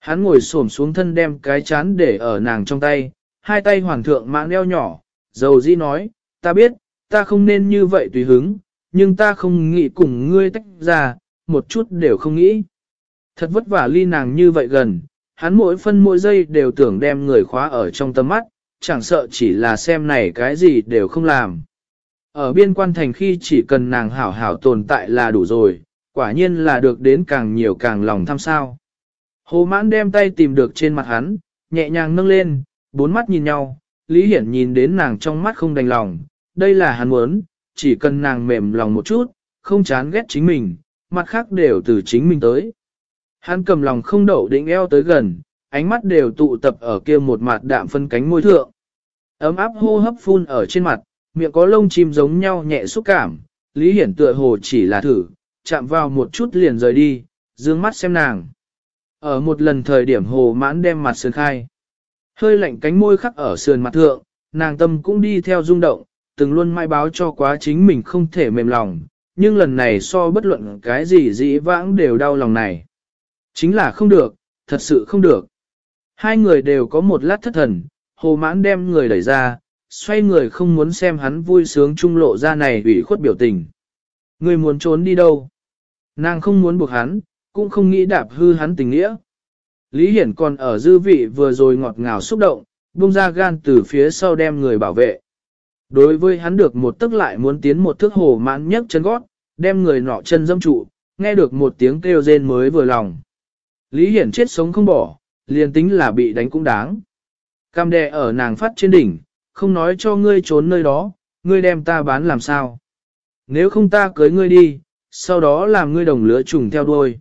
Hắn ngồi xổm xuống thân đem cái chán để ở nàng trong tay, hai tay hoàng thượng mạng đeo nhỏ, dầu di nói, ta biết, ta không nên như vậy tùy hứng, nhưng ta không nghĩ cùng ngươi tách ra, một chút đều không nghĩ. Thật vất vả ly nàng như vậy gần, hắn mỗi phân mỗi giây đều tưởng đem người khóa ở trong tâm mắt, chẳng sợ chỉ là xem này cái gì đều không làm. Ở biên quan thành khi chỉ cần nàng hảo hảo tồn tại là đủ rồi, quả nhiên là được đến càng nhiều càng lòng tham sao. Hồ mãn đem tay tìm được trên mặt hắn, nhẹ nhàng nâng lên, bốn mắt nhìn nhau, Lý Hiển nhìn đến nàng trong mắt không đành lòng, đây là hắn muốn, chỉ cần nàng mềm lòng một chút, không chán ghét chính mình, mặt khác đều từ chính mình tới. Hắn cầm lòng không đậu định eo tới gần, ánh mắt đều tụ tập ở kia một mặt đạm phân cánh môi thượng. Ấm áp hô hấp phun ở trên mặt, miệng có lông chim giống nhau nhẹ xúc cảm, Lý Hiển tựa hồ chỉ là thử, chạm vào một chút liền rời đi, dương mắt xem nàng. Ở một lần thời điểm hồ mãn đem mặt sườn khai. Hơi lạnh cánh môi khắc ở sườn mặt thượng, nàng tâm cũng đi theo rung động, từng luôn mai báo cho quá chính mình không thể mềm lòng, nhưng lần này so bất luận cái gì dĩ vãng đều đau lòng này. Chính là không được, thật sự không được. Hai người đều có một lát thất thần, hồ mãn đem người đẩy ra, xoay người không muốn xem hắn vui sướng trung lộ ra này ủy khuất biểu tình. Người muốn trốn đi đâu? Nàng không muốn buộc hắn, cũng không nghĩ đạp hư hắn tình nghĩa. Lý Hiển còn ở dư vị vừa rồi ngọt ngào xúc động, buông ra gan từ phía sau đem người bảo vệ. Đối với hắn được một tức lại muốn tiến một thước hồ mãn nhấc chân gót, đem người nọ chân dâm trụ, nghe được một tiếng kêu rên mới vừa lòng. Lý Hiển chết sống không bỏ, liền tính là bị đánh cũng đáng. Cam đè ở nàng phát trên đỉnh, không nói cho ngươi trốn nơi đó, ngươi đem ta bán làm sao. Nếu không ta cưới ngươi đi, sau đó làm ngươi đồng lứa trùng theo đuôi.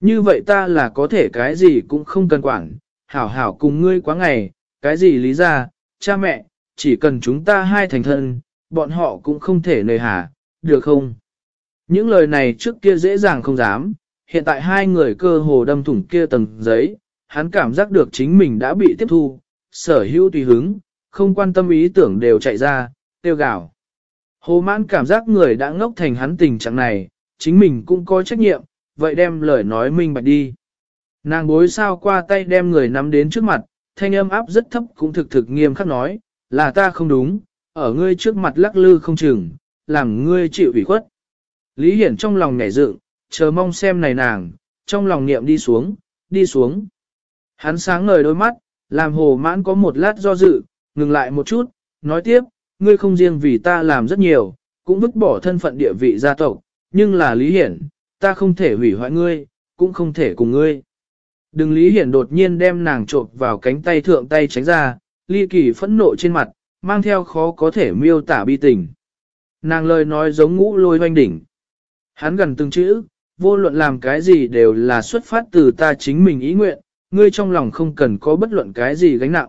Như vậy ta là có thể cái gì cũng không cần quản, hảo hảo cùng ngươi quá ngày, cái gì lý ra, cha mẹ, chỉ cần chúng ta hai thành thân, bọn họ cũng không thể nơi hà, được không? Những lời này trước kia dễ dàng không dám, hiện tại hai người cơ hồ đâm thủng kia tầng giấy, hắn cảm giác được chính mình đã bị tiếp thu, sở hữu tùy hứng, không quan tâm ý tưởng đều chạy ra, tiêu gạo. Hồ mãn cảm giác người đã ngốc thành hắn tình trạng này, chính mình cũng có trách nhiệm, vậy đem lời nói minh bạch đi. Nàng bối sao qua tay đem người nắm đến trước mặt, thanh âm áp rất thấp cũng thực thực nghiêm khắc nói, là ta không đúng, ở ngươi trước mặt lắc lư không chừng, làm ngươi chịu ủy khuất. Lý Hiển trong lòng nhảy dựng, chờ mong xem này nàng, trong lòng niệm đi xuống, đi xuống. Hắn sáng ngời đôi mắt, làm hồ mãn có một lát do dự, ngừng lại một chút, nói tiếp, ngươi không riêng vì ta làm rất nhiều, cũng vứt bỏ thân phận địa vị gia tộc, nhưng là Lý Hiển, ta không thể hủy hoại ngươi, cũng không thể cùng ngươi. Đừng Lý Hiển đột nhiên đem nàng trộn vào cánh tay thượng tay tránh ra, ly kỳ phẫn nộ trên mặt, mang theo khó có thể miêu tả bi tình. Nàng lời nói giống ngũ lôi hoanh đỉnh. Hắn gần từng chữ, vô luận làm cái gì đều là xuất phát từ ta chính mình ý nguyện, ngươi trong lòng không cần có bất luận cái gì gánh nặng.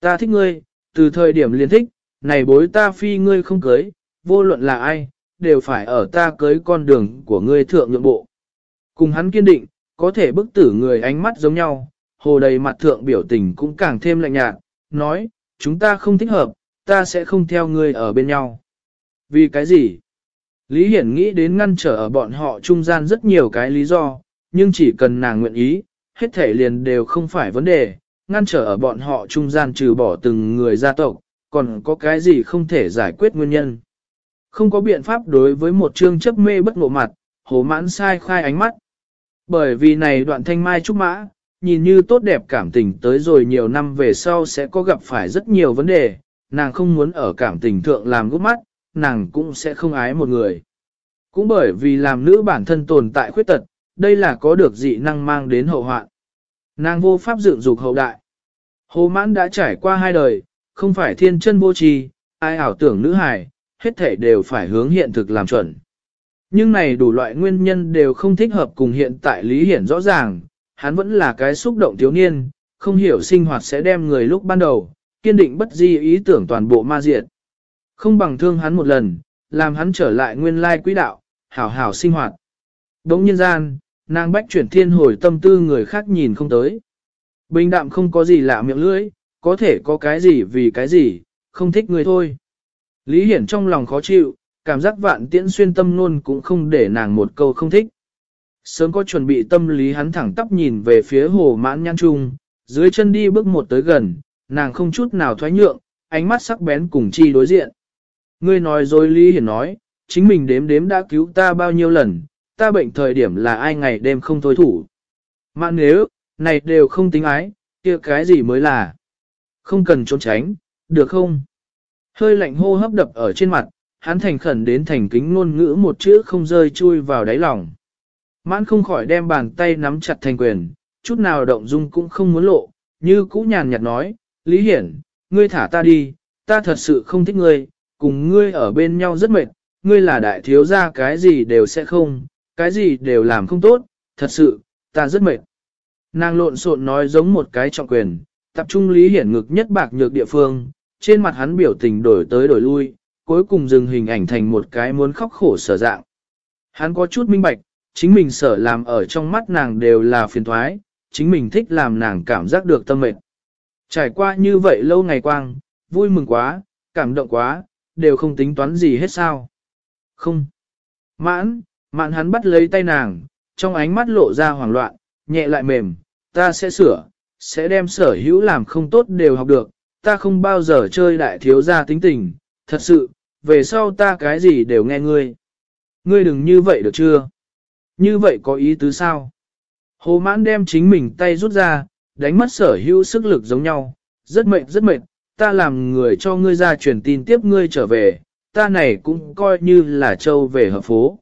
Ta thích ngươi, từ thời điểm liên thích, này bối ta phi ngươi không cưới, vô luận là ai, đều phải ở ta cưới con đường của ngươi thượng nhượng bộ. Cùng hắn kiên định, có thể bức tử người ánh mắt giống nhau, hồ đầy mặt thượng biểu tình cũng càng thêm lạnh nhạt, nói, chúng ta không thích hợp, ta sẽ không theo ngươi ở bên nhau. Vì cái gì? Lý Hiển nghĩ đến ngăn trở ở bọn họ trung gian rất nhiều cái lý do, nhưng chỉ cần nàng nguyện ý, hết thể liền đều không phải vấn đề, ngăn trở ở bọn họ trung gian trừ bỏ từng người gia tộc, còn có cái gì không thể giải quyết nguyên nhân. Không có biện pháp đối với một chương chấp mê bất ngộ mặt, hồ mãn sai khai ánh mắt. Bởi vì này đoạn thanh mai trúc mã, nhìn như tốt đẹp cảm tình tới rồi nhiều năm về sau sẽ có gặp phải rất nhiều vấn đề, nàng không muốn ở cảm tình thượng làm gút mắt, nàng cũng sẽ không ái một người. Cũng bởi vì làm nữ bản thân tồn tại khuyết tật, đây là có được dị năng mang đến hậu hoạn. Nàng vô pháp dựng dục hậu đại. Hồ mãn đã trải qua hai đời, không phải thiên chân vô trì, ai ảo tưởng nữ hài, hết thể đều phải hướng hiện thực làm chuẩn. Nhưng này đủ loại nguyên nhân đều không thích hợp cùng hiện tại Lý Hiển rõ ràng, hắn vẫn là cái xúc động thiếu niên, không hiểu sinh hoạt sẽ đem người lúc ban đầu, kiên định bất di ý tưởng toàn bộ ma diệt. Không bằng thương hắn một lần, làm hắn trở lại nguyên lai quỹ đạo, hảo hảo sinh hoạt. Đống nhân gian, nàng bách chuyển thiên hồi tâm tư người khác nhìn không tới. Bình đạm không có gì lạ miệng lưỡi, có thể có cái gì vì cái gì, không thích người thôi. Lý Hiển trong lòng khó chịu, cảm giác vạn tiễn xuyên tâm luôn cũng không để nàng một câu không thích. Sớm có chuẩn bị tâm lý hắn thẳng tắp nhìn về phía hồ mãn nhăn trung, dưới chân đi bước một tới gần, nàng không chút nào thoái nhượng, ánh mắt sắc bén cùng chi đối diện. Ngươi nói rồi Lý Hiển nói, chính mình đếm đếm đã cứu ta bao nhiêu lần, ta bệnh thời điểm là ai ngày đêm không thôi thủ. mà nếu, này đều không tính ái, kia cái gì mới là. Không cần trốn tránh, được không? Hơi lạnh hô hấp đập ở trên mặt, hắn thành khẩn đến thành kính ngôn ngữ một chữ không rơi chui vào đáy lòng. Mãn không khỏi đem bàn tay nắm chặt thành quyền, chút nào động dung cũng không muốn lộ, như cũ nhàn nhạt nói, Lý Hiển, ngươi thả ta đi, ta thật sự không thích ngươi, cùng ngươi ở bên nhau rất mệt, ngươi là đại thiếu gia cái gì đều sẽ không, cái gì đều làm không tốt, thật sự, ta rất mệt. Nàng lộn xộn nói giống một cái trọng quyền, tập trung Lý Hiển ngực nhất bạc nhược địa phương, trên mặt hắn biểu tình đổi tới đổi lui, cuối cùng dừng hình ảnh thành một cái muốn khóc khổ sở dạng. Hắn có chút minh bạch, chính mình sở làm ở trong mắt nàng đều là phiền thoái, chính mình thích làm nàng cảm giác được tâm mệt. Trải qua như vậy lâu ngày quang, vui mừng quá, cảm động quá, đều không tính toán gì hết sao. Không. Mãn, mãn hắn bắt lấy tay nàng, trong ánh mắt lộ ra hoảng loạn, nhẹ lại mềm, ta sẽ sửa, sẽ đem sở hữu làm không tốt đều học được, ta không bao giờ chơi đại thiếu gia tính tình, thật sự, về sau ta cái gì đều nghe ngươi. Ngươi đừng như vậy được chưa? Như vậy có ý tứ sao? Hồ mãn đem chính mình tay rút ra, đánh mất sở hữu sức lực giống nhau, rất mệt rất mệt, ta làm người cho ngươi ra truyền tin tiếp ngươi trở về, ta này cũng coi như là châu về hợp phố.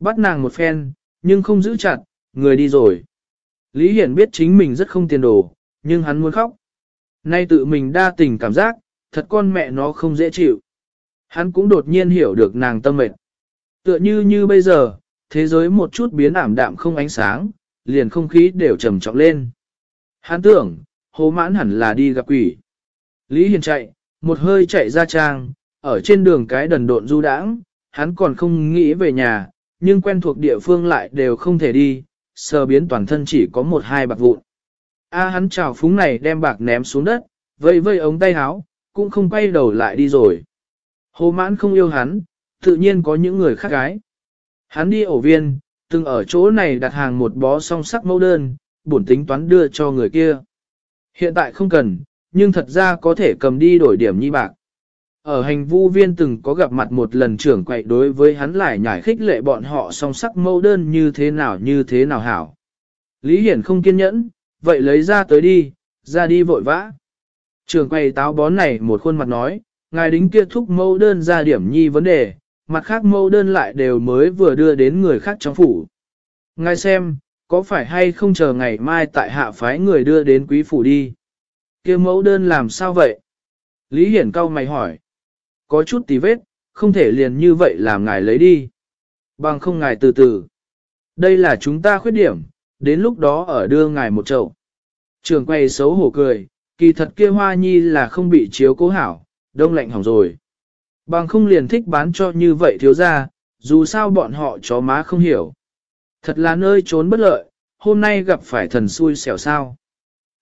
Bắt nàng một phen, nhưng không giữ chặt, người đi rồi. Lý Hiển biết chính mình rất không tiền đồ, nhưng hắn muốn khóc. Nay tự mình đa tình cảm giác, thật con mẹ nó không dễ chịu. Hắn cũng đột nhiên hiểu được nàng tâm mệt. Tựa như như bây giờ, thế giới một chút biến ảm đạm không ánh sáng, liền không khí đều trầm trọng lên. Hắn tưởng, hố mãn hẳn là đi gặp quỷ. Lý Hiền chạy, một hơi chạy ra trang, ở trên đường cái đần độn du đãng, hắn còn không nghĩ về nhà, nhưng quen thuộc địa phương lại đều không thể đi, sờ biến toàn thân chỉ có một hai bạc vụn. A hắn chào phúng này đem bạc ném xuống đất, vây vây ống tay áo, cũng không quay đầu lại đi rồi. Hồ mãn không yêu hắn, tự nhiên có những người khác gái. Hắn đi ổ viên, từng ở chỗ này đặt hàng một bó song sắc mẫu đơn, bổn tính toán đưa cho người kia. Hiện tại không cần, nhưng thật ra có thể cầm đi đổi điểm nhi bạc. Ở hành vu viên từng có gặp mặt một lần trưởng quậy đối với hắn lại nhảy khích lệ bọn họ song sắc mẫu đơn như thế nào như thế nào hảo. Lý Hiển không kiên nhẫn, vậy lấy ra tới đi, ra đi vội vã. Trường quầy táo bón này một khuôn mặt nói, ngài đính kia thúc mẫu đơn ra điểm nhi vấn đề, mặt khác mẫu đơn lại đều mới vừa đưa đến người khác trong phủ. Ngài xem, có phải hay không chờ ngày mai tại hạ phái người đưa đến quý phủ đi? kia mẫu đơn làm sao vậy? Lý Hiển cau mày hỏi. Có chút tí vết, không thể liền như vậy làm ngài lấy đi. Bằng không ngài từ từ. Đây là chúng ta khuyết điểm, đến lúc đó ở đưa ngài một chậu. Trường quay xấu hổ cười, kỳ thật kia hoa nhi là không bị chiếu cố hảo, đông lạnh hỏng rồi. Bằng không liền thích bán cho như vậy thiếu ra, dù sao bọn họ chó má không hiểu. Thật là nơi trốn bất lợi, hôm nay gặp phải thần xui xẻo sao.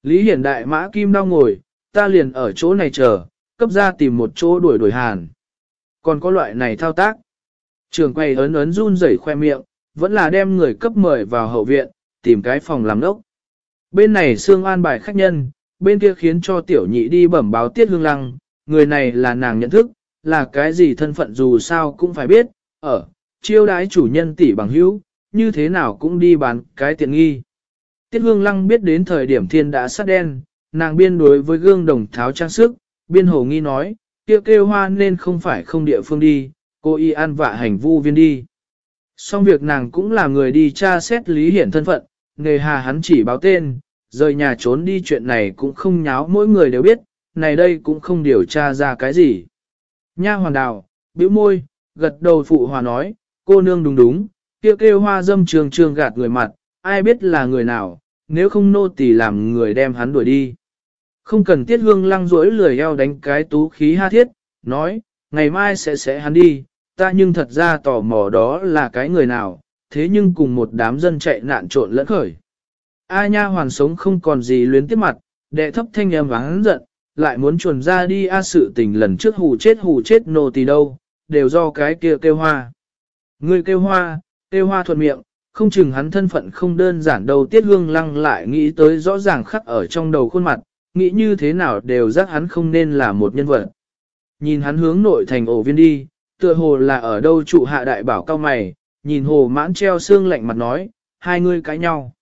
Lý Hiển đại mã kim đau ngồi, ta liền ở chỗ này chờ, cấp ra tìm một chỗ đuổi đuổi hàn. Còn có loại này thao tác. Trường quay ấn ấn run rẩy khoe miệng, vẫn là đem người cấp mời vào hậu viện, tìm cái phòng làm đốc. Bên này xương an bài khách nhân, bên kia khiến cho tiểu nhị đi bẩm báo tiết hương lăng, người này là nàng nhận thức, là cái gì thân phận dù sao cũng phải biết, ở, chiêu đái chủ nhân tỷ bằng hữu, như thế nào cũng đi bán cái tiện nghi. Tiết hương lăng biết đến thời điểm thiên đã sát đen, nàng biên đối với gương đồng tháo trang sức, biên hồ nghi nói, kia kêu hoa nên không phải không địa phương đi, cô y an vạ hành vu viên đi. Xong việc nàng cũng là người đi tra xét lý hiển thân phận, nghề hà hắn chỉ báo tên, rời nhà trốn đi chuyện này cũng không nháo mỗi người đều biết, này đây cũng không điều tra ra cái gì. Nha hoàn đào, bĩu môi, gật đầu phụ hòa nói, cô nương đúng đúng, kêu kêu hoa dâm trường trường gạt người mặt, ai biết là người nào, nếu không nô tỳ làm người đem hắn đuổi đi. Không cần tiết hương lăng rỗi lười eo đánh cái tú khí ha thiết, nói, ngày mai sẽ sẽ hắn đi, ta nhưng thật ra tò mò đó là cái người nào, thế nhưng cùng một đám dân chạy nạn trộn lẫn khởi. A nha hoàn sống không còn gì luyến tiếp mặt, đệ thấp thanh em vắng giận, lại muốn chuồn ra đi a sự tình lần trước hù chết hù chết nô tỳ đâu, đều do cái kia kêu hoa. Người kêu hoa, kêu hoa thuận miệng, không chừng hắn thân phận không đơn giản đâu tiết hương lăng lại nghĩ tới rõ ràng khắc ở trong đầu khuôn mặt, nghĩ như thế nào đều giác hắn không nên là một nhân vật. Nhìn hắn hướng nội thành ổ viên đi, tựa hồ là ở đâu trụ hạ đại bảo cao mày, nhìn hồ mãn treo xương lạnh mặt nói, hai người cãi nhau.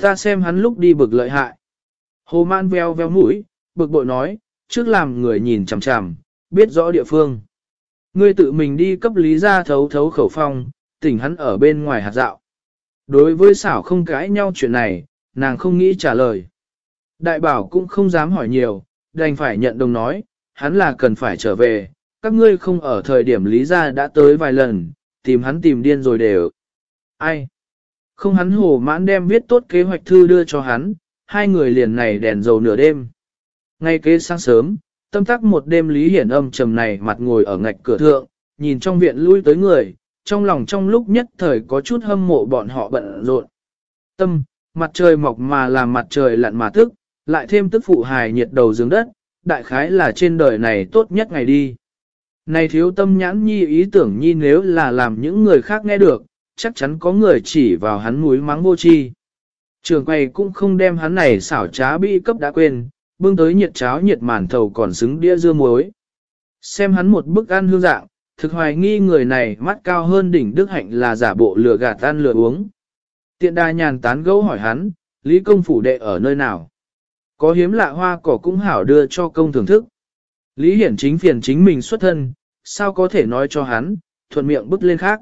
Ta xem hắn lúc đi bực lợi hại. Hồ mãn veo veo mũi, bực bội nói, trước làm người nhìn chằm chằm, biết rõ địa phương. Ngươi tự mình đi cấp lý ra thấu thấu khẩu phong, tỉnh hắn ở bên ngoài hạt dạo. Đối với xảo không cãi nhau chuyện này, nàng không nghĩ trả lời. Đại bảo cũng không dám hỏi nhiều, đành phải nhận đồng nói, hắn là cần phải trở về, các ngươi không ở thời điểm lý ra đã tới vài lần, tìm hắn tìm điên rồi đều. Ai? Không hắn hồ mãn đem viết tốt kế hoạch thư đưa cho hắn, hai người liền này đèn dầu nửa đêm. Ngay kế sáng sớm, tâm tắc một đêm lý hiển âm trầm này mặt ngồi ở ngạch cửa thượng, nhìn trong viện lui tới người, trong lòng trong lúc nhất thời có chút hâm mộ bọn họ bận rộn. Tâm, mặt trời mọc mà làm mặt trời lặn mà thức, lại thêm tức phụ hài nhiệt đầu giường đất, đại khái là trên đời này tốt nhất ngày đi. Này thiếu tâm nhãn nhi ý tưởng nhi nếu là làm những người khác nghe được, chắc chắn có người chỉ vào hắn núi mắng vô chi. Trường quay cũng không đem hắn này xảo trá bị cấp đã quên, bưng tới nhiệt cháo nhiệt màn thầu còn xứng đĩa dưa muối. Xem hắn một bức ăn hương dạng, thực hoài nghi người này mắt cao hơn đỉnh đức hạnh là giả bộ lừa gạt ăn lừa uống. Tiện đa nhàn tán gấu hỏi hắn, Lý công phủ đệ ở nơi nào? Có hiếm lạ hoa cỏ cũng hảo đưa cho công thưởng thức. Lý hiển chính phiền chính mình xuất thân, sao có thể nói cho hắn, thuận miệng bứt lên khác.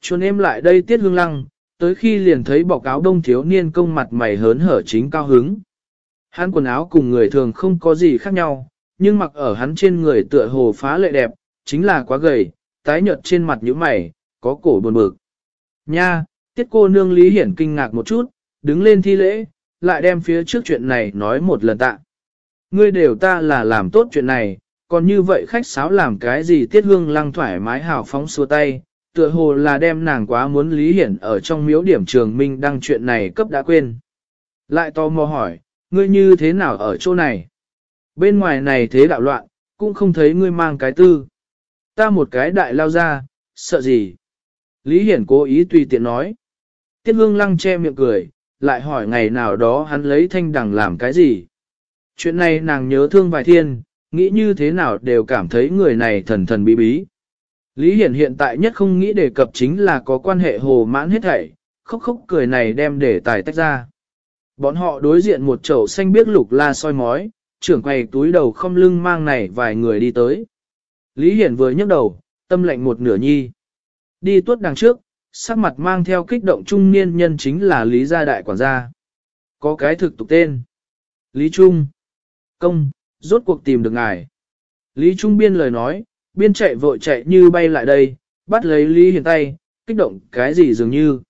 Chuồn em lại đây tiết hương lăng, tới khi liền thấy bọc áo đông thiếu niên công mặt mày hớn hở chính cao hứng. Hắn quần áo cùng người thường không có gì khác nhau, nhưng mặc ở hắn trên người tựa hồ phá lệ đẹp, chính là quá gầy, tái nhợt trên mặt như mày, có cổ buồn bực. Nha, tiết cô nương Lý Hiển kinh ngạc một chút, đứng lên thi lễ, lại đem phía trước chuyện này nói một lần tạ. Ngươi đều ta là làm tốt chuyện này, còn như vậy khách sáo làm cái gì tiết hương lăng thoải mái hào phóng xua tay, tựa hồ là đem nàng quá muốn Lý Hiển ở trong miếu điểm trường minh đăng chuyện này cấp đã quên. Lại to mò hỏi, ngươi như thế nào ở chỗ này? Bên ngoài này thế đạo loạn, cũng không thấy ngươi mang cái tư. Ta một cái đại lao ra, sợ gì? Lý Hiển cố ý tùy tiện nói. Tiết hương lăng che miệng cười, lại hỏi ngày nào đó hắn lấy thanh đằng làm cái gì? Chuyện này nàng nhớ thương vài thiên, nghĩ như thế nào đều cảm thấy người này thần thần bí bí. Lý Hiển hiện tại nhất không nghĩ đề cập chính là có quan hệ hồ mãn hết thảy, khóc khóc cười này đem để tài tách ra. Bọn họ đối diện một chậu xanh biếc lục la soi mói, trưởng quầy túi đầu không lưng mang này vài người đi tới. Lý Hiển vừa nhấc đầu, tâm lệnh một nửa nhi. Đi tuốt đằng trước, sắc mặt mang theo kích động trung niên nhân chính là Lý Gia Đại Quản gia. Có cái thực tục tên. Lý Trung. Công, rốt cuộc tìm được ngài. Lý Trung biên lời nói, biên chạy vội chạy như bay lại đây, bắt lấy Lý Hiển tay, kích động cái gì dường như.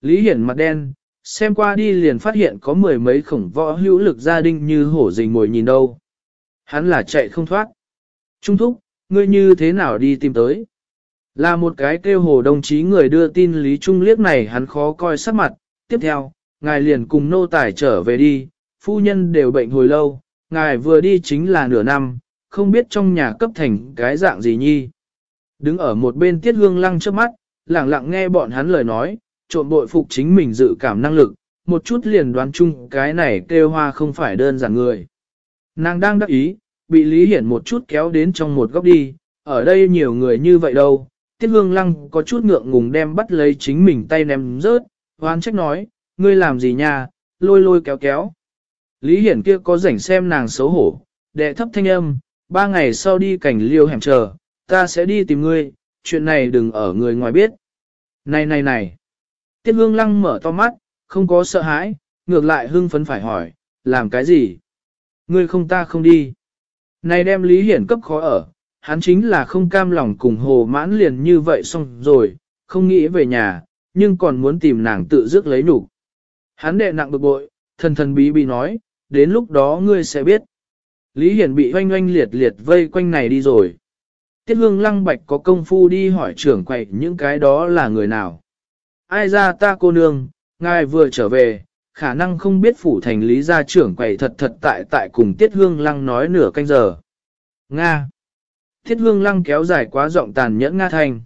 Lý Hiển mặt đen, xem qua đi liền phát hiện có mười mấy khổng võ hữu lực gia đình như hổ rình ngồi nhìn đâu. Hắn là chạy không thoát. Trung thúc, ngươi như thế nào đi tìm tới? Là một cái kêu hồ đồng chí người đưa tin Lý Trung liếc này hắn khó coi sắc mặt, tiếp theo, ngài liền cùng nô tài trở về đi, phu nhân đều bệnh hồi lâu, ngài vừa đi chính là nửa năm, không biết trong nhà cấp thành cái dạng gì nhi. Đứng ở một bên tiết hương lăng trước mắt, lặng lặng nghe bọn hắn lời nói, trộn bội phục chính mình dự cảm năng lực, một chút liền đoán chung cái này kêu hoa không phải đơn giản người. Nàng đang đắc ý, bị Lý Hiển một chút kéo đến trong một góc đi, ở đây nhiều người như vậy đâu. Tiết hương lăng có chút ngượng ngùng đem bắt lấy chính mình tay ném rớt, hoán trách nói, ngươi làm gì nha, lôi lôi kéo kéo. Lý Hiển kia có rảnh xem nàng xấu hổ, đệ thấp thanh âm, ba ngày sau đi cảnh liêu hẻm chờ, ta sẽ đi tìm ngươi, chuyện này đừng ở người ngoài biết. Này này này, tiết hương lăng mở to mắt, không có sợ hãi, ngược lại hưng phấn phải hỏi, làm cái gì? Ngươi không ta không đi. Này đem Lý Hiển cấp khó ở, hắn chính là không cam lòng cùng hồ mãn liền như vậy xong rồi, không nghĩ về nhà, nhưng còn muốn tìm nàng tự dứt lấy đủ. Hắn đệ nặng bực bội, thần thần bí bí nói, đến lúc đó ngươi sẽ biết. Lý Hiển bị oanh oanh liệt liệt vây quanh này đi rồi. Tiết hương lăng bạch có công phu đi hỏi trưởng quậy những cái đó là người nào. Ai ra ta cô nương, ngài vừa trở về, khả năng không biết phủ thành lý gia trưởng quậy thật thật tại tại cùng Tiết hương lăng nói nửa canh giờ. Nga. Tiết hương lăng kéo dài quá giọng tàn nhẫn Nga thành.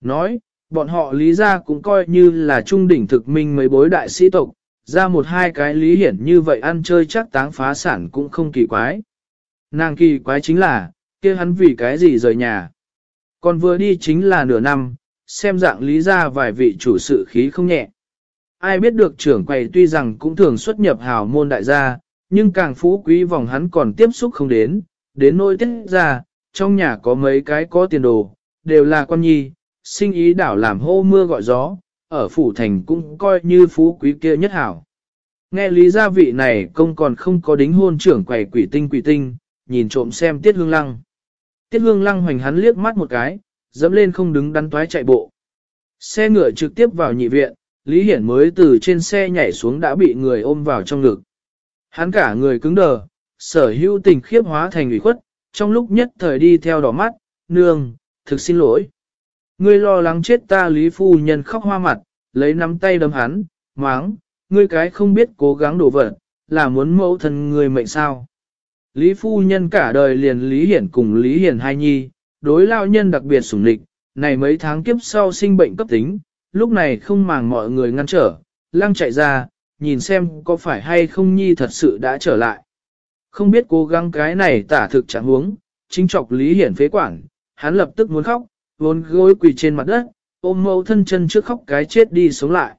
Nói, bọn họ lý gia cũng coi như là trung đỉnh thực minh mấy bối đại sĩ tộc, ra một hai cái lý hiển như vậy ăn chơi chắc táng phá sản cũng không kỳ quái. Nàng kỳ quái chính là, kia hắn vì cái gì rời nhà. Còn vừa đi chính là nửa năm, xem dạng lý ra vài vị chủ sự khí không nhẹ. Ai biết được trưởng quầy tuy rằng cũng thường xuất nhập hào môn đại gia, nhưng càng phú quý vòng hắn còn tiếp xúc không đến, đến nỗi tiết ra, trong nhà có mấy cái có tiền đồ, đều là quan nhi, sinh ý đảo làm hô mưa gọi gió, ở phủ thành cũng coi như phú quý kia nhất hảo. Nghe lý gia vị này công còn không có đính hôn trưởng quầy quỷ tinh quỷ tinh, nhìn trộm xem tiết hương lăng. Tiết hương lăng hoành hắn liếc mắt một cái, dẫm lên không đứng đắn toái chạy bộ. Xe ngựa trực tiếp vào nhị viện, Lý Hiển mới từ trên xe nhảy xuống đã bị người ôm vào trong ngực. Hắn cả người cứng đờ, sở hữu tình khiếp hóa thành ủy khuất, trong lúc nhất thời đi theo đỏ mắt, nương, thực xin lỗi. Ngươi lo lắng chết ta Lý Phu Nhân khóc hoa mặt, lấy nắm tay đấm hắn, máng, ngươi cái không biết cố gắng đổ vật, là muốn mẫu thân ngươi mệnh sao. Lý Phu Nhân cả đời liền Lý Hiển cùng Lý Hiển hai nhi, đối lao nhân đặc biệt sủng lịch, này mấy tháng kiếp sau sinh bệnh cấp tính, lúc này không màng mọi người ngăn trở, lăng chạy ra, nhìn xem có phải hay không nhi thật sự đã trở lại. Không biết cố gắng cái này tả thực trạng huống, chính chọc Lý Hiển phế quản, hắn lập tức muốn khóc, vốn gối quỳ trên mặt đất, ôm mẫu thân chân trước khóc cái chết đi sống lại.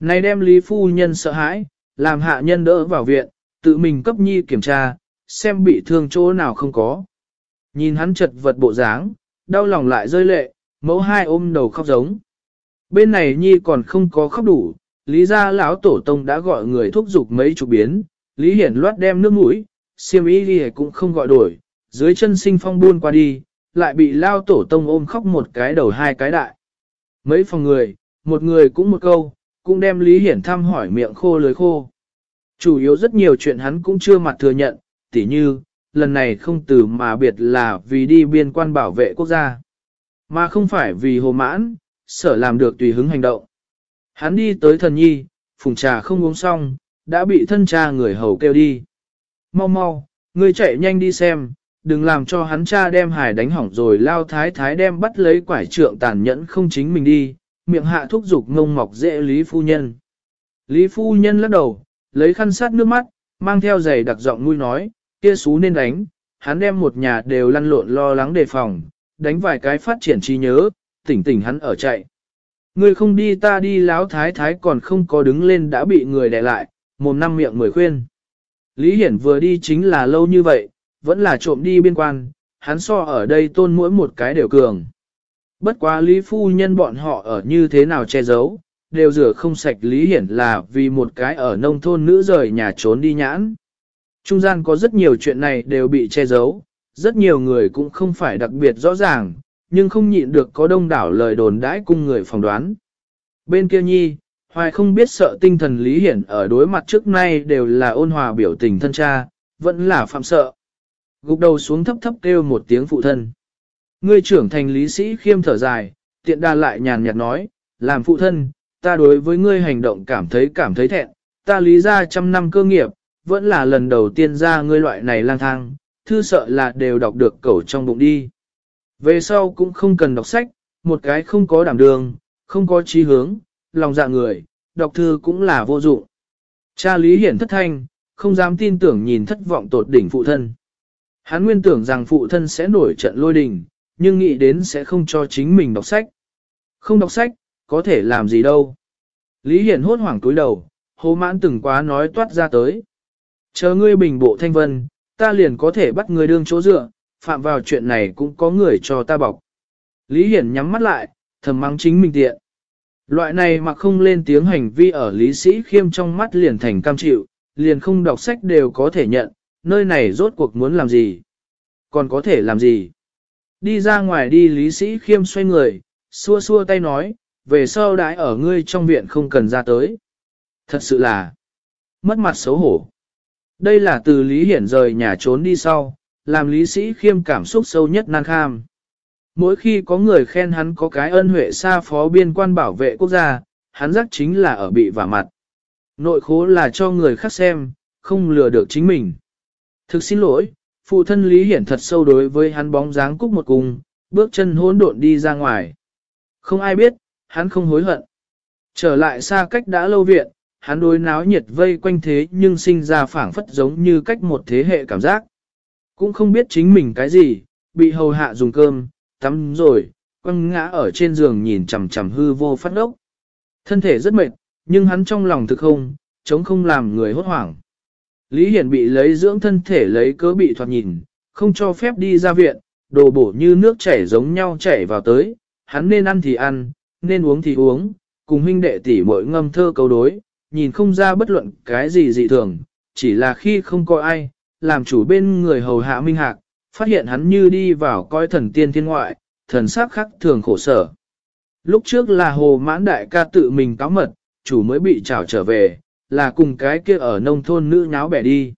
Này đem Lý Phu Nhân sợ hãi, làm hạ nhân đỡ vào viện, tự mình cấp nhi kiểm tra, xem bị thương chỗ nào không có. Nhìn hắn chật vật bộ dáng, đau lòng lại rơi lệ, mẫu hai ôm đầu khóc giống. Bên này nhi còn không có khóc đủ, lý gia lão tổ tông đã gọi người thúc giục mấy chục biến, lý hiển loát đem nước mũi, siêm ý ghi cũng không gọi đổi, dưới chân sinh phong buôn qua đi, lại bị lao tổ tông ôm khóc một cái đầu hai cái đại. Mấy phòng người, một người cũng một câu, cũng đem Lý Hiển thăm hỏi miệng khô lưới khô. Chủ yếu rất nhiều chuyện hắn cũng chưa mặt thừa nhận, tỉ như, lần này không từ mà biệt là vì đi biên quan bảo vệ quốc gia, mà không phải vì hồ mãn, sở làm được tùy hứng hành động. Hắn đi tới thần nhi, phùng trà không uống xong, đã bị thân cha người hầu kêu đi. Mau mau, ngươi chạy nhanh đi xem, đừng làm cho hắn cha đem hải đánh hỏng rồi lao thái thái đem bắt lấy quải trượng tàn nhẫn không chính mình đi, miệng hạ thúc giục ngông mọc dễ Lý Phu Nhân. Lý Phu Nhân lắc đầu, lấy khăn sát nước mắt, mang theo giày đặc giọng nuôi nói, kia xú nên đánh, hắn đem một nhà đều lăn lộn lo lắng đề phòng, đánh vài cái phát triển trí nhớ, tỉnh tỉnh hắn ở chạy. Người không đi ta đi láo thái thái còn không có đứng lên đã bị người đè lại, mồm năm miệng mười khuyên. Lý Hiển vừa đi chính là lâu như vậy, vẫn là trộm đi biên quan, hắn so ở đây tôn mỗi một cái đều cường. Bất quá Lý Phu Nhân bọn họ ở như thế nào che giấu, đều rửa không sạch Lý Hiển là vì một cái ở nông thôn nữ rời nhà trốn đi nhãn. Trung gian có rất nhiều chuyện này đều bị che giấu, rất nhiều người cũng không phải đặc biệt rõ ràng, nhưng không nhịn được có đông đảo lời đồn đãi cung người phỏng đoán. Bên kia nhi, hoài không biết sợ tinh thần Lý Hiển ở đối mặt trước nay đều là ôn hòa biểu tình thân cha, vẫn là phạm sợ. Gục đầu xuống thấp thấp kêu một tiếng phụ thân. Ngươi trưởng thành lý sĩ khiêm thở dài, tiện đa lại nhàn nhạt nói, làm phụ thân, ta đối với ngươi hành động cảm thấy cảm thấy thẹn, ta lý ra trăm năm cơ nghiệp, vẫn là lần đầu tiên ra ngươi loại này lang thang, thư sợ là đều đọc được cẩu trong bụng đi. Về sau cũng không cần đọc sách, một cái không có đảm đường, không có trí hướng, lòng dạ người, đọc thư cũng là vô dụng. Cha Lý Hiển thất thanh, không dám tin tưởng nhìn thất vọng tột đỉnh phụ thân. Hắn nguyên tưởng rằng phụ thân sẽ nổi trận lôi đình, nhưng nghĩ đến sẽ không cho chính mình đọc sách. Không đọc sách, có thể làm gì đâu. Lý Hiển hốt hoảng túi đầu, hồ mãn từng quá nói toát ra tới. Chờ ngươi bình bộ thanh vân, ta liền có thể bắt ngươi đương chỗ dựa, phạm vào chuyện này cũng có người cho ta bọc. Lý Hiển nhắm mắt lại, thầm mắng chính mình tiện. Loại này mà không lên tiếng hành vi ở lý sĩ khiêm trong mắt liền thành cam chịu, liền không đọc sách đều có thể nhận, nơi này rốt cuộc muốn làm gì? Còn có thể làm gì? Đi ra ngoài đi lý sĩ khiêm xoay người, xua xua tay nói, về sau đãi ở ngươi trong viện không cần ra tới. Thật sự là mất mặt xấu hổ. Đây là từ Lý Hiển rời nhà trốn đi sau, làm Lý Sĩ Khiêm cảm xúc sâu nhất nan kham. Mỗi khi có người khen hắn có cái ân huệ xa phó biên quan bảo vệ quốc gia, hắn giác chính là ở bị vả mặt. Nội khố là cho người khác xem, không lừa được chính mình. Thực xin lỗi, phụ thân Lý Hiển thật sâu đối với hắn bóng dáng cúc một cùng, bước chân hỗn độn đi ra ngoài. Không ai biết, hắn không hối hận. Trở lại xa cách đã lâu viện, hắn đối náo nhiệt vây quanh thế nhưng sinh ra phảng phất giống như cách một thế hệ cảm giác. Cũng không biết chính mình cái gì, bị hầu hạ dùng cơm, tắm rồi, quăng ngã ở trên giường nhìn chằm chằm hư vô phát ốc. Thân thể rất mệt, nhưng hắn trong lòng thực không, chống không làm người hốt hoảng. Lý Hiển bị lấy dưỡng thân thể lấy cớ bị thoạt nhìn, không cho phép đi ra viện, đồ bổ như nước chảy giống nhau chảy vào tới, hắn nên ăn thì ăn, nên uống thì uống, cùng huynh đệ tỷ mỗi ngâm thơ câu đối, nhìn không ra bất luận cái gì dị thường, chỉ là khi không có ai, làm chủ bên người hầu hạ minh hạc, phát hiện hắn như đi vào coi thần tiên thiên ngoại, thần sắc khắc thường khổ sở. Lúc trước là hồ mãn đại ca tự mình cáo mật, chủ mới bị trảo trở về, là cùng cái kia ở nông thôn nữ nháo bẻ đi.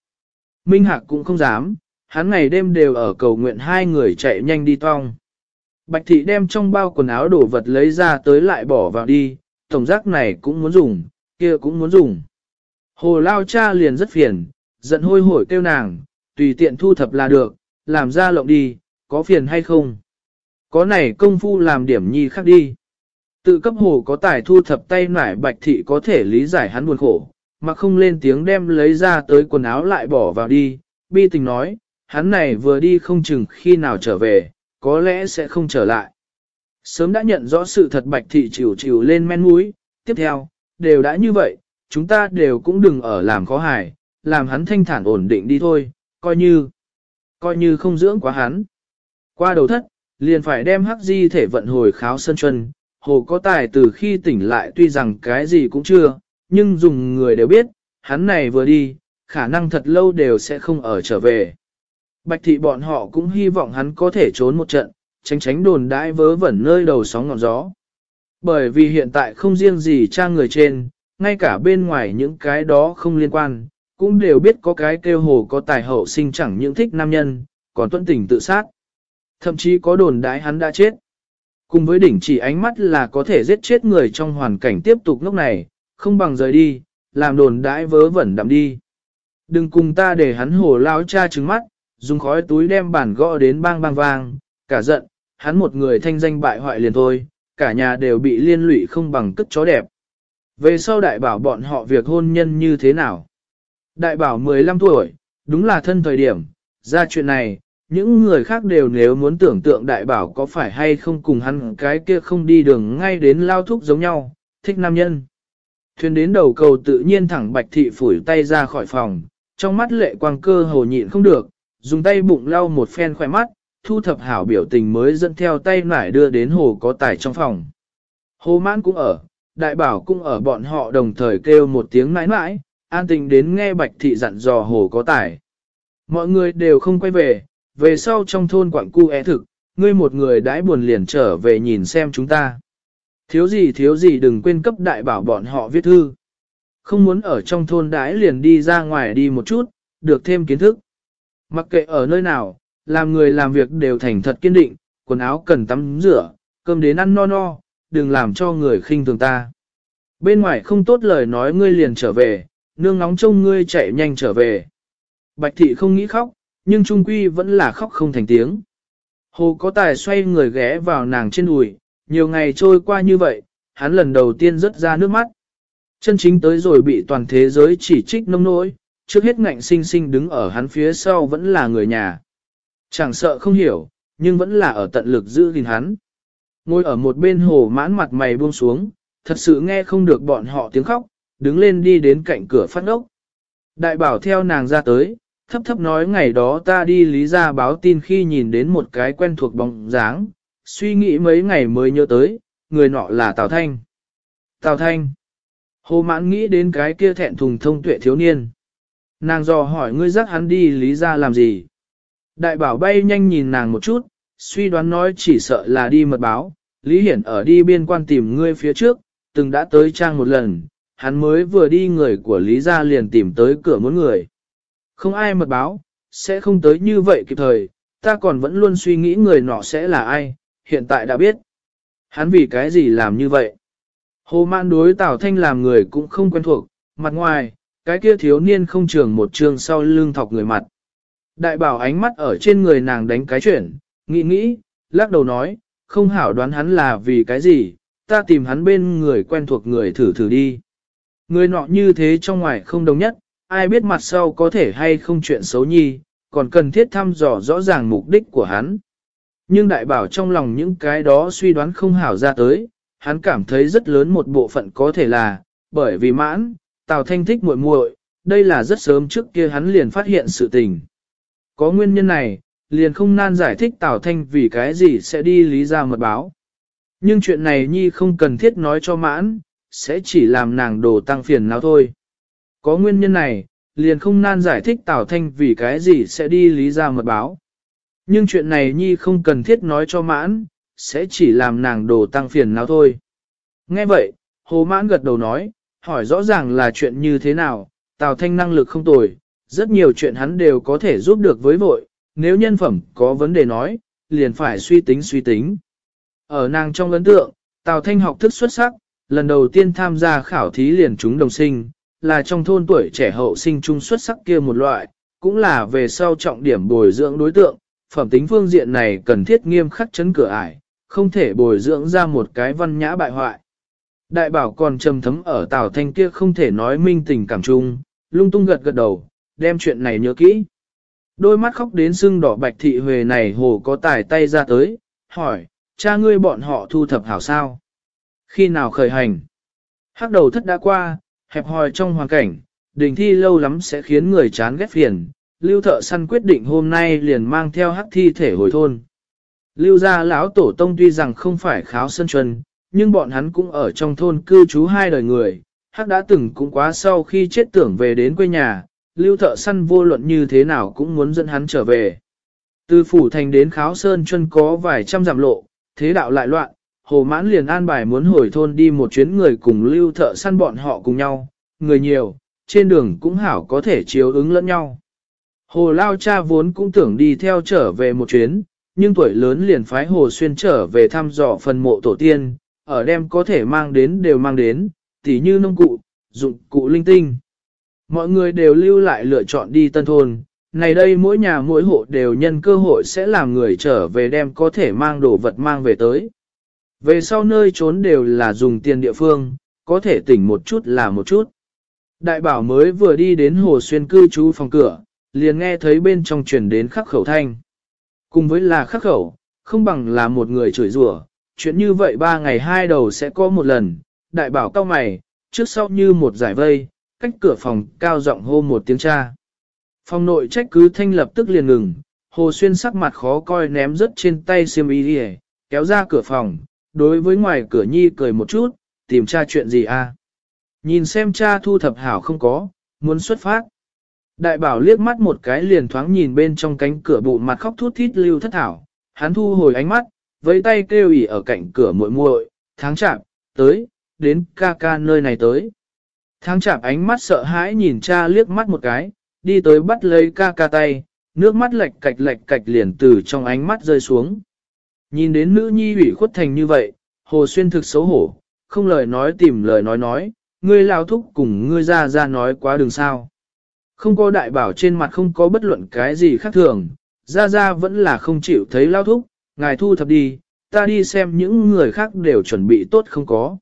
Minh Hạc cũng không dám, hắn ngày đêm đều ở cầu nguyện hai người chạy nhanh đi tong. Bạch thị đem trong bao quần áo đổ vật lấy ra tới lại bỏ vào đi, tổng giác này cũng muốn dùng, kia cũng muốn dùng. Hồ lao cha liền rất phiền, giận hôi hổi kêu nàng, tùy tiện thu thập là được, làm ra lộng đi, có phiền hay không? Có này công phu làm điểm nhi khác đi. Tự cấp hồ có tài thu thập tay nải bạch thị có thể lý giải hắn buồn khổ, mà không lên tiếng đem lấy ra tới quần áo lại bỏ vào đi, bi tình nói, hắn này vừa đi không chừng khi nào trở về, có lẽ sẽ không trở lại. Sớm đã nhận rõ sự thật bạch thị chịu chịu lên men mũi, tiếp theo, đều đã như vậy, chúng ta đều cũng đừng ở làm khó hài, làm hắn thanh thản ổn định đi thôi, coi như, coi như không dưỡng quá hắn. Qua đầu thất, liền phải đem hắc di thể vận hồi kháo sân chân, hồ có tài từ khi tỉnh lại tuy rằng cái gì cũng chưa, nhưng dùng người đều biết, hắn này vừa đi, khả năng thật lâu đều sẽ không ở trở về. Bạch thị bọn họ cũng hy vọng hắn có thể trốn một trận, tránh tránh đồn đãi vớ vẩn nơi đầu sóng ngọn gió. Bởi vì hiện tại không riêng gì cha người trên, ngay cả bên ngoài những cái đó không liên quan, cũng đều biết có cái kêu hồ có tài hậu sinh chẳng những thích nam nhân, còn tuân tình tự sát. Thậm chí có đồn đái hắn đã chết. Cùng với đỉnh chỉ ánh mắt là có thể giết chết người trong hoàn cảnh tiếp tục lúc này, không bằng rời đi, làm đồn đãi vớ vẩn đậm đi. Đừng cùng ta để hắn hồ lao cha trứng mắt, dùng khói túi đem bản gõ đến bang bang vang, cả giận, hắn một người thanh danh bại hoại liền thôi, cả nhà đều bị liên lụy không bằng cất chó đẹp. Về sau đại bảo bọn họ việc hôn nhân như thế nào? Đại bảo 15 tuổi, đúng là thân thời điểm, ra chuyện này, những người khác đều nếu muốn tưởng tượng đại bảo có phải hay không cùng hắn cái kia không đi đường ngay đến lao thúc giống nhau, thích nam nhân. Thuyền đến đầu cầu tự nhiên thẳng bạch thị phủi tay ra khỏi phòng, trong mắt lệ quang cơ hồ nhịn không được, dùng tay bụng lau một phen khỏe mắt, thu thập hảo biểu tình mới dẫn theo tay nải đưa đến hồ có tài trong phòng. Hồ mãn cũng ở, đại bảo cũng ở bọn họ đồng thời kêu một tiếng mãi mãi, an tình đến nghe bạch thị dặn dò hồ có tài. Mọi người đều không quay về, về sau trong thôn quảng cu é thực, ngươi một người đãi buồn liền trở về nhìn xem chúng ta. Thiếu gì thiếu gì đừng quên cấp đại bảo bọn họ viết thư. Không muốn ở trong thôn đái liền đi ra ngoài đi một chút, được thêm kiến thức. Mặc kệ ở nơi nào, làm người làm việc đều thành thật kiên định, quần áo cần tắm rửa, cơm đến ăn no no, đừng làm cho người khinh thường ta. Bên ngoài không tốt lời nói ngươi liền trở về, nương nóng trông ngươi chạy nhanh trở về. Bạch thị không nghĩ khóc, nhưng trung quy vẫn là khóc không thành tiếng. Hồ có tài xoay người ghé vào nàng trên đùi, nhiều ngày trôi qua như vậy, hắn lần đầu tiên rớt ra nước mắt. Chân chính tới rồi bị toàn thế giới chỉ trích nông nỗi, trước hết ngạnh sinh sinh đứng ở hắn phía sau vẫn là người nhà. Chẳng sợ không hiểu, nhưng vẫn là ở tận lực giữ gìn hắn. Ngồi ở một bên hồ mãn mặt mày buông xuống, thật sự nghe không được bọn họ tiếng khóc, đứng lên đi đến cạnh cửa phát ốc. Đại bảo theo nàng ra tới, thấp thấp nói ngày đó ta đi lý ra báo tin khi nhìn đến một cái quen thuộc bóng dáng, suy nghĩ mấy ngày mới nhớ tới, người nọ là Tào Thanh. Tào Thanh. Hồ mãn nghĩ đến cái kia thẹn thùng thông tuệ thiếu niên. Nàng dò hỏi ngươi dắt hắn đi lý ra làm gì. Đại bảo bay nhanh nhìn nàng một chút, suy đoán nói chỉ sợ là đi mật báo. Lý Hiển ở đi biên quan tìm ngươi phía trước, từng đã tới trang một lần, hắn mới vừa đi người của Lý gia liền tìm tới cửa muốn người. Không ai mật báo, sẽ không tới như vậy kịp thời, ta còn vẫn luôn suy nghĩ người nọ sẽ là ai, hiện tại đã biết. Hắn vì cái gì làm như vậy? Hồ Mạn đối Tào Thanh làm người cũng không quen thuộc, mặt ngoài, cái kia thiếu niên không trường một trường sau lưng thọc người mặt. Đại bảo ánh mắt ở trên người nàng đánh cái chuyển, nghĩ nghĩ, lắc đầu nói, không hảo đoán hắn là vì cái gì, ta tìm hắn bên người quen thuộc người thử thử đi. Người nọ như thế trong ngoài không đồng nhất, ai biết mặt sau có thể hay không chuyện xấu nhi, còn cần thiết thăm dò rõ ràng mục đích của hắn. Nhưng đại bảo trong lòng những cái đó suy đoán không hảo ra tới, hắn cảm thấy rất lớn một bộ phận có thể là, bởi vì mãn, Tào Thanh thích muội muội, đây là rất sớm trước kia hắn liền phát hiện sự tình. Có nguyên nhân này, liền không nan giải thích Tào Thanh vì cái gì sẽ đi lý ra mật báo. Nhưng chuyện này Nhi không cần thiết nói cho mãn, sẽ chỉ làm nàng đồ tăng phiền nào thôi. Có nguyên nhân này, liền không nan giải thích Tào Thanh vì cái gì sẽ đi lý ra mật báo. Nhưng chuyện này Nhi không cần thiết nói cho mãn, sẽ chỉ làm nàng đồ tăng phiền nào thôi. Nghe vậy, Hồ Mãn gật đầu nói, hỏi rõ ràng là chuyện như thế nào, Tào Thanh năng lực không tồi, rất nhiều chuyện hắn đều có thể giúp được với vội, nếu nhân phẩm có vấn đề nói, liền phải suy tính suy tính. Ở nàng trong ấn tượng, Tào Thanh học thức xuất sắc, lần đầu tiên tham gia khảo thí liền chúng đồng sinh, là trong thôn tuổi trẻ hậu sinh trung xuất sắc kia một loại, cũng là về sau trọng điểm bồi dưỡng đối tượng, phẩm tính phương diện này cần thiết nghiêm khắc chấn cửa ải, không thể bồi dưỡng ra một cái văn nhã bại hoại. Đại bảo còn trầm thấm ở Tào Thanh kia không thể nói minh tình cảm chung, lung tung gật gật đầu, đem chuyện này nhớ kỹ. Đôi mắt khóc đến sưng đỏ bạch thị huề này hồ có tài tay ra tới, hỏi, cha ngươi bọn họ thu thập hảo sao? Khi nào khởi hành? Hắc đầu thất đã qua, hẹp hòi trong hoàn cảnh, đình thi lâu lắm sẽ khiến người chán ghét phiền. Lưu thợ săn quyết định hôm nay liền mang theo hắc thi thể hồi thôn. Lưu gia lão tổ tông tuy rằng không phải kháo sân chuân, nhưng bọn hắn cũng ở trong thôn cư trú hai đời người. Hắc đã từng cũng quá sau khi chết tưởng về đến quê nhà, lưu thợ săn vô luận như thế nào cũng muốn dẫn hắn trở về. Từ phủ thành đến kháo sơn chân có vài trăm dặm lộ, thế đạo lại loạn, hồ mãn liền an bài muốn hồi thôn đi một chuyến người cùng lưu thợ săn bọn họ cùng nhau, người nhiều, trên đường cũng hảo có thể chiếu ứng lẫn nhau. Hồ Lao cha vốn cũng tưởng đi theo trở về một chuyến, nhưng tuổi lớn liền phái Hồ Xuyên trở về thăm dò phần mộ tổ tiên, ở đem có thể mang đến đều mang đến, tỉ như nông cụ, dụng cụ linh tinh. Mọi người đều lưu lại lựa chọn đi tân thôn, này đây mỗi nhà mỗi hộ đều nhân cơ hội sẽ làm người trở về đem có thể mang đồ vật mang về tới. Về sau nơi trốn đều là dùng tiền địa phương, có thể tỉnh một chút là một chút. Đại bảo mới vừa đi đến hồ xuyên cư trú phòng cửa, liền nghe thấy bên trong truyền đến khắc khẩu thanh. Cùng với là khắc khẩu, không bằng là một người chửi rủa chuyện như vậy ba ngày hai đầu sẽ có một lần, đại bảo cao mày, trước sau như một giải vây, cách cửa phòng cao giọng hô một tiếng cha. Phòng nội trách cứ thanh lập tức liền ngừng, hồ xuyên sắc mặt khó coi ném rớt trên tay xiêm y đi kéo ra cửa phòng, đối với ngoài cửa nhi cười một chút, tìm cha chuyện gì à? Nhìn xem cha thu thập hảo không có, muốn xuất phát. Đại bảo liếc mắt một cái liền thoáng nhìn bên trong cánh cửa bụ mặt khóc thút thít lưu thất thảo, hắn thu hồi ánh mắt, với tay kêu ỉ ở cạnh cửa muội muội, tháng chạm, tới, đến ca ca nơi này tới. Tháng chạm ánh mắt sợ hãi nhìn cha liếc mắt một cái, đi tới bắt lấy ca ca tay, nước mắt lệch cạch lệch cạch liền từ trong ánh mắt rơi xuống. Nhìn đến nữ nhi ủy khuất thành như vậy, hồ xuyên thực xấu hổ, không lời nói tìm lời nói nói, ngươi lao thúc cùng ngươi ra ra nói quá đường sao. Không có đại bảo trên mặt không có bất luận cái gì khác thường, ra ra vẫn là không chịu thấy lao thúc, ngài thu thập đi, ta đi xem những người khác đều chuẩn bị tốt không có.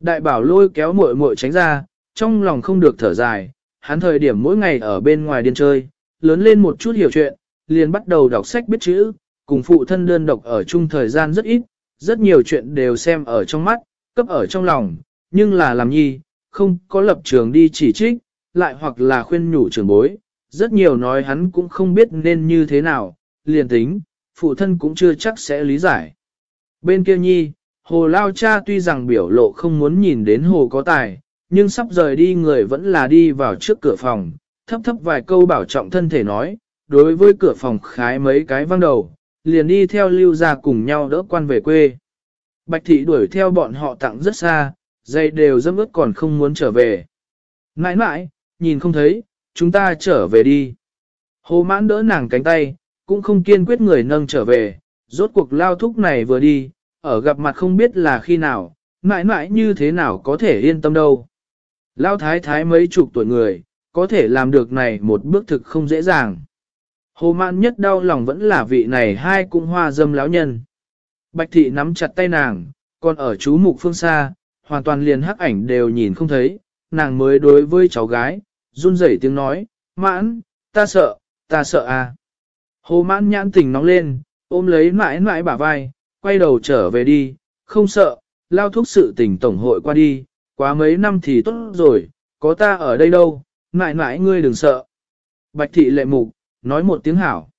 Đại bảo lôi kéo muội muội tránh ra, trong lòng không được thở dài, hắn thời điểm mỗi ngày ở bên ngoài điên chơi, lớn lên một chút hiểu chuyện, liền bắt đầu đọc sách biết chữ, cùng phụ thân đơn độc ở chung thời gian rất ít, rất nhiều chuyện đều xem ở trong mắt, cấp ở trong lòng, nhưng là làm nhi, không có lập trường đi chỉ trích, lại hoặc là khuyên nhủ trưởng bối, rất nhiều nói hắn cũng không biết nên như thế nào, liền tính, phụ thân cũng chưa chắc sẽ lý giải. Bên kia nhi, hồ lao cha tuy rằng biểu lộ không muốn nhìn đến hồ có tài, nhưng sắp rời đi người vẫn là đi vào trước cửa phòng, thấp thấp vài câu bảo trọng thân thể nói, đối với cửa phòng khái mấy cái văng đầu, liền đi theo lưu ra cùng nhau đỡ quan về quê. Bạch thị đuổi theo bọn họ tặng rất xa, dây đều dâm ướt còn không muốn trở về. Nãi nãi, nhìn không thấy, chúng ta trở về đi. Hồ mãn đỡ nàng cánh tay, cũng không kiên quyết người nâng trở về, rốt cuộc lao thúc này vừa đi, ở gặp mặt không biết là khi nào, mãi mãi như thế nào có thể yên tâm đâu. Lao thái thái mấy chục tuổi người, có thể làm được này một bước thực không dễ dàng. Hồ mãn nhất đau lòng vẫn là vị này hai cung hoa dâm lão nhân. Bạch thị nắm chặt tay nàng, còn ở chú mục phương xa, hoàn toàn liền hắc ảnh đều nhìn không thấy, nàng mới đối với cháu gái, run rẩy tiếng nói, mãn, ta sợ, ta sợ à. Hồ mãn nhãn tỉnh nóng lên, ôm lấy mãi mãi bả vai, quay đầu trở về đi, không sợ, lao thuốc sự tình tổng hội qua đi, quá mấy năm thì tốt rồi, có ta ở đây đâu, mãi mãi ngươi đừng sợ. Bạch thị lệ mục, nói một tiếng hảo.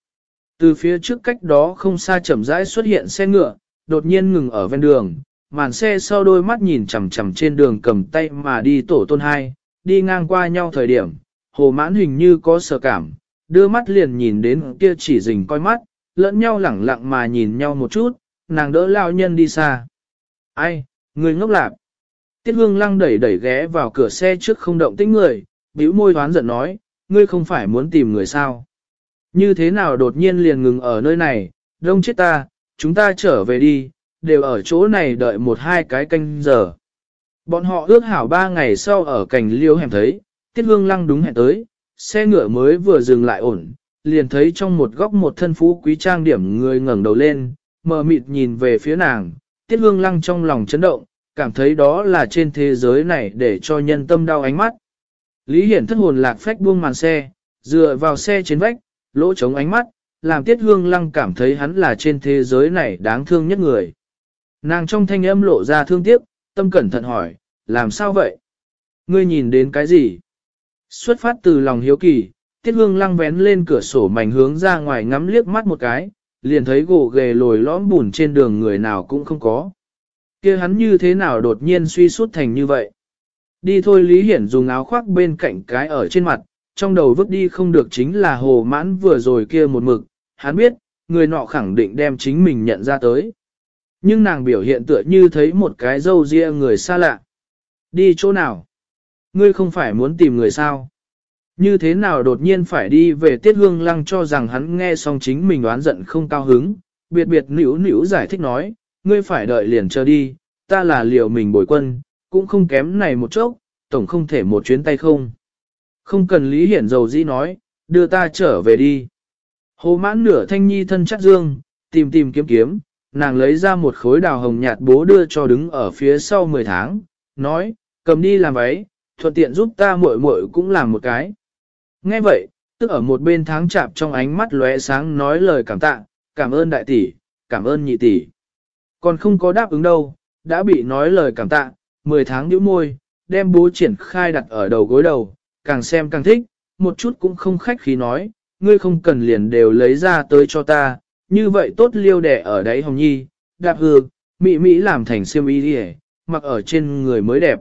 Từ phía trước cách đó không xa chậm rãi xuất hiện xe ngựa, đột nhiên ngừng ở ven đường, màn xe sau đôi mắt nhìn chằm chằm trên đường cầm tay mà đi tổ tôn hai, đi ngang qua nhau thời điểm, hồ mãn hình như có sợ cảm, đưa mắt liền nhìn đến kia chỉ rình coi mắt, lẫn nhau lẳng lặng mà nhìn nhau một chút, nàng đỡ lao nhân đi xa. Ai, người ngốc lạc. Tiết hương lăng đẩy đẩy ghé vào cửa xe trước không động tĩnh người, bĩu môi thoán giận nói, ngươi không phải muốn tìm người sao. Như thế nào đột nhiên liền ngừng ở nơi này, đông chết ta, chúng ta trở về đi, đều ở chỗ này đợi một hai cái canh giờ. Bọn họ ước hảo ba ngày sau ở cảnh liêu hẻm thấy, tiết hương lăng đúng hẹn tới, xe ngựa mới vừa dừng lại ổn, liền thấy trong một góc một thân phú quý trang điểm người ngẩng đầu lên, mờ mịt nhìn về phía nàng, tiết hương lăng trong lòng chấn động, cảm thấy đó là trên thế giới này để cho nhân tâm đau ánh mắt. Lý Hiển thất hồn lạc phách buông màn xe, dựa vào xe trên vách, lỗ trống ánh mắt, làm tiết hương lăng cảm thấy hắn là trên thế giới này đáng thương nhất người. Nàng trong thanh âm lộ ra thương tiếc, tâm cẩn thận hỏi, làm sao vậy? Ngươi nhìn đến cái gì? Xuất phát từ lòng hiếu kỳ, tiết hương lăng vén lên cửa sổ mảnh hướng ra ngoài ngắm liếc mắt một cái, liền thấy gỗ ghề lồi lõm bùn trên đường người nào cũng không có. kia hắn như thế nào đột nhiên suy suốt thành như vậy? Đi thôi Lý Hiển dùng áo khoác bên cạnh cái ở trên mặt, trong đầu vứt đi không được chính là hồ mãn vừa rồi kia một mực, hắn biết, người nọ khẳng định đem chính mình nhận ra tới. Nhưng nàng biểu hiện tựa như thấy một cái dâu ria người xa lạ. Đi chỗ nào? Ngươi không phải muốn tìm người sao? Như thế nào đột nhiên phải đi về tiết hương lăng cho rằng hắn nghe xong chính mình đoán giận không cao hứng, biệt biệt nữ nữ giải thích nói, ngươi phải đợi liền chờ đi, ta là liều mình bồi quân, cũng không kém này một chốc, tổng không thể một chuyến tay không. Không cần Lý Hiển dầu dĩ nói, đưa ta trở về đi. Hồ mãn nửa thanh nhi thân chắc dương, tìm tìm kiếm kiếm, nàng lấy ra một khối đào hồng nhạt bố đưa cho đứng ở phía sau 10 tháng, nói, cầm đi làm váy, thuận tiện giúp ta muội muội cũng làm một cái. Nghe vậy, tức ở một bên tháng chạp trong ánh mắt lóe sáng nói lời cảm tạ, cảm ơn đại tỷ, cảm ơn nhị tỷ. Còn không có đáp ứng đâu, đã bị nói lời cảm tạ, 10 tháng nhíu môi, đem bố triển khai đặt ở đầu gối đầu, càng xem càng thích, một chút cũng không khách khí nói, ngươi không cần liền đều lấy ra tới cho ta, như vậy tốt liêu đẻ ở đấy hồng nhi, đạp hư, mị mỹ làm thành siêm y đi mặc ở trên người mới đẹp.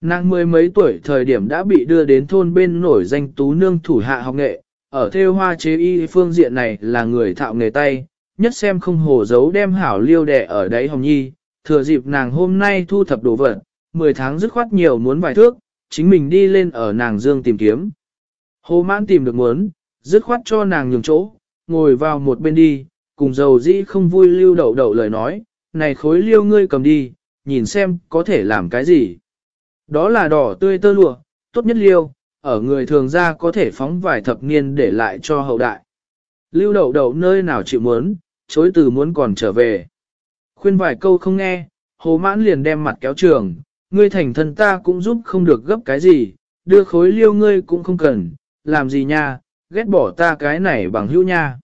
Nàng mười mấy tuổi thời điểm đã bị đưa đến thôn bên nổi danh tú nương thủ hạ học nghệ, ở theo hoa chế y phương diện này là người thạo nghề tay, nhất xem không hồ giấu đem hảo liêu đẻ ở đấy hồng nhi, thừa dịp nàng hôm nay thu thập đồ vật, 10 tháng dứt khoát nhiều muốn vài thước, chính mình đi lên ở nàng dương tìm kiếm. Hồ mãn tìm được muốn, dứt khoát cho nàng nhường chỗ, ngồi vào một bên đi, cùng dầu dĩ không vui lưu đậu đậu lời nói, này khối liêu ngươi cầm đi, nhìn xem có thể làm cái gì. Đó là đỏ tươi tơ lụa, tốt nhất liêu, ở người thường ra có thể phóng vài thập niên để lại cho hậu đại. Lưu đậu đậu nơi nào chịu muốn, chối từ muốn còn trở về. Khuyên vài câu không nghe, hồ mãn liền đem mặt kéo trường, ngươi thành thân ta cũng giúp không được gấp cái gì, đưa khối liêu ngươi cũng không cần, làm gì nha, ghét bỏ ta cái này bằng hữu nha.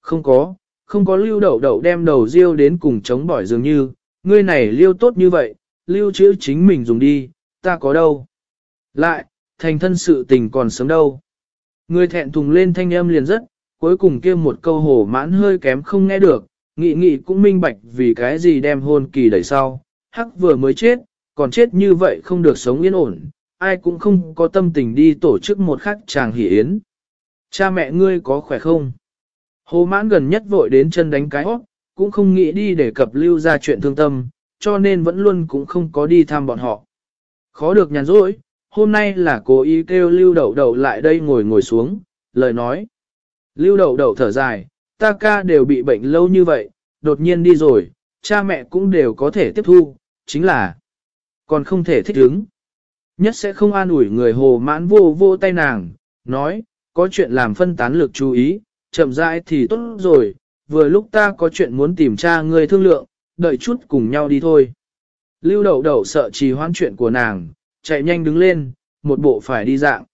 Không có, không có lưu đậu đậu đem đầu riêu đến cùng chống bỏi dường như, ngươi này liêu tốt như vậy, lưu chữ chính mình dùng đi, ta có đâu. Lại, thành thân sự tình còn sớm đâu. Ngươi thẹn thùng lên thanh âm liền rất, cuối cùng kia một câu hồ mãn hơi kém không nghe được, nghị nghị cũng minh bạch vì cái gì đem hôn kỳ đẩy sau, hắc vừa mới chết, còn chết như vậy không được sống yên ổn, ai cũng không có tâm tình đi tổ chức một khắc chàng hỷ yến. Cha mẹ ngươi có khỏe không? Hồ mãn gần nhất vội đến chân đánh cái hót, cũng không nghĩ đi để cập lưu ra chuyện thương tâm, cho nên vẫn luôn cũng không có đi thăm bọn họ. Khó được nhàn rỗi, hôm nay là cố ý kêu lưu đậu đậu lại đây ngồi ngồi xuống, lời nói. Lưu đậu đậu thở dài, ta ca đều bị bệnh lâu như vậy, đột nhiên đi rồi, cha mẹ cũng đều có thể tiếp thu, chính là còn không thể thích ứng. Nhất sẽ không an ủi người hồ mãn vô vô tay nàng, nói, có chuyện làm phân tán lực chú ý, chậm rãi thì tốt rồi, vừa lúc ta có chuyện muốn tìm cha người thương lượng, đợi chút cùng nhau đi thôi. Lưu đậu đậu sợ trì hoãn chuyện của nàng, chạy nhanh đứng lên, một bộ phải đi dạng.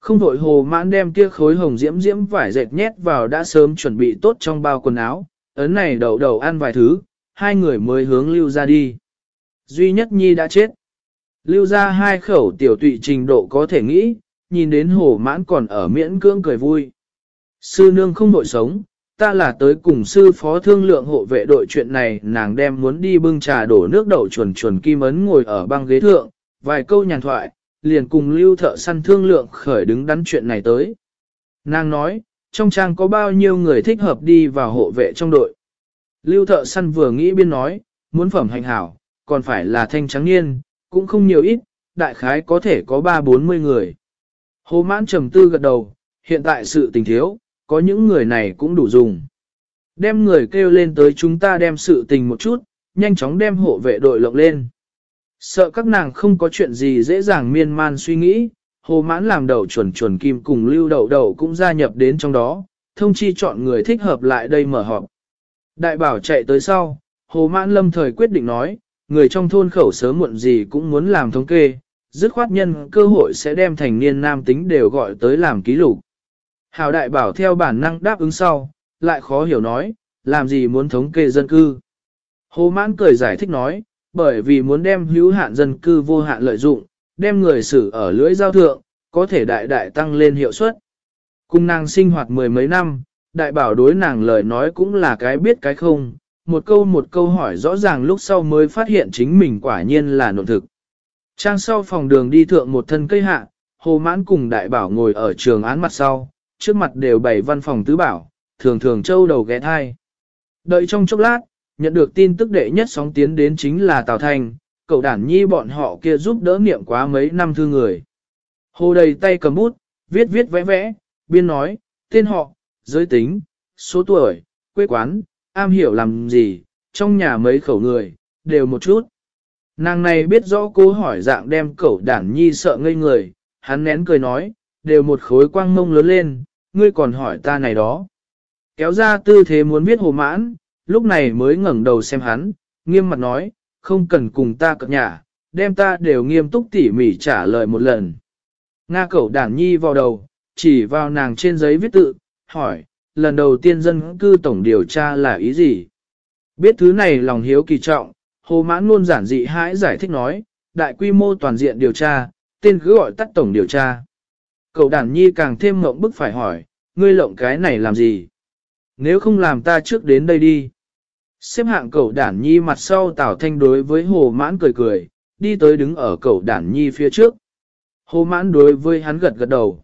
Không vội hồ mãn đem kia khối hồng diễm diễm vải dệt nhét vào đã sớm chuẩn bị tốt trong bao quần áo, ấn này đậu đậu ăn vài thứ, hai người mới hướng lưu ra đi. Duy nhất nhi đã chết. Lưu ra hai khẩu tiểu tụy trình độ có thể nghĩ, nhìn đến hồ mãn còn ở miễn cưỡng cười vui. Sư nương không nội sống, ta là tới cùng sư phó thương lượng hộ vệ đội chuyện này nàng đem muốn đi bưng trà đổ nước đậu chuồn chuồn kim ấn ngồi ở băng ghế thượng, vài câu nhàn thoại, liền cùng lưu thợ săn thương lượng khởi đứng đắn chuyện này tới. Nàng nói, trong trang có bao nhiêu người thích hợp đi vào hộ vệ trong đội. Lưu thợ săn vừa nghĩ biên nói, muốn phẩm hành hảo, còn phải là thanh trắng niên, cũng không nhiều ít, đại khái có thể có ba bốn mươi người. Hồ mãn trầm tư gật đầu, hiện tại sự tình thiếu, có những người này cũng đủ dùng. Đem người kêu lên tới chúng ta đem sự tình một chút, nhanh chóng đem hộ vệ đội lộng lên. Sợ các nàng không có chuyện gì dễ dàng miên man suy nghĩ, hồ mãn làm đầu chuẩn chuẩn kim cùng lưu đầu đầu cũng gia nhập đến trong đó, thông chi chọn người thích hợp lại đây mở họp. Đại bảo chạy tới sau, hồ mãn lâm thời quyết định nói, người trong thôn khẩu sớm muộn gì cũng muốn làm thống kê, dứt khoát nhân cơ hội sẽ đem thành niên nam tính đều gọi tới làm ký lục. Hào đại bảo theo bản năng đáp ứng sau, lại khó hiểu nói, làm gì muốn thống kê dân cư. Hồ mãn cười giải thích nói, bởi vì muốn đem hữu hạn dân cư vô hạn lợi dụng, đem người xử ở lưỡi giao thượng, có thể đại đại tăng lên hiệu suất. Cùng nàng sinh hoạt mười mấy năm, đại bảo đối nàng lời nói cũng là cái biết cái không, một câu một câu hỏi rõ ràng lúc sau mới phát hiện chính mình quả nhiên là nộn thực. Trang sau phòng đường đi thượng một thân cây hạ, hồ mãn cùng đại bảo ngồi ở trường án mặt sau, trước mặt đều bày văn phòng tứ bảo, thường thường châu đầu ghé thai. Đợi trong chốc lát, nhận được tin tức đệ nhất sóng tiến đến chính là Tào Thành, cậu đản nhi bọn họ kia giúp đỡ niệm quá mấy năm thư người. Hồ đầy tay cầm bút, viết viết vẽ vẽ, biên nói, tên họ, giới tính, số tuổi, quê quán, am hiểu làm gì, trong nhà mấy khẩu người, đều một chút. Nàng này biết rõ cô hỏi dạng đem cậu đản nhi sợ ngây người, hắn nén cười nói, đều một khối quang mông lớn lên, ngươi còn hỏi ta này đó. Kéo ra tư thế muốn biết hồ mãn, lúc này mới ngẩng đầu xem hắn, nghiêm mặt nói, không cần cùng ta cập nhà, đem ta đều nghiêm túc tỉ mỉ trả lời một lần. Nga cậu đản nhi vào đầu, chỉ vào nàng trên giấy viết tự, hỏi, lần đầu tiên dân cư tổng điều tra là ý gì? Biết thứ này lòng hiếu kỳ trọng, hồ mãn luôn giản dị hãi giải thích nói, đại quy mô toàn diện điều tra, tên cứ gọi tắt tổng điều tra. Cậu đản nhi càng thêm mộng bức phải hỏi, ngươi lộng cái này làm gì? Nếu không làm ta trước đến đây đi. Xếp hạng cậu đản nhi mặt sau Tào Thanh đối với Hồ Mãn cười cười, đi tới đứng ở cậu đản nhi phía trước. Hồ Mãn đối với hắn gật gật đầu.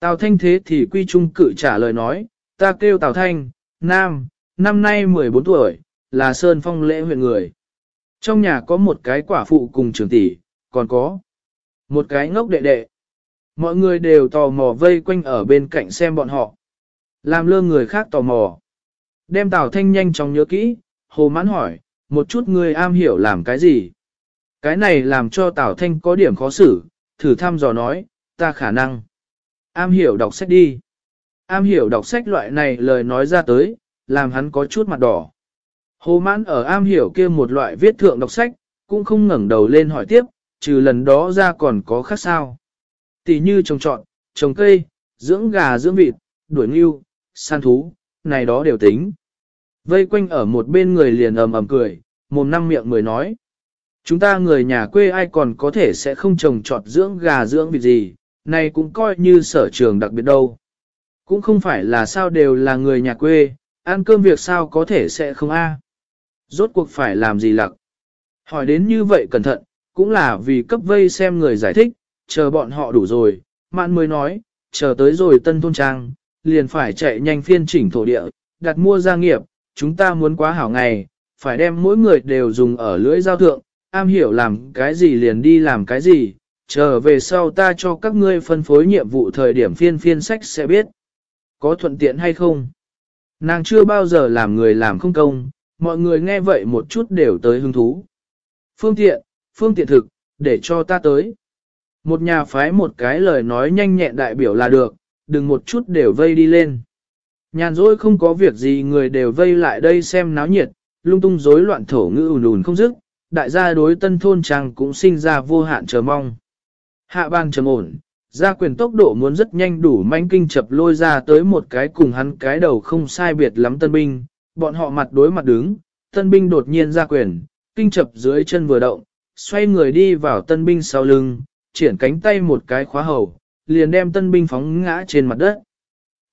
Tào Thanh thế thì quy trung cự trả lời nói, ta kêu Tào Thanh, nam, năm nay 14 tuổi, là Sơn Phong lễ huyện người. Trong nhà có một cái quả phụ cùng trưởng tỷ, còn có một cái ngốc đệ đệ. Mọi người đều tò mò vây quanh ở bên cạnh xem bọn họ. Làm lơ người khác tò mò. Đem Tào Thanh nhanh chóng nhớ kỹ, hồ mãn hỏi, một chút người am hiểu làm cái gì. Cái này làm cho Tào Thanh có điểm khó xử, thử thăm dò nói, ta khả năng. Am hiểu đọc sách đi. Am hiểu đọc sách loại này lời nói ra tới, làm hắn có chút mặt đỏ. Hồ mãn ở am hiểu kia một loại viết thượng đọc sách, cũng không ngẩng đầu lên hỏi tiếp, trừ lần đó ra còn có khác sao. Tỷ như trồng trọt, trồng cây, dưỡng gà dưỡng vịt, đuổi ngưu, săn thú, này đó đều tính. Vây quanh ở một bên người liền ầm ầm cười, mồm năm miệng mười nói. Chúng ta người nhà quê ai còn có thể sẽ không trồng trọt dưỡng gà dưỡng vịt gì, này cũng coi như sở trường đặc biệt đâu. Cũng không phải là sao đều là người nhà quê, ăn cơm việc sao có thể sẽ không a. Rốt cuộc phải làm gì lặc. Hỏi đến như vậy cẩn thận, cũng là vì cấp vây xem người giải thích, chờ bọn họ đủ rồi, mạn mới nói, chờ tới rồi tân thôn trang, liền phải chạy nhanh phiên chỉnh thổ địa, đặt mua gia nghiệp, chúng ta muốn quá hảo ngày, phải đem mỗi người đều dùng ở lưỡi giao thượng, am hiểu làm cái gì liền đi làm cái gì, chờ về sau ta cho các ngươi phân phối nhiệm vụ thời điểm phiên phiên sách sẽ biết. Có thuận tiện hay không? Nàng chưa bao giờ làm người làm không công, mọi người nghe vậy một chút đều tới hứng thú. Phương tiện, phương tiện thực, để cho ta tới. Một nhà phái một cái lời nói nhanh nhẹn đại biểu là được, đừng một chút đều vây đi lên. Nhàn rỗi không có việc gì người đều vây lại đây xem náo nhiệt, lung tung rối loạn thổ ngữ ùn ùn không dứt, đại gia đối tân thôn trang cũng sinh ra vô hạn chờ mong. Hạ bang trầm ổn, gia quyền tốc độ muốn rất nhanh đủ manh kinh chập lôi ra tới một cái cùng hắn cái đầu không sai biệt lắm tân binh, bọn họ mặt đối mặt đứng, tân binh đột nhiên ra quyền, kinh chập dưới chân vừa động, xoay người đi vào tân binh sau lưng, triển cánh tay một cái khóa hầu, liền đem tân binh phóng ngã trên mặt đất.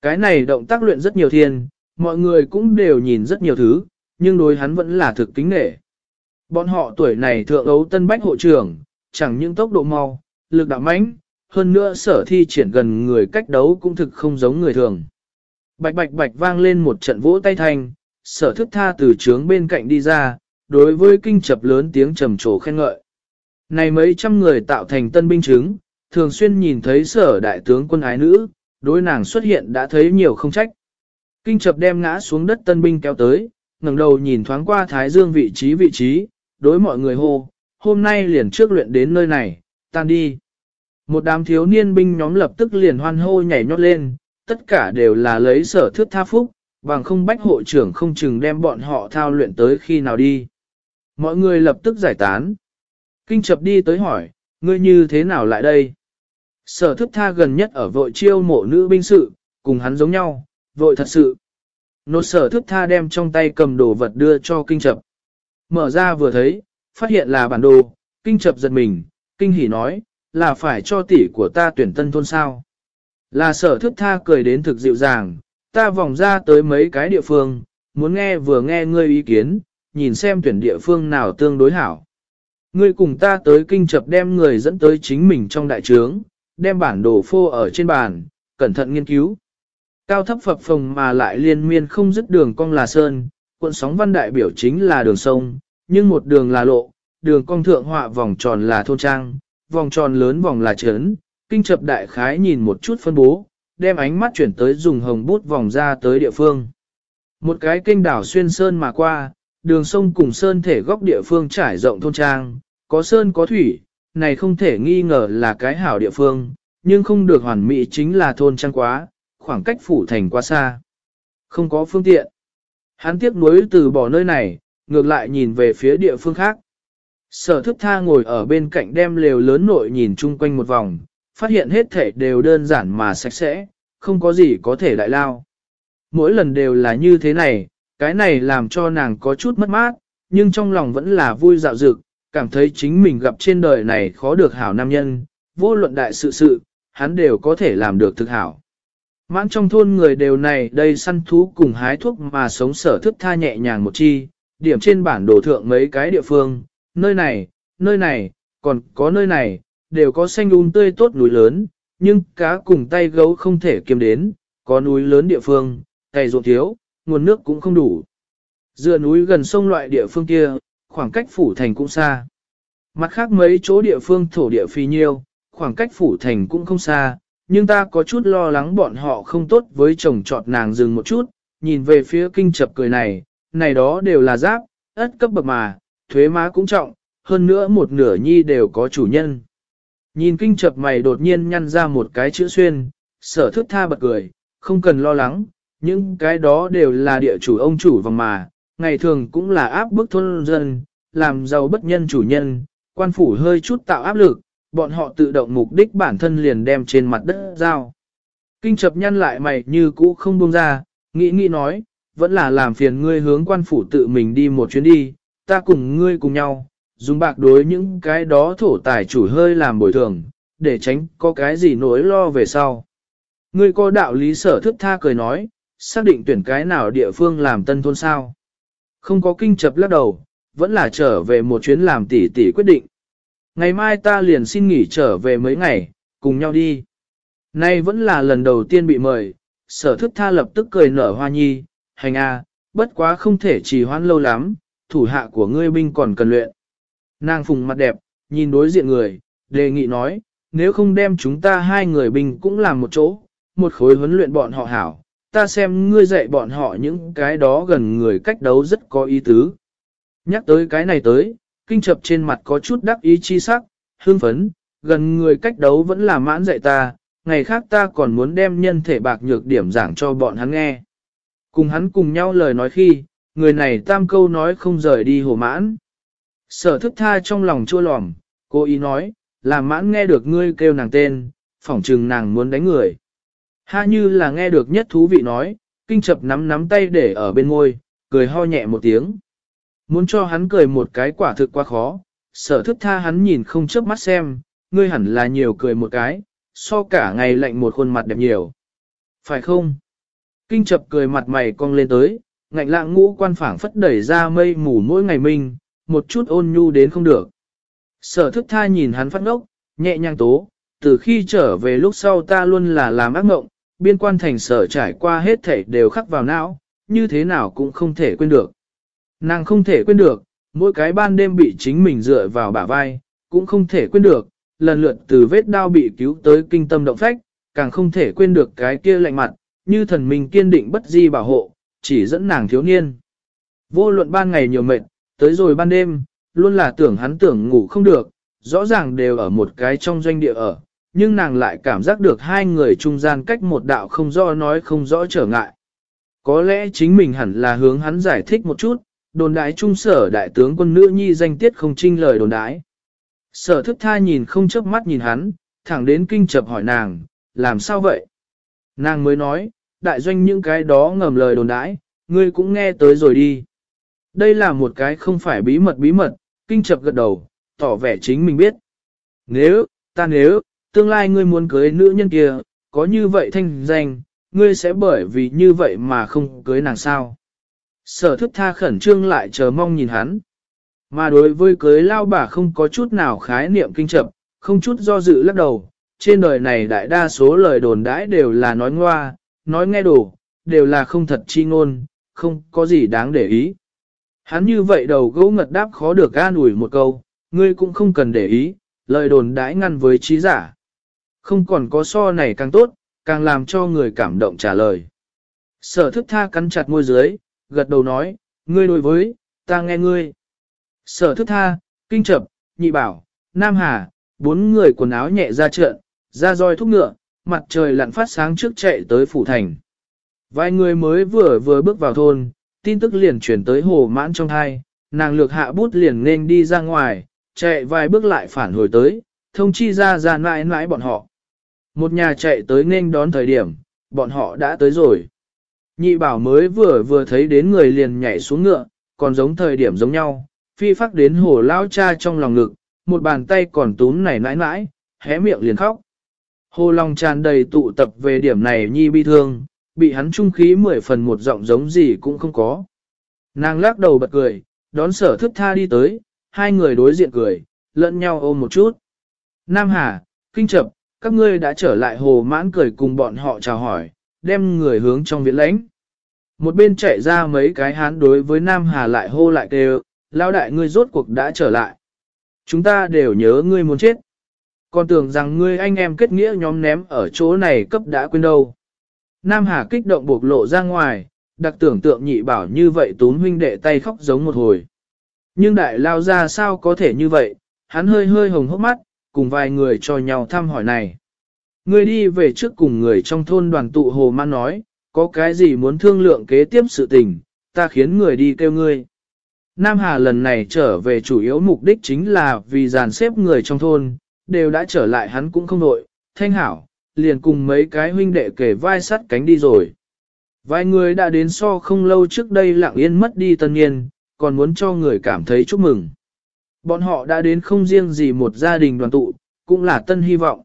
Cái này động tác luyện rất nhiều thiên, mọi người cũng đều nhìn rất nhiều thứ, nhưng đối hắn vẫn là thực kính nghệ. Bọn họ tuổi này thượng ấu tân bách hộ trưởng, chẳng những tốc độ mau, lực đạo mãnh, hơn nữa sở thi triển gần người cách đấu cũng thực không giống người thường. Bạch bạch bạch vang lên một trận vỗ tay thanh, sở thức tha từ trướng bên cạnh đi ra, đối với kinh chập lớn tiếng trầm trồ khen ngợi. Này mấy trăm người tạo thành tân binh chứng, thường xuyên nhìn thấy sở đại tướng quân ái nữ, đối nàng xuất hiện đã thấy nhiều không trách. Kinh chập đem ngã xuống đất tân binh kéo tới, ngẩng đầu nhìn thoáng qua thái dương vị trí vị trí, đối mọi người hô, hôm nay liền trước luyện đến nơi này, tan đi. Một đám thiếu niên binh nhóm lập tức liền hoan hô nhảy nhót lên, tất cả đều là lấy sở thước tha phúc, bằng không bách hộ trưởng không chừng đem bọn họ thao luyện tới khi nào đi. Mọi người lập tức giải tán. Kinh chập đi tới hỏi, ngươi như thế nào lại đây? Sở thức tha gần nhất ở vội chiêu mộ nữ binh sự, cùng hắn giống nhau, vội thật sự. Nột sở thức tha đem trong tay cầm đồ vật đưa cho kinh chập. Mở ra vừa thấy, phát hiện là bản đồ, kinh chập giật mình, kinh hỉ nói, là phải cho tỷ của ta tuyển tân thôn sao. Là sở thức tha cười đến thực dịu dàng, ta vòng ra tới mấy cái địa phương, muốn nghe vừa nghe ngươi ý kiến, nhìn xem tuyển địa phương nào tương đối hảo. Ngươi cùng ta tới kinh chập đem người dẫn tới chính mình trong đại trướng, đem bản đồ phô ở trên bàn, cẩn thận nghiên cứu. Cao thấp phập phồng mà lại liên miên không dứt đường cong là sơn, cuộn sóng văn đại biểu chính là đường sông, nhưng một đường là lộ, đường cong thượng họa vòng tròn là thôn trang, vòng tròn lớn vòng là trấn, kinh chập đại khái nhìn một chút phân bố, đem ánh mắt chuyển tới dùng hồng bút vòng ra tới địa phương. Một cái kênh đảo xuyên sơn mà qua, đường sông cùng sơn thể góc địa phương trải rộng thôn trang, có sơn có thủy, này không thể nghi ngờ là cái hảo địa phương, nhưng không được hoàn mỹ chính là thôn trang quá, khoảng cách phủ thành quá xa. Không có phương tiện. Hắn tiếp nối từ bỏ nơi này, ngược lại nhìn về phía địa phương khác. Sở thức tha ngồi ở bên cạnh đem lều lớn nội nhìn chung quanh một vòng, phát hiện hết thể đều đơn giản mà sạch sẽ, không có gì có thể đại lao. Mỗi lần đều là như thế này, cái này làm cho nàng có chút mất mát, nhưng trong lòng vẫn là vui dạo dực, cảm thấy chính mình gặp trên đời này khó được hảo nam nhân, vô luận đại sự sự, hắn đều có thể làm được thực hảo. Mãn trong thôn người đều này đây săn thú cùng hái thuốc mà sống sở thức tha nhẹ nhàng một chi, điểm trên bản đồ thượng mấy cái địa phương, nơi này, nơi này, còn có nơi này, đều có xanh un tươi tốt núi lớn, nhưng cá cùng tay gấu không thể kiếm đến, có núi lớn địa phương, tay ruộng thiếu, nguồn nước cũng không đủ. Dựa núi gần sông loại địa phương kia, khoảng cách phủ thành cũng xa. Mặt khác mấy chỗ địa phương thổ địa phi nhiêu, khoảng cách phủ thành cũng không xa, nhưng ta có chút lo lắng bọn họ không tốt với chồng trọt nàng dừng một chút, nhìn về phía kinh chập cười này, này đó đều là giáp, ất cấp bậc mà, thuế má cũng trọng, hơn nữa một nửa nhi đều có chủ nhân. Nhìn kinh chập mày đột nhiên nhăn ra một cái chữ xuyên, sở thức tha bật cười, không cần lo lắng, những cái đó đều là địa chủ ông chủ vòng mà, ngày thường cũng là áp bức thôn dân, làm giàu bất nhân chủ nhân, quan phủ hơi chút tạo áp lực, bọn họ tự động mục đích bản thân liền đem trên mặt đất giao. Kinh chập nhăn lại mày như cũ không buông ra, nghĩ nghĩ nói, vẫn là làm phiền ngươi hướng quan phủ tự mình đi một chuyến đi, ta cùng ngươi cùng nhau, dùng bạc đối những cái đó thổ tài chủ hơi làm bồi thường, để tránh có cái gì nỗi lo về sau. Ngươi có đạo lý sở thức tha cười nói, xác định tuyển cái nào địa phương làm tân thôn sao. Không có kinh chập lắc đầu, vẫn là trở về một chuyến làm tỷ tỷ quyết định. Ngày mai ta liền xin nghỉ trở về mấy ngày, cùng nhau đi. Nay vẫn là lần đầu tiên bị mời, sở thức tha lập tức cười nở hoa nhi, hành a, bất quá không thể trì hoãn lâu lắm, thủ hạ của ngươi binh còn cần luyện. Nàng phùng mặt đẹp, nhìn đối diện người, đề nghị nói, nếu không đem chúng ta hai người bình cũng làm một chỗ, một khối huấn luyện bọn họ hảo, ta xem ngươi dạy bọn họ những cái đó gần người cách đấu rất có ý tứ. Nhắc tới cái này tới, kinh chập trên mặt có chút đắc ý chi sắc, hương phấn, gần người cách đấu vẫn là mãn dạy ta, ngày khác ta còn muốn đem nhân thể bạc nhược điểm giảng cho bọn hắn nghe. Cùng hắn cùng nhau lời nói khi, người này tam câu nói không rời đi hồ mãn. Sở thức tha trong lòng chua lòm, cô ý nói, làm mãn nghe được ngươi kêu nàng tên, phỏng trừng nàng muốn đánh người. Ha như là nghe được nhất thú vị nói, kinh chập nắm nắm tay để ở bên ngôi, cười ho nhẹ một tiếng. Muốn cho hắn cười một cái quả thực quá khó, sở thức tha hắn nhìn không chớp mắt xem, ngươi hẳn là nhiều cười một cái, so cả ngày lạnh một khuôn mặt đẹp nhiều. Phải không? Kinh chập cười mặt mày cong lên tới, ngạnh lạng ngũ quan phảng phất đẩy ra mây mù mỗi ngày mình một chút ôn nhu đến không được. Sở thức tha nhìn hắn phát ngốc, nhẹ nhàng tố, từ khi trở về lúc sau ta luôn là làm ác mộng, biên quan thành sở trải qua hết thảy đều khắc vào não, như thế nào cũng không thể quên được. Nàng không thể quên được, mỗi cái ban đêm bị chính mình dựa vào bả vai, cũng không thể quên được, lần lượt từ vết đau bị cứu tới kinh tâm động phách, càng không thể quên được cái kia lạnh mặt, như thần mình kiên định bất di bảo hộ, chỉ dẫn nàng thiếu niên. Vô luận ban ngày nhiều mệt, tới rồi ban đêm, luôn là tưởng hắn tưởng ngủ không được, rõ ràng đều ở một cái trong doanh địa ở, nhưng nàng lại cảm giác được hai người trung gian cách một đạo không rõ nói không rõ trở ngại. Có lẽ chính mình hẳn là hướng hắn giải thích một chút, đồn đại trung sở đại tướng quân nữ nhi danh tiết không trinh lời đồn đái. Sở thức tha nhìn không chớp mắt nhìn hắn, thẳng đến kinh chập hỏi nàng, làm sao vậy? Nàng mới nói, đại doanh những cái đó ngầm lời đồn đãi, ngươi cũng nghe tới rồi đi. Đây là một cái không phải bí mật bí mật, kinh chập gật đầu, tỏ vẻ chính mình biết. Nếu, ta nếu, tương lai ngươi muốn cưới nữ nhân kia, có như vậy thanh danh, ngươi sẽ bởi vì như vậy mà không cưới nàng sao. Sở thức tha khẩn trương lại chờ mong nhìn hắn. Mà đối với cưới lao bà không có chút nào khái niệm kinh chập, không chút do dự lắc đầu, trên đời này đại đa số lời đồn đãi đều là nói ngoa, nói nghe đủ, đều là không thật chi ngôn, không có gì đáng để ý. Hắn như vậy đầu gỗ ngật đáp khó được an ủi một câu, ngươi cũng không cần để ý, lời đồn đãi ngăn với trí giả. Không còn có so này càng tốt, càng làm cho người cảm động trả lời. Sở thức tha cắn chặt môi dưới, gật đầu nói, ngươi đối với, ta nghe ngươi. Sở thức tha, kinh chập, nhị bảo, nam hà, bốn người quần áo nhẹ ra trận, ra roi thúc ngựa, mặt trời lặn phát sáng trước chạy tới phủ thành. Vài người mới vừa vừa bước vào thôn, tin tức liền chuyển tới hồ mãn trong thai, nàng lược hạ bút liền nên đi ra ngoài, chạy vài bước lại phản hồi tới, thông chi ra ra mãi mãi bọn họ. Một nhà chạy tới nên đón thời điểm, bọn họ đã tới rồi. Nhị bảo mới vừa vừa thấy đến người liền nhảy xuống ngựa, còn giống thời điểm giống nhau, phi phát đến hồ lao cha trong lòng ngực, một bàn tay còn túm nảy nãi nãi, hé miệng liền khóc. Hồ lòng tràn đầy tụ tập về điểm này nhi bi thương, bị hắn trung khí mười phần một giọng giống gì cũng không có. Nàng lắc đầu bật cười, đón sở thức tha đi tới, hai người đối diện cười, lẫn nhau ôm một chút. Nam Hà, Kinh Chập, các ngươi đã trở lại hồ mãn cười cùng bọn họ chào hỏi, đem người hướng trong viện lãnh. Một bên chạy ra mấy cái hán đối với Nam Hà lại hô lại kêu, lao đại ngươi rốt cuộc đã trở lại. Chúng ta đều nhớ ngươi muốn chết. Còn tưởng rằng ngươi anh em kết nghĩa nhóm ném ở chỗ này cấp đã quên đâu. Nam Hà kích động bộc lộ ra ngoài, đặc tưởng tượng nhị bảo như vậy tún huynh đệ tay khóc giống một hồi. Nhưng đại lao ra sao có thể như vậy, hắn hơi hơi hồng hốc mắt, cùng vài người cho nhau thăm hỏi này. Người đi về trước cùng người trong thôn đoàn tụ hồ man nói, có cái gì muốn thương lượng kế tiếp sự tình, ta khiến người đi kêu ngươi. Nam Hà lần này trở về chủ yếu mục đích chính là vì dàn xếp người trong thôn, đều đã trở lại hắn cũng không nội, thanh hảo, liền cùng mấy cái huynh đệ kể vai sắt cánh đi rồi. Vài người đã đến so không lâu trước đây lặng yên mất đi tân nhiên, còn muốn cho người cảm thấy chúc mừng. Bọn họ đã đến không riêng gì một gia đình đoàn tụ, cũng là tân hy vọng.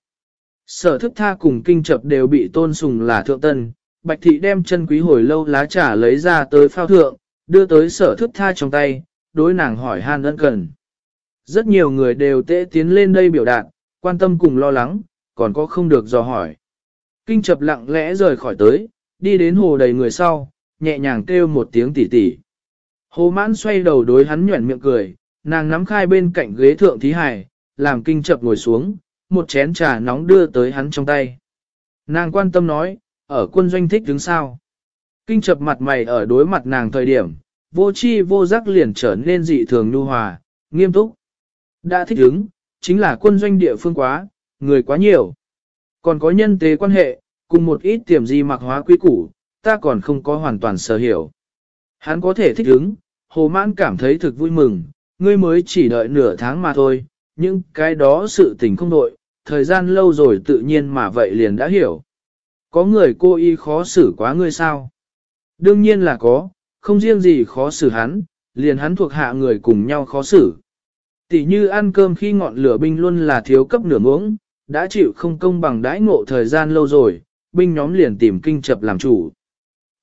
Sở thức tha cùng kinh chập đều bị tôn sùng là thượng tân, bạch thị đem chân quý hồi lâu lá trà lấy ra tới phao thượng, đưa tới sở thức tha trong tay, đối nàng hỏi han ân cần. Rất nhiều người đều tệ tiến lên đây biểu đạt, quan tâm cùng lo lắng, còn có không được dò hỏi. Kinh chập lặng lẽ rời khỏi tới, đi đến hồ đầy người sau, nhẹ nhàng kêu một tiếng tỉ tỉ. Hồ mãn xoay đầu đối hắn nhuẩn miệng cười, nàng nắm khai bên cạnh ghế thượng thí hải, làm kinh chập ngồi xuống, một chén trà nóng đưa tới hắn trong tay. Nàng quan tâm nói, ở quân doanh thích đứng sao. Kinh chập mặt mày ở đối mặt nàng thời điểm, vô chi vô giác liền trở nên dị thường nhu hòa, nghiêm túc. Đã thích đứng, chính là quân doanh địa phương quá, người quá nhiều. Còn có nhân tế quan hệ, cùng một ít tiềm di mặc hóa quý củ, ta còn không có hoàn toàn sở hiểu. Hắn có thể thích ứng, hồ mãn cảm thấy thực vui mừng, ngươi mới chỉ đợi nửa tháng mà thôi, nhưng cái đó sự tình không đội, thời gian lâu rồi tự nhiên mà vậy liền đã hiểu. Có người cô y khó xử quá ngươi sao? Đương nhiên là có, không riêng gì khó xử hắn, liền hắn thuộc hạ người cùng nhau khó xử. Tỷ như ăn cơm khi ngọn lửa binh luôn là thiếu cấp nửa muỗng, đã chịu không công bằng đãi ngộ thời gian lâu rồi, binh nhóm liền tìm kinh chập làm chủ.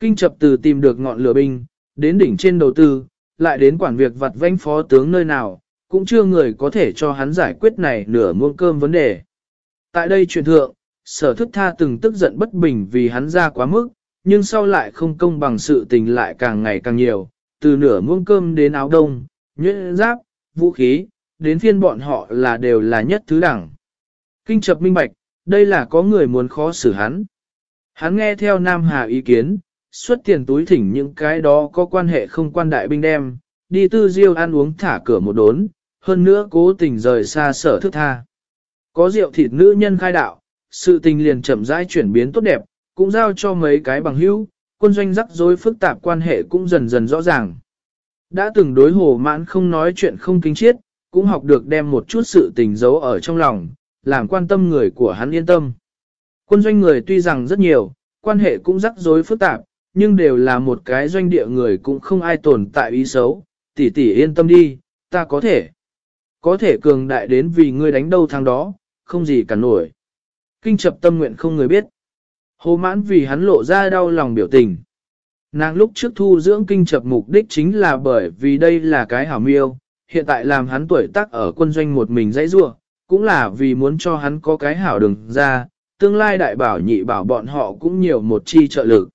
Kinh chập từ tìm được ngọn lửa binh, đến đỉnh trên đầu tư, lại đến quản việc vặt vãnh phó tướng nơi nào, cũng chưa người có thể cho hắn giải quyết này nửa muông cơm vấn đề. Tại đây truyền thượng, sở thức tha từng tức giận bất bình vì hắn ra quá mức, nhưng sau lại không công bằng sự tình lại càng ngày càng nhiều, từ nửa muông cơm đến áo đông, nhuyễn giáp, vũ khí, đến phiên bọn họ là đều là nhất thứ đẳng. Kinh chập minh bạch, đây là có người muốn khó xử hắn. Hắn nghe theo Nam Hà ý kiến, xuất tiền túi thỉnh những cái đó có quan hệ không quan đại binh đem, đi tư diêu ăn uống thả cửa một đốn, hơn nữa cố tình rời xa sở thức tha. Có rượu thịt nữ nhân khai đạo, sự tình liền chậm rãi chuyển biến tốt đẹp, cũng giao cho mấy cái bằng hữu, quân doanh rắc rối phức tạp quan hệ cũng dần dần rõ ràng. Đã từng đối hồ mãn không nói chuyện không kính chiết, cũng học được đem một chút sự tình giấu ở trong lòng, làm quan tâm người của hắn yên tâm. Quân doanh người tuy rằng rất nhiều, quan hệ cũng rắc rối phức tạp, nhưng đều là một cái doanh địa người cũng không ai tồn tại ý xấu, tỷ tỷ yên tâm đi, ta có thể. Có thể cường đại đến vì ngươi đánh đâu thằng đó, không gì cả nổi. Kinh chập tâm nguyện không người biết. Hồ mãn vì hắn lộ ra đau lòng biểu tình. Nàng lúc trước thu dưỡng kinh chập mục đích chính là bởi vì đây là cái hảo miêu, hiện tại làm hắn tuổi tác ở quân doanh một mình dãy rua, cũng là vì muốn cho hắn có cái hảo đường ra, tương lai đại bảo nhị bảo bọn họ cũng nhiều một chi trợ lực.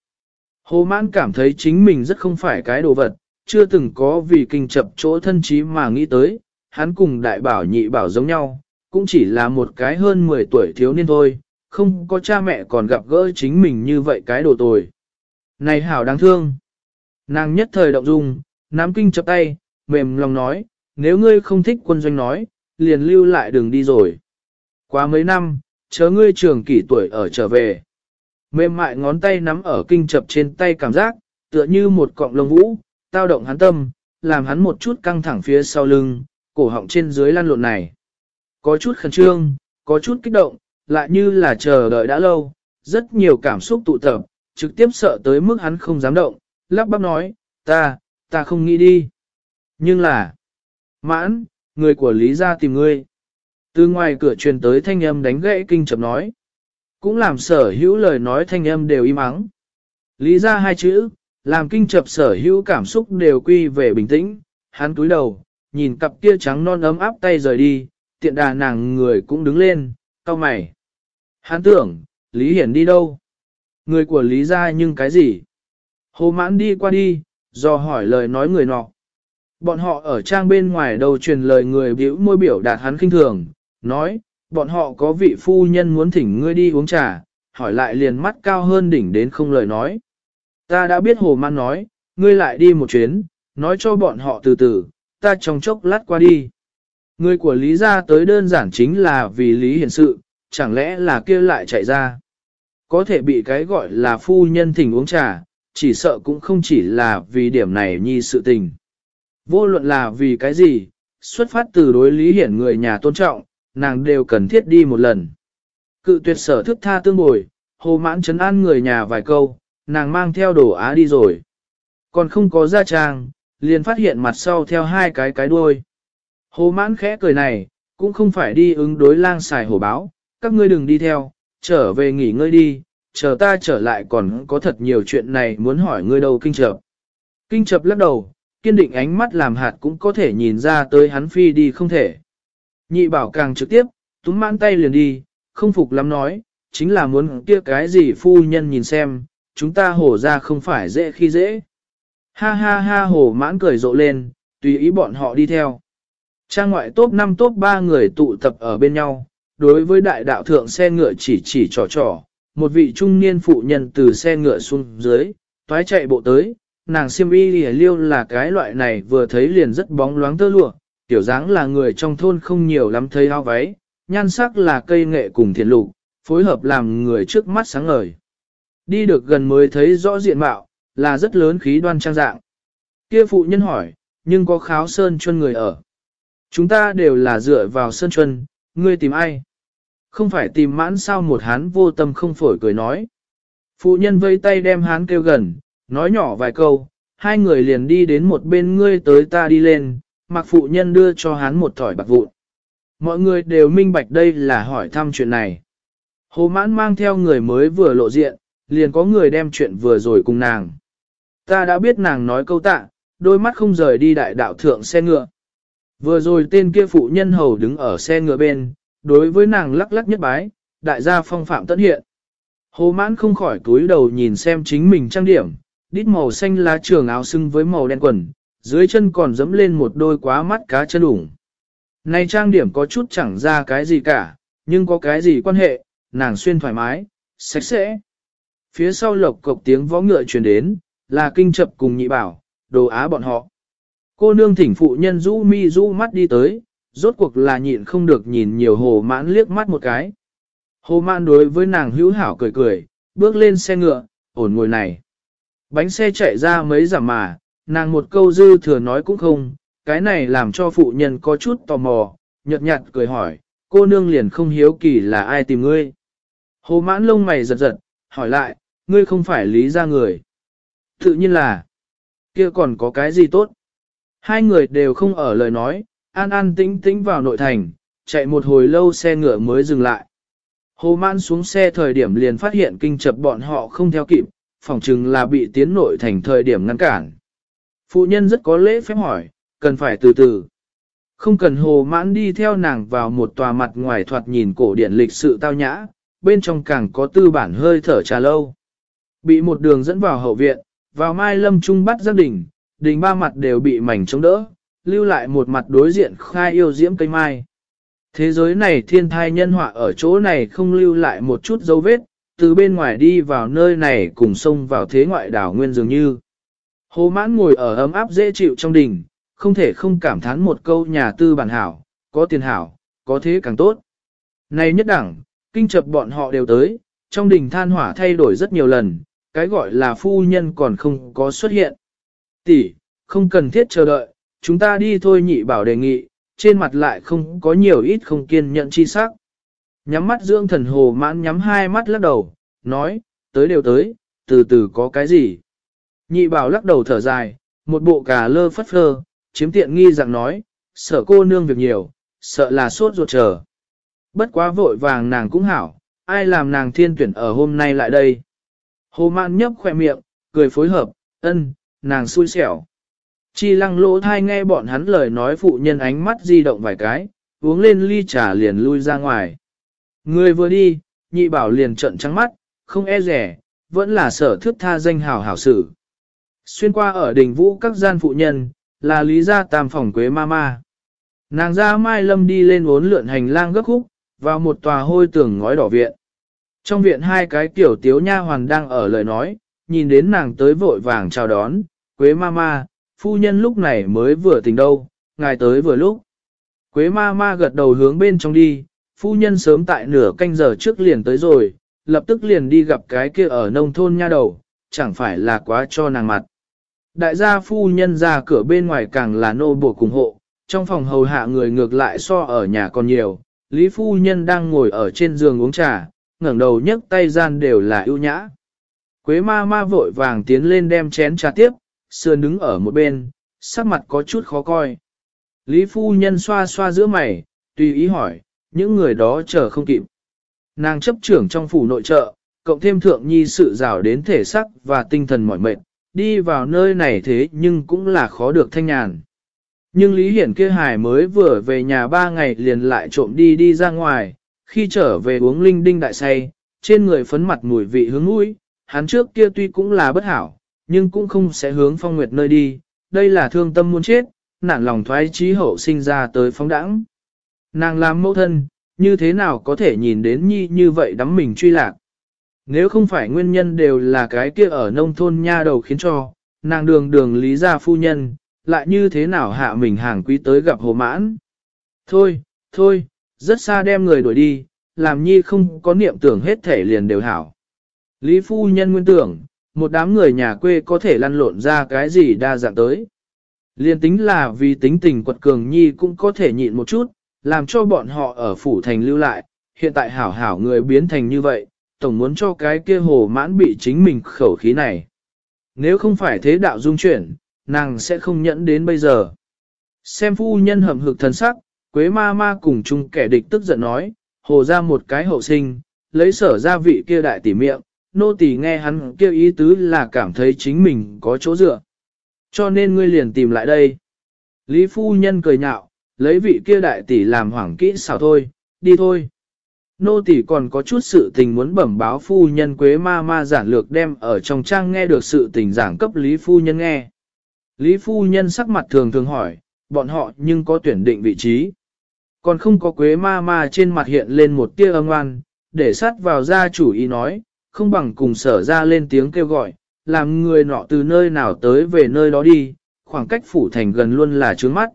Hồ mãn cảm thấy chính mình rất không phải cái đồ vật, chưa từng có vì kinh chập chỗ thân trí mà nghĩ tới, hắn cùng đại bảo nhị bảo giống nhau, cũng chỉ là một cái hơn 10 tuổi thiếu niên thôi, không có cha mẹ còn gặp gỡ chính mình như vậy cái đồ tồi. Này hảo đáng thương. Nàng nhất thời động dung, nắm kinh chập tay, mềm lòng nói, nếu ngươi không thích quân doanh nói, liền lưu lại đường đi rồi. Quá mấy năm, chớ ngươi trường kỷ tuổi ở trở về. Mềm mại ngón tay nắm ở kinh chập trên tay cảm giác, tựa như một cọng lông vũ, tao động hắn tâm, làm hắn một chút căng thẳng phía sau lưng, cổ họng trên dưới lăn lộn này. Có chút khẩn trương, có chút kích động, lại như là chờ đợi đã lâu, rất nhiều cảm xúc tụ tập, trực tiếp sợ tới mức hắn không dám động, lắp bắp nói, ta, ta không nghĩ đi. Nhưng là, mãn, người của Lý gia tìm ngươi. Từ ngoài cửa truyền tới thanh âm đánh gãy kinh chậm nói. Cũng làm sở hữu lời nói thanh âm đều im ắng. Lý ra hai chữ, làm kinh chập sở hữu cảm xúc đều quy về bình tĩnh, hắn túi đầu, nhìn cặp kia trắng non ấm áp tay rời đi, tiện đà nàng người cũng đứng lên, cau mày. Hắn tưởng, Lý Hiển đi đâu? Người của Lý ra nhưng cái gì? Hồ mãn đi qua đi, do hỏi lời nói người nọ. Bọn họ ở trang bên ngoài đầu truyền lời người biểu môi biểu đạt hắn khinh thường, nói, bọn họ có vị phu nhân muốn thỉnh ngươi đi uống trà, hỏi lại liền mắt cao hơn đỉnh đến không lời nói. Ta đã biết hồ man nói, ngươi lại đi một chuyến, nói cho bọn họ từ từ, ta trong chốc lát qua đi. Người của Lý gia tới đơn giản chính là vì Lý Hiển sự, chẳng lẽ là kia lại chạy ra. Có thể bị cái gọi là phu nhân thỉnh uống trà, chỉ sợ cũng không chỉ là vì điểm này nhi sự tình. Vô luận là vì cái gì, xuất phát từ đối Lý Hiển người nhà tôn trọng, nàng đều cần thiết đi một lần. Cự tuyệt sở thức tha tương bồi, hồ mãn chấn an người nhà vài câu, nàng mang theo đồ á đi rồi. Còn không có ra trang, liền phát hiện mặt sau theo hai cái cái đuôi. Hồ mãn khẽ cười này, cũng không phải đi ứng đối lang xài hổ báo, các ngươi đừng đi theo, trở về nghỉ ngơi đi, chờ ta trở lại còn có thật nhiều chuyện này muốn hỏi ngươi đâu kinh chập. Kinh chập lắc đầu, kiên định ánh mắt làm hạt cũng có thể nhìn ra tới hắn phi đi không thể. Nhị bảo càng trực tiếp, túm mãn tay liền đi, không phục lắm nói, chính là muốn kia cái gì phu nhân nhìn xem, chúng ta hổ ra không phải dễ khi dễ. Ha ha ha hổ mãn cười rộ lên, tùy ý bọn họ đi theo. Trang ngoại top 5 top 3 người tụ tập ở bên nhau, đối với đại đạo thượng xe ngựa chỉ chỉ trò trò, một vị trung niên phụ nhân từ xe ngựa xuống dưới, toái chạy bộ tới, nàng siêm y lìa liêu là cái loại này vừa thấy liền rất bóng loáng tơ lụa, tiểu dáng là người trong thôn không nhiều lắm thấy áo váy, nhan sắc là cây nghệ cùng thiền lục, phối hợp làm người trước mắt sáng ngời. Đi được gần mới thấy rõ diện mạo, là rất lớn khí đoan trang dạng. Kia phụ nhân hỏi, nhưng có kháo sơn chuân người ở. Chúng ta đều là dựa vào sơn chuân, ngươi tìm ai? Không phải tìm mãn sao một hán vô tâm không phổi cười nói. Phụ nhân vây tay đem hán kêu gần, nói nhỏ vài câu, hai người liền đi đến một bên ngươi tới ta đi lên, mặc phụ nhân đưa cho hắn một thỏi bạc vụn. Mọi người đều minh bạch đây là hỏi thăm chuyện này. Hồ mãn mang theo người mới vừa lộ diện, liền có người đem chuyện vừa rồi cùng nàng. Ta đã biết nàng nói câu tạ, đôi mắt không rời đi đại đạo thượng xe ngựa. Vừa rồi tên kia phụ nhân hầu đứng ở xe ngựa bên, đối với nàng lắc lắc nhất bái, đại gia phong phạm tận hiện. Hồ mãn không khỏi túi đầu nhìn xem chính mình trang điểm, đít màu xanh lá trường áo xưng với màu đen quần, dưới chân còn dẫm lên một đôi quá mắt cá chân ủng. Này trang điểm có chút chẳng ra cái gì cả, nhưng có cái gì quan hệ, nàng xuyên thoải mái, sạch sẽ. Phía sau lộc cộc tiếng võ ngựa truyền đến, là kinh chập cùng nhị bảo, đồ á bọn họ. Cô nương thỉnh phụ nhân rũ mi rũ mắt đi tới, rốt cuộc là nhịn không được nhìn nhiều hồ mãn liếc mắt một cái. Hồ mãn đối với nàng hữu hảo cười cười, bước lên xe ngựa, ổn ngồi này. Bánh xe chạy ra mấy giảm mà, nàng một câu dư thừa nói cũng không, cái này làm cho phụ nhân có chút tò mò, nhợt nhạt cười hỏi, cô nương liền không hiếu kỳ là ai tìm ngươi. Hồ mãn lông mày giật giật, hỏi lại, ngươi không phải lý ra người. Tự nhiên là, kia còn có cái gì tốt. Hai người đều không ở lời nói, an an tĩnh tĩnh vào nội thành, chạy một hồi lâu xe ngựa mới dừng lại. Hồ mãn xuống xe thời điểm liền phát hiện kinh chập bọn họ không theo kịp, phòng chừng là bị tiến nội thành thời điểm ngăn cản. Phụ nhân rất có lễ phép hỏi, cần phải từ từ. Không cần hồ mãn đi theo nàng vào một tòa mặt ngoài thoạt nhìn cổ điển lịch sự tao nhã, bên trong càng có tư bản hơi thở trà lâu. Bị một đường dẫn vào hậu viện, vào mai lâm trung bắt giác đỉnh, đỉnh ba mặt đều bị mảnh chống đỡ, lưu lại một mặt đối diện khai yêu diễm cây mai. Thế giới này thiên thai nhân họa ở chỗ này không lưu lại một chút dấu vết, từ bên ngoài đi vào nơi này cùng sông vào thế ngoại đảo nguyên dường như. Hồ mãn ngồi ở ấm áp dễ chịu trong đình, không thể không cảm thán một câu nhà tư bản hảo, có tiền hảo, có thế càng tốt. Này nhất đẳng, kinh chập bọn họ đều tới, trong đình than hỏa thay đổi rất nhiều lần, cái gọi là phu nhân còn không có xuất hiện. Tỷ, không cần thiết chờ đợi, chúng ta đi thôi nhị bảo đề nghị, trên mặt lại không có nhiều ít không kiên nhận chi sắc. Nhắm mắt dưỡng thần hồ mãn nhắm hai mắt lắc đầu, nói, tới đều tới, từ từ có cái gì. Nhị bảo lắc đầu thở dài, một bộ cà lơ phất phơ, chiếm tiện nghi rằng nói, sợ cô nương việc nhiều, sợ là sốt ruột chờ. Bất quá vội vàng nàng cũng hảo, ai làm nàng thiên tuyển ở hôm nay lại đây. Hồ mạn nhấp khỏe miệng, cười phối hợp, ân, nàng xui xẻo. Chi lăng lỗ thai nghe bọn hắn lời nói phụ nhân ánh mắt di động vài cái, uống lên ly trà liền lui ra ngoài. Người vừa đi, nhị bảo liền trận trắng mắt, không e rẻ, vẫn là sở thước tha danh hào hảo sử. Xuyên qua ở đỉnh vũ các gian phụ nhân, là lý gia tam phòng quế ma ma. Nàng ra mai lâm đi lên uốn lượn hành lang gấp khúc, vào một tòa hôi tường ngói đỏ viện. Trong viện hai cái tiểu tiếu nha hoàn đang ở lời nói, nhìn đến nàng tới vội vàng chào đón, quế ma ma, phu nhân lúc này mới vừa tỉnh đâu, ngài tới vừa lúc. Quế ma ma gật đầu hướng bên trong đi, phu nhân sớm tại nửa canh giờ trước liền tới rồi, lập tức liền đi gặp cái kia ở nông thôn nha đầu, chẳng phải là quá cho nàng mặt. Đại gia phu nhân ra cửa bên ngoài càng là nô buộc cùng hộ, trong phòng hầu hạ người ngược lại so ở nhà còn nhiều, Lý phu nhân đang ngồi ở trên giường uống trà, ngẩng đầu nhấc tay gian đều là ưu nhã. Quế ma ma vội vàng tiến lên đem chén trà tiếp, sườn đứng ở một bên, sắc mặt có chút khó coi. Lý phu nhân xoa xoa giữa mày, tùy ý hỏi, những người đó chờ không kịp. Nàng chấp trưởng trong phủ nội trợ, cộng thêm thượng nhi sự rào đến thể sắc và tinh thần mỏi mệt, đi vào nơi này thế nhưng cũng là khó được thanh nhàn. Nhưng Lý Hiển kia hài mới vừa về nhà ba ngày liền lại trộm đi đi ra ngoài, khi trở về uống linh đinh đại say, trên người phấn mặt mùi vị hướng mũi, hắn trước kia tuy cũng là bất hảo, nhưng cũng không sẽ hướng phong nguyệt nơi đi, đây là thương tâm muốn chết, nản lòng thoái trí hậu sinh ra tới phóng đẳng. Nàng làm mẫu thân, như thế nào có thể nhìn đến nhi như vậy đắm mình truy lạc. Nếu không phải nguyên nhân đều là cái kia ở nông thôn nha đầu khiến cho, nàng đường đường lý gia phu nhân, lại như thế nào hạ mình hàng quý tới gặp hồ mãn. Thôi, thôi, rất xa đem người đuổi đi, làm nhi không có niệm tưởng hết thể liền đều hảo. Lý phu nhân nguyên tưởng, một đám người nhà quê có thể lăn lộn ra cái gì đa dạng tới. Liên tính là vì tính tình quật cường nhi cũng có thể nhịn một chút, làm cho bọn họ ở phủ thành lưu lại, hiện tại hảo hảo người biến thành như vậy, tổng muốn cho cái kia hồ mãn bị chính mình khẩu khí này. Nếu không phải thế đạo dung chuyển, nàng sẽ không nhẫn đến bây giờ. Xem phu nhân hầm hực thần sắc, quế ma ma cùng chung kẻ địch tức giận nói, hồ ra một cái hậu sinh, lấy sở ra vị kia đại tỉ miệng, nô tỳ nghe hắn kêu ý tứ là cảm thấy chính mình có chỗ dựa. Cho nên ngươi liền tìm lại đây. Lý phu nhân cười nhạo, lấy vị kia đại tỷ làm hoảng kỹ xảo thôi, đi thôi. Nô tỷ còn có chút sự tình muốn bẩm báo phu nhân quế ma ma giản lược đem ở trong trang nghe được sự tình giảng cấp Lý phu nhân nghe. Lý phu nhân sắc mặt thường thường hỏi, bọn họ nhưng có tuyển định vị trí. Còn không có quế ma ma trên mặt hiện lên một tia âm oan, để sát vào gia chủ ý nói, không bằng cùng sở ra lên tiếng kêu gọi, làm người nọ từ nơi nào tới về nơi đó đi, khoảng cách phủ thành gần luôn là trướng mắt.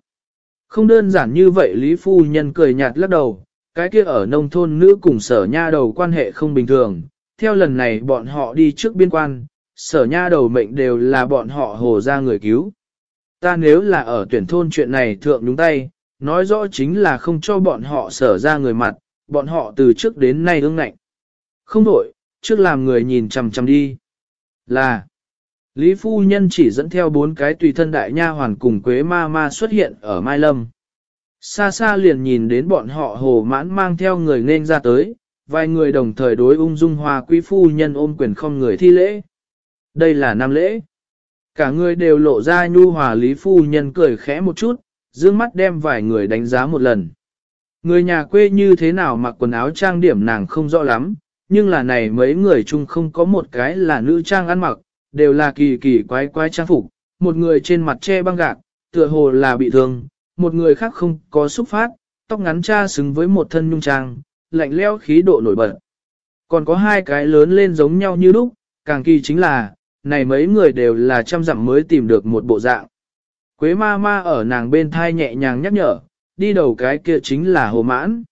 Không đơn giản như vậy Lý Phu Nhân cười nhạt lắc đầu, cái kia ở nông thôn nữ cùng sở nha đầu quan hệ không bình thường, theo lần này bọn họ đi trước biên quan, sở nha đầu mệnh đều là bọn họ hồ ra người cứu. Ta nếu là ở tuyển thôn chuyện này thượng đúng tay, nói rõ chính là không cho bọn họ sở ra người mặt, bọn họ từ trước đến nay ương ngạnh. Không đổi, trước làm người nhìn chằm chằm đi. Là, Lý Phu Nhân chỉ dẫn theo bốn cái tùy thân đại nha hoàn cùng Quế Ma Ma xuất hiện ở Mai Lâm. Xa xa liền nhìn đến bọn họ hồ mãn mang theo người nên ra tới, vài người đồng thời đối ung dung hòa quý phu nhân ôm quyền không người thi lễ. Đây là năm lễ. Cả người đều lộ ra nhu hòa lý phu nhân cười khẽ một chút, dương mắt đem vài người đánh giá một lần. Người nhà quê như thế nào mặc quần áo trang điểm nàng không rõ lắm, nhưng là này mấy người chung không có một cái là nữ trang ăn mặc, đều là kỳ kỳ quái quái trang phục, một người trên mặt che băng gạc, tựa hồ là bị thương, một người khác không có xúc phát, tóc ngắn cha xứng với một thân nhung trang, lạnh leo khí độ nổi bật. Còn có hai cái lớn lên giống nhau như lúc, càng kỳ chính là, này mấy người đều là trăm dặm mới tìm được một bộ dạng. Quế ma ma ở nàng bên thai nhẹ nhàng nhắc nhở, đi đầu cái kia chính là hồ mãn.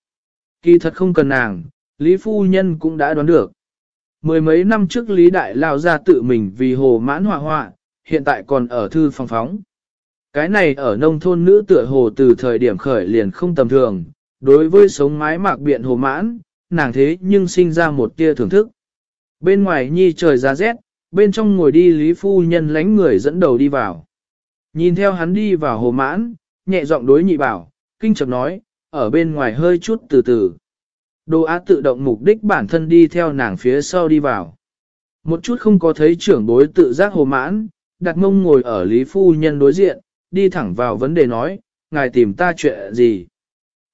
Kỳ thật không cần nàng, Lý Phu Nhân cũng đã đoán được. Mười mấy năm trước Lý Đại Lao ra tự mình vì hồ mãn họa họa, hiện tại còn ở thư phòng phóng. Cái này ở nông thôn nữ tựa hồ từ thời điểm khởi liền không tầm thường, đối với sống mái mạc biện hồ mãn, nàng thế nhưng sinh ra một tia thưởng thức. Bên ngoài nhi trời ra rét, bên trong ngồi đi Lý Phu Nhân lánh người dẫn đầu đi vào. Nhìn theo hắn đi vào hồ mãn, nhẹ giọng đối nhị bảo, kinh chập nói, ở bên ngoài hơi chút từ từ. Đồ á tự động mục đích bản thân đi theo nàng phía sau đi vào. Một chút không có thấy trưởng bối tự giác hồ mãn, đặt mông ngồi ở Lý Phu Nhân đối diện, đi thẳng vào vấn đề nói, ngài tìm ta chuyện gì.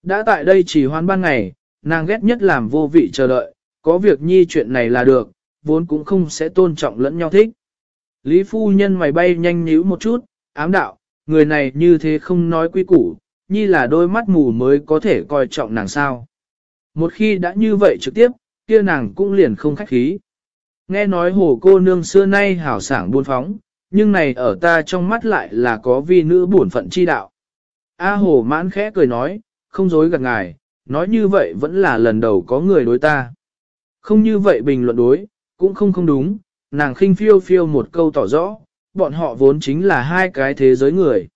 Đã tại đây chỉ hoan ban ngày, nàng ghét nhất làm vô vị chờ đợi, có việc nhi chuyện này là được, vốn cũng không sẽ tôn trọng lẫn nhau thích. Lý Phu Nhân mày bay nhanh nhíu một chút, ám đạo, người này như thế không nói quy củ, nhi là đôi mắt mù mới có thể coi trọng nàng sao. Một khi đã như vậy trực tiếp, kia nàng cũng liền không khách khí. Nghe nói hồ cô nương xưa nay hảo sảng buôn phóng, nhưng này ở ta trong mắt lại là có vi nữ bổn phận chi đạo. A hồ mãn khẽ cười nói, không dối gạt ngài, nói như vậy vẫn là lần đầu có người đối ta. Không như vậy bình luận đối, cũng không không đúng, nàng khinh phiêu phiêu một câu tỏ rõ, bọn họ vốn chính là hai cái thế giới người.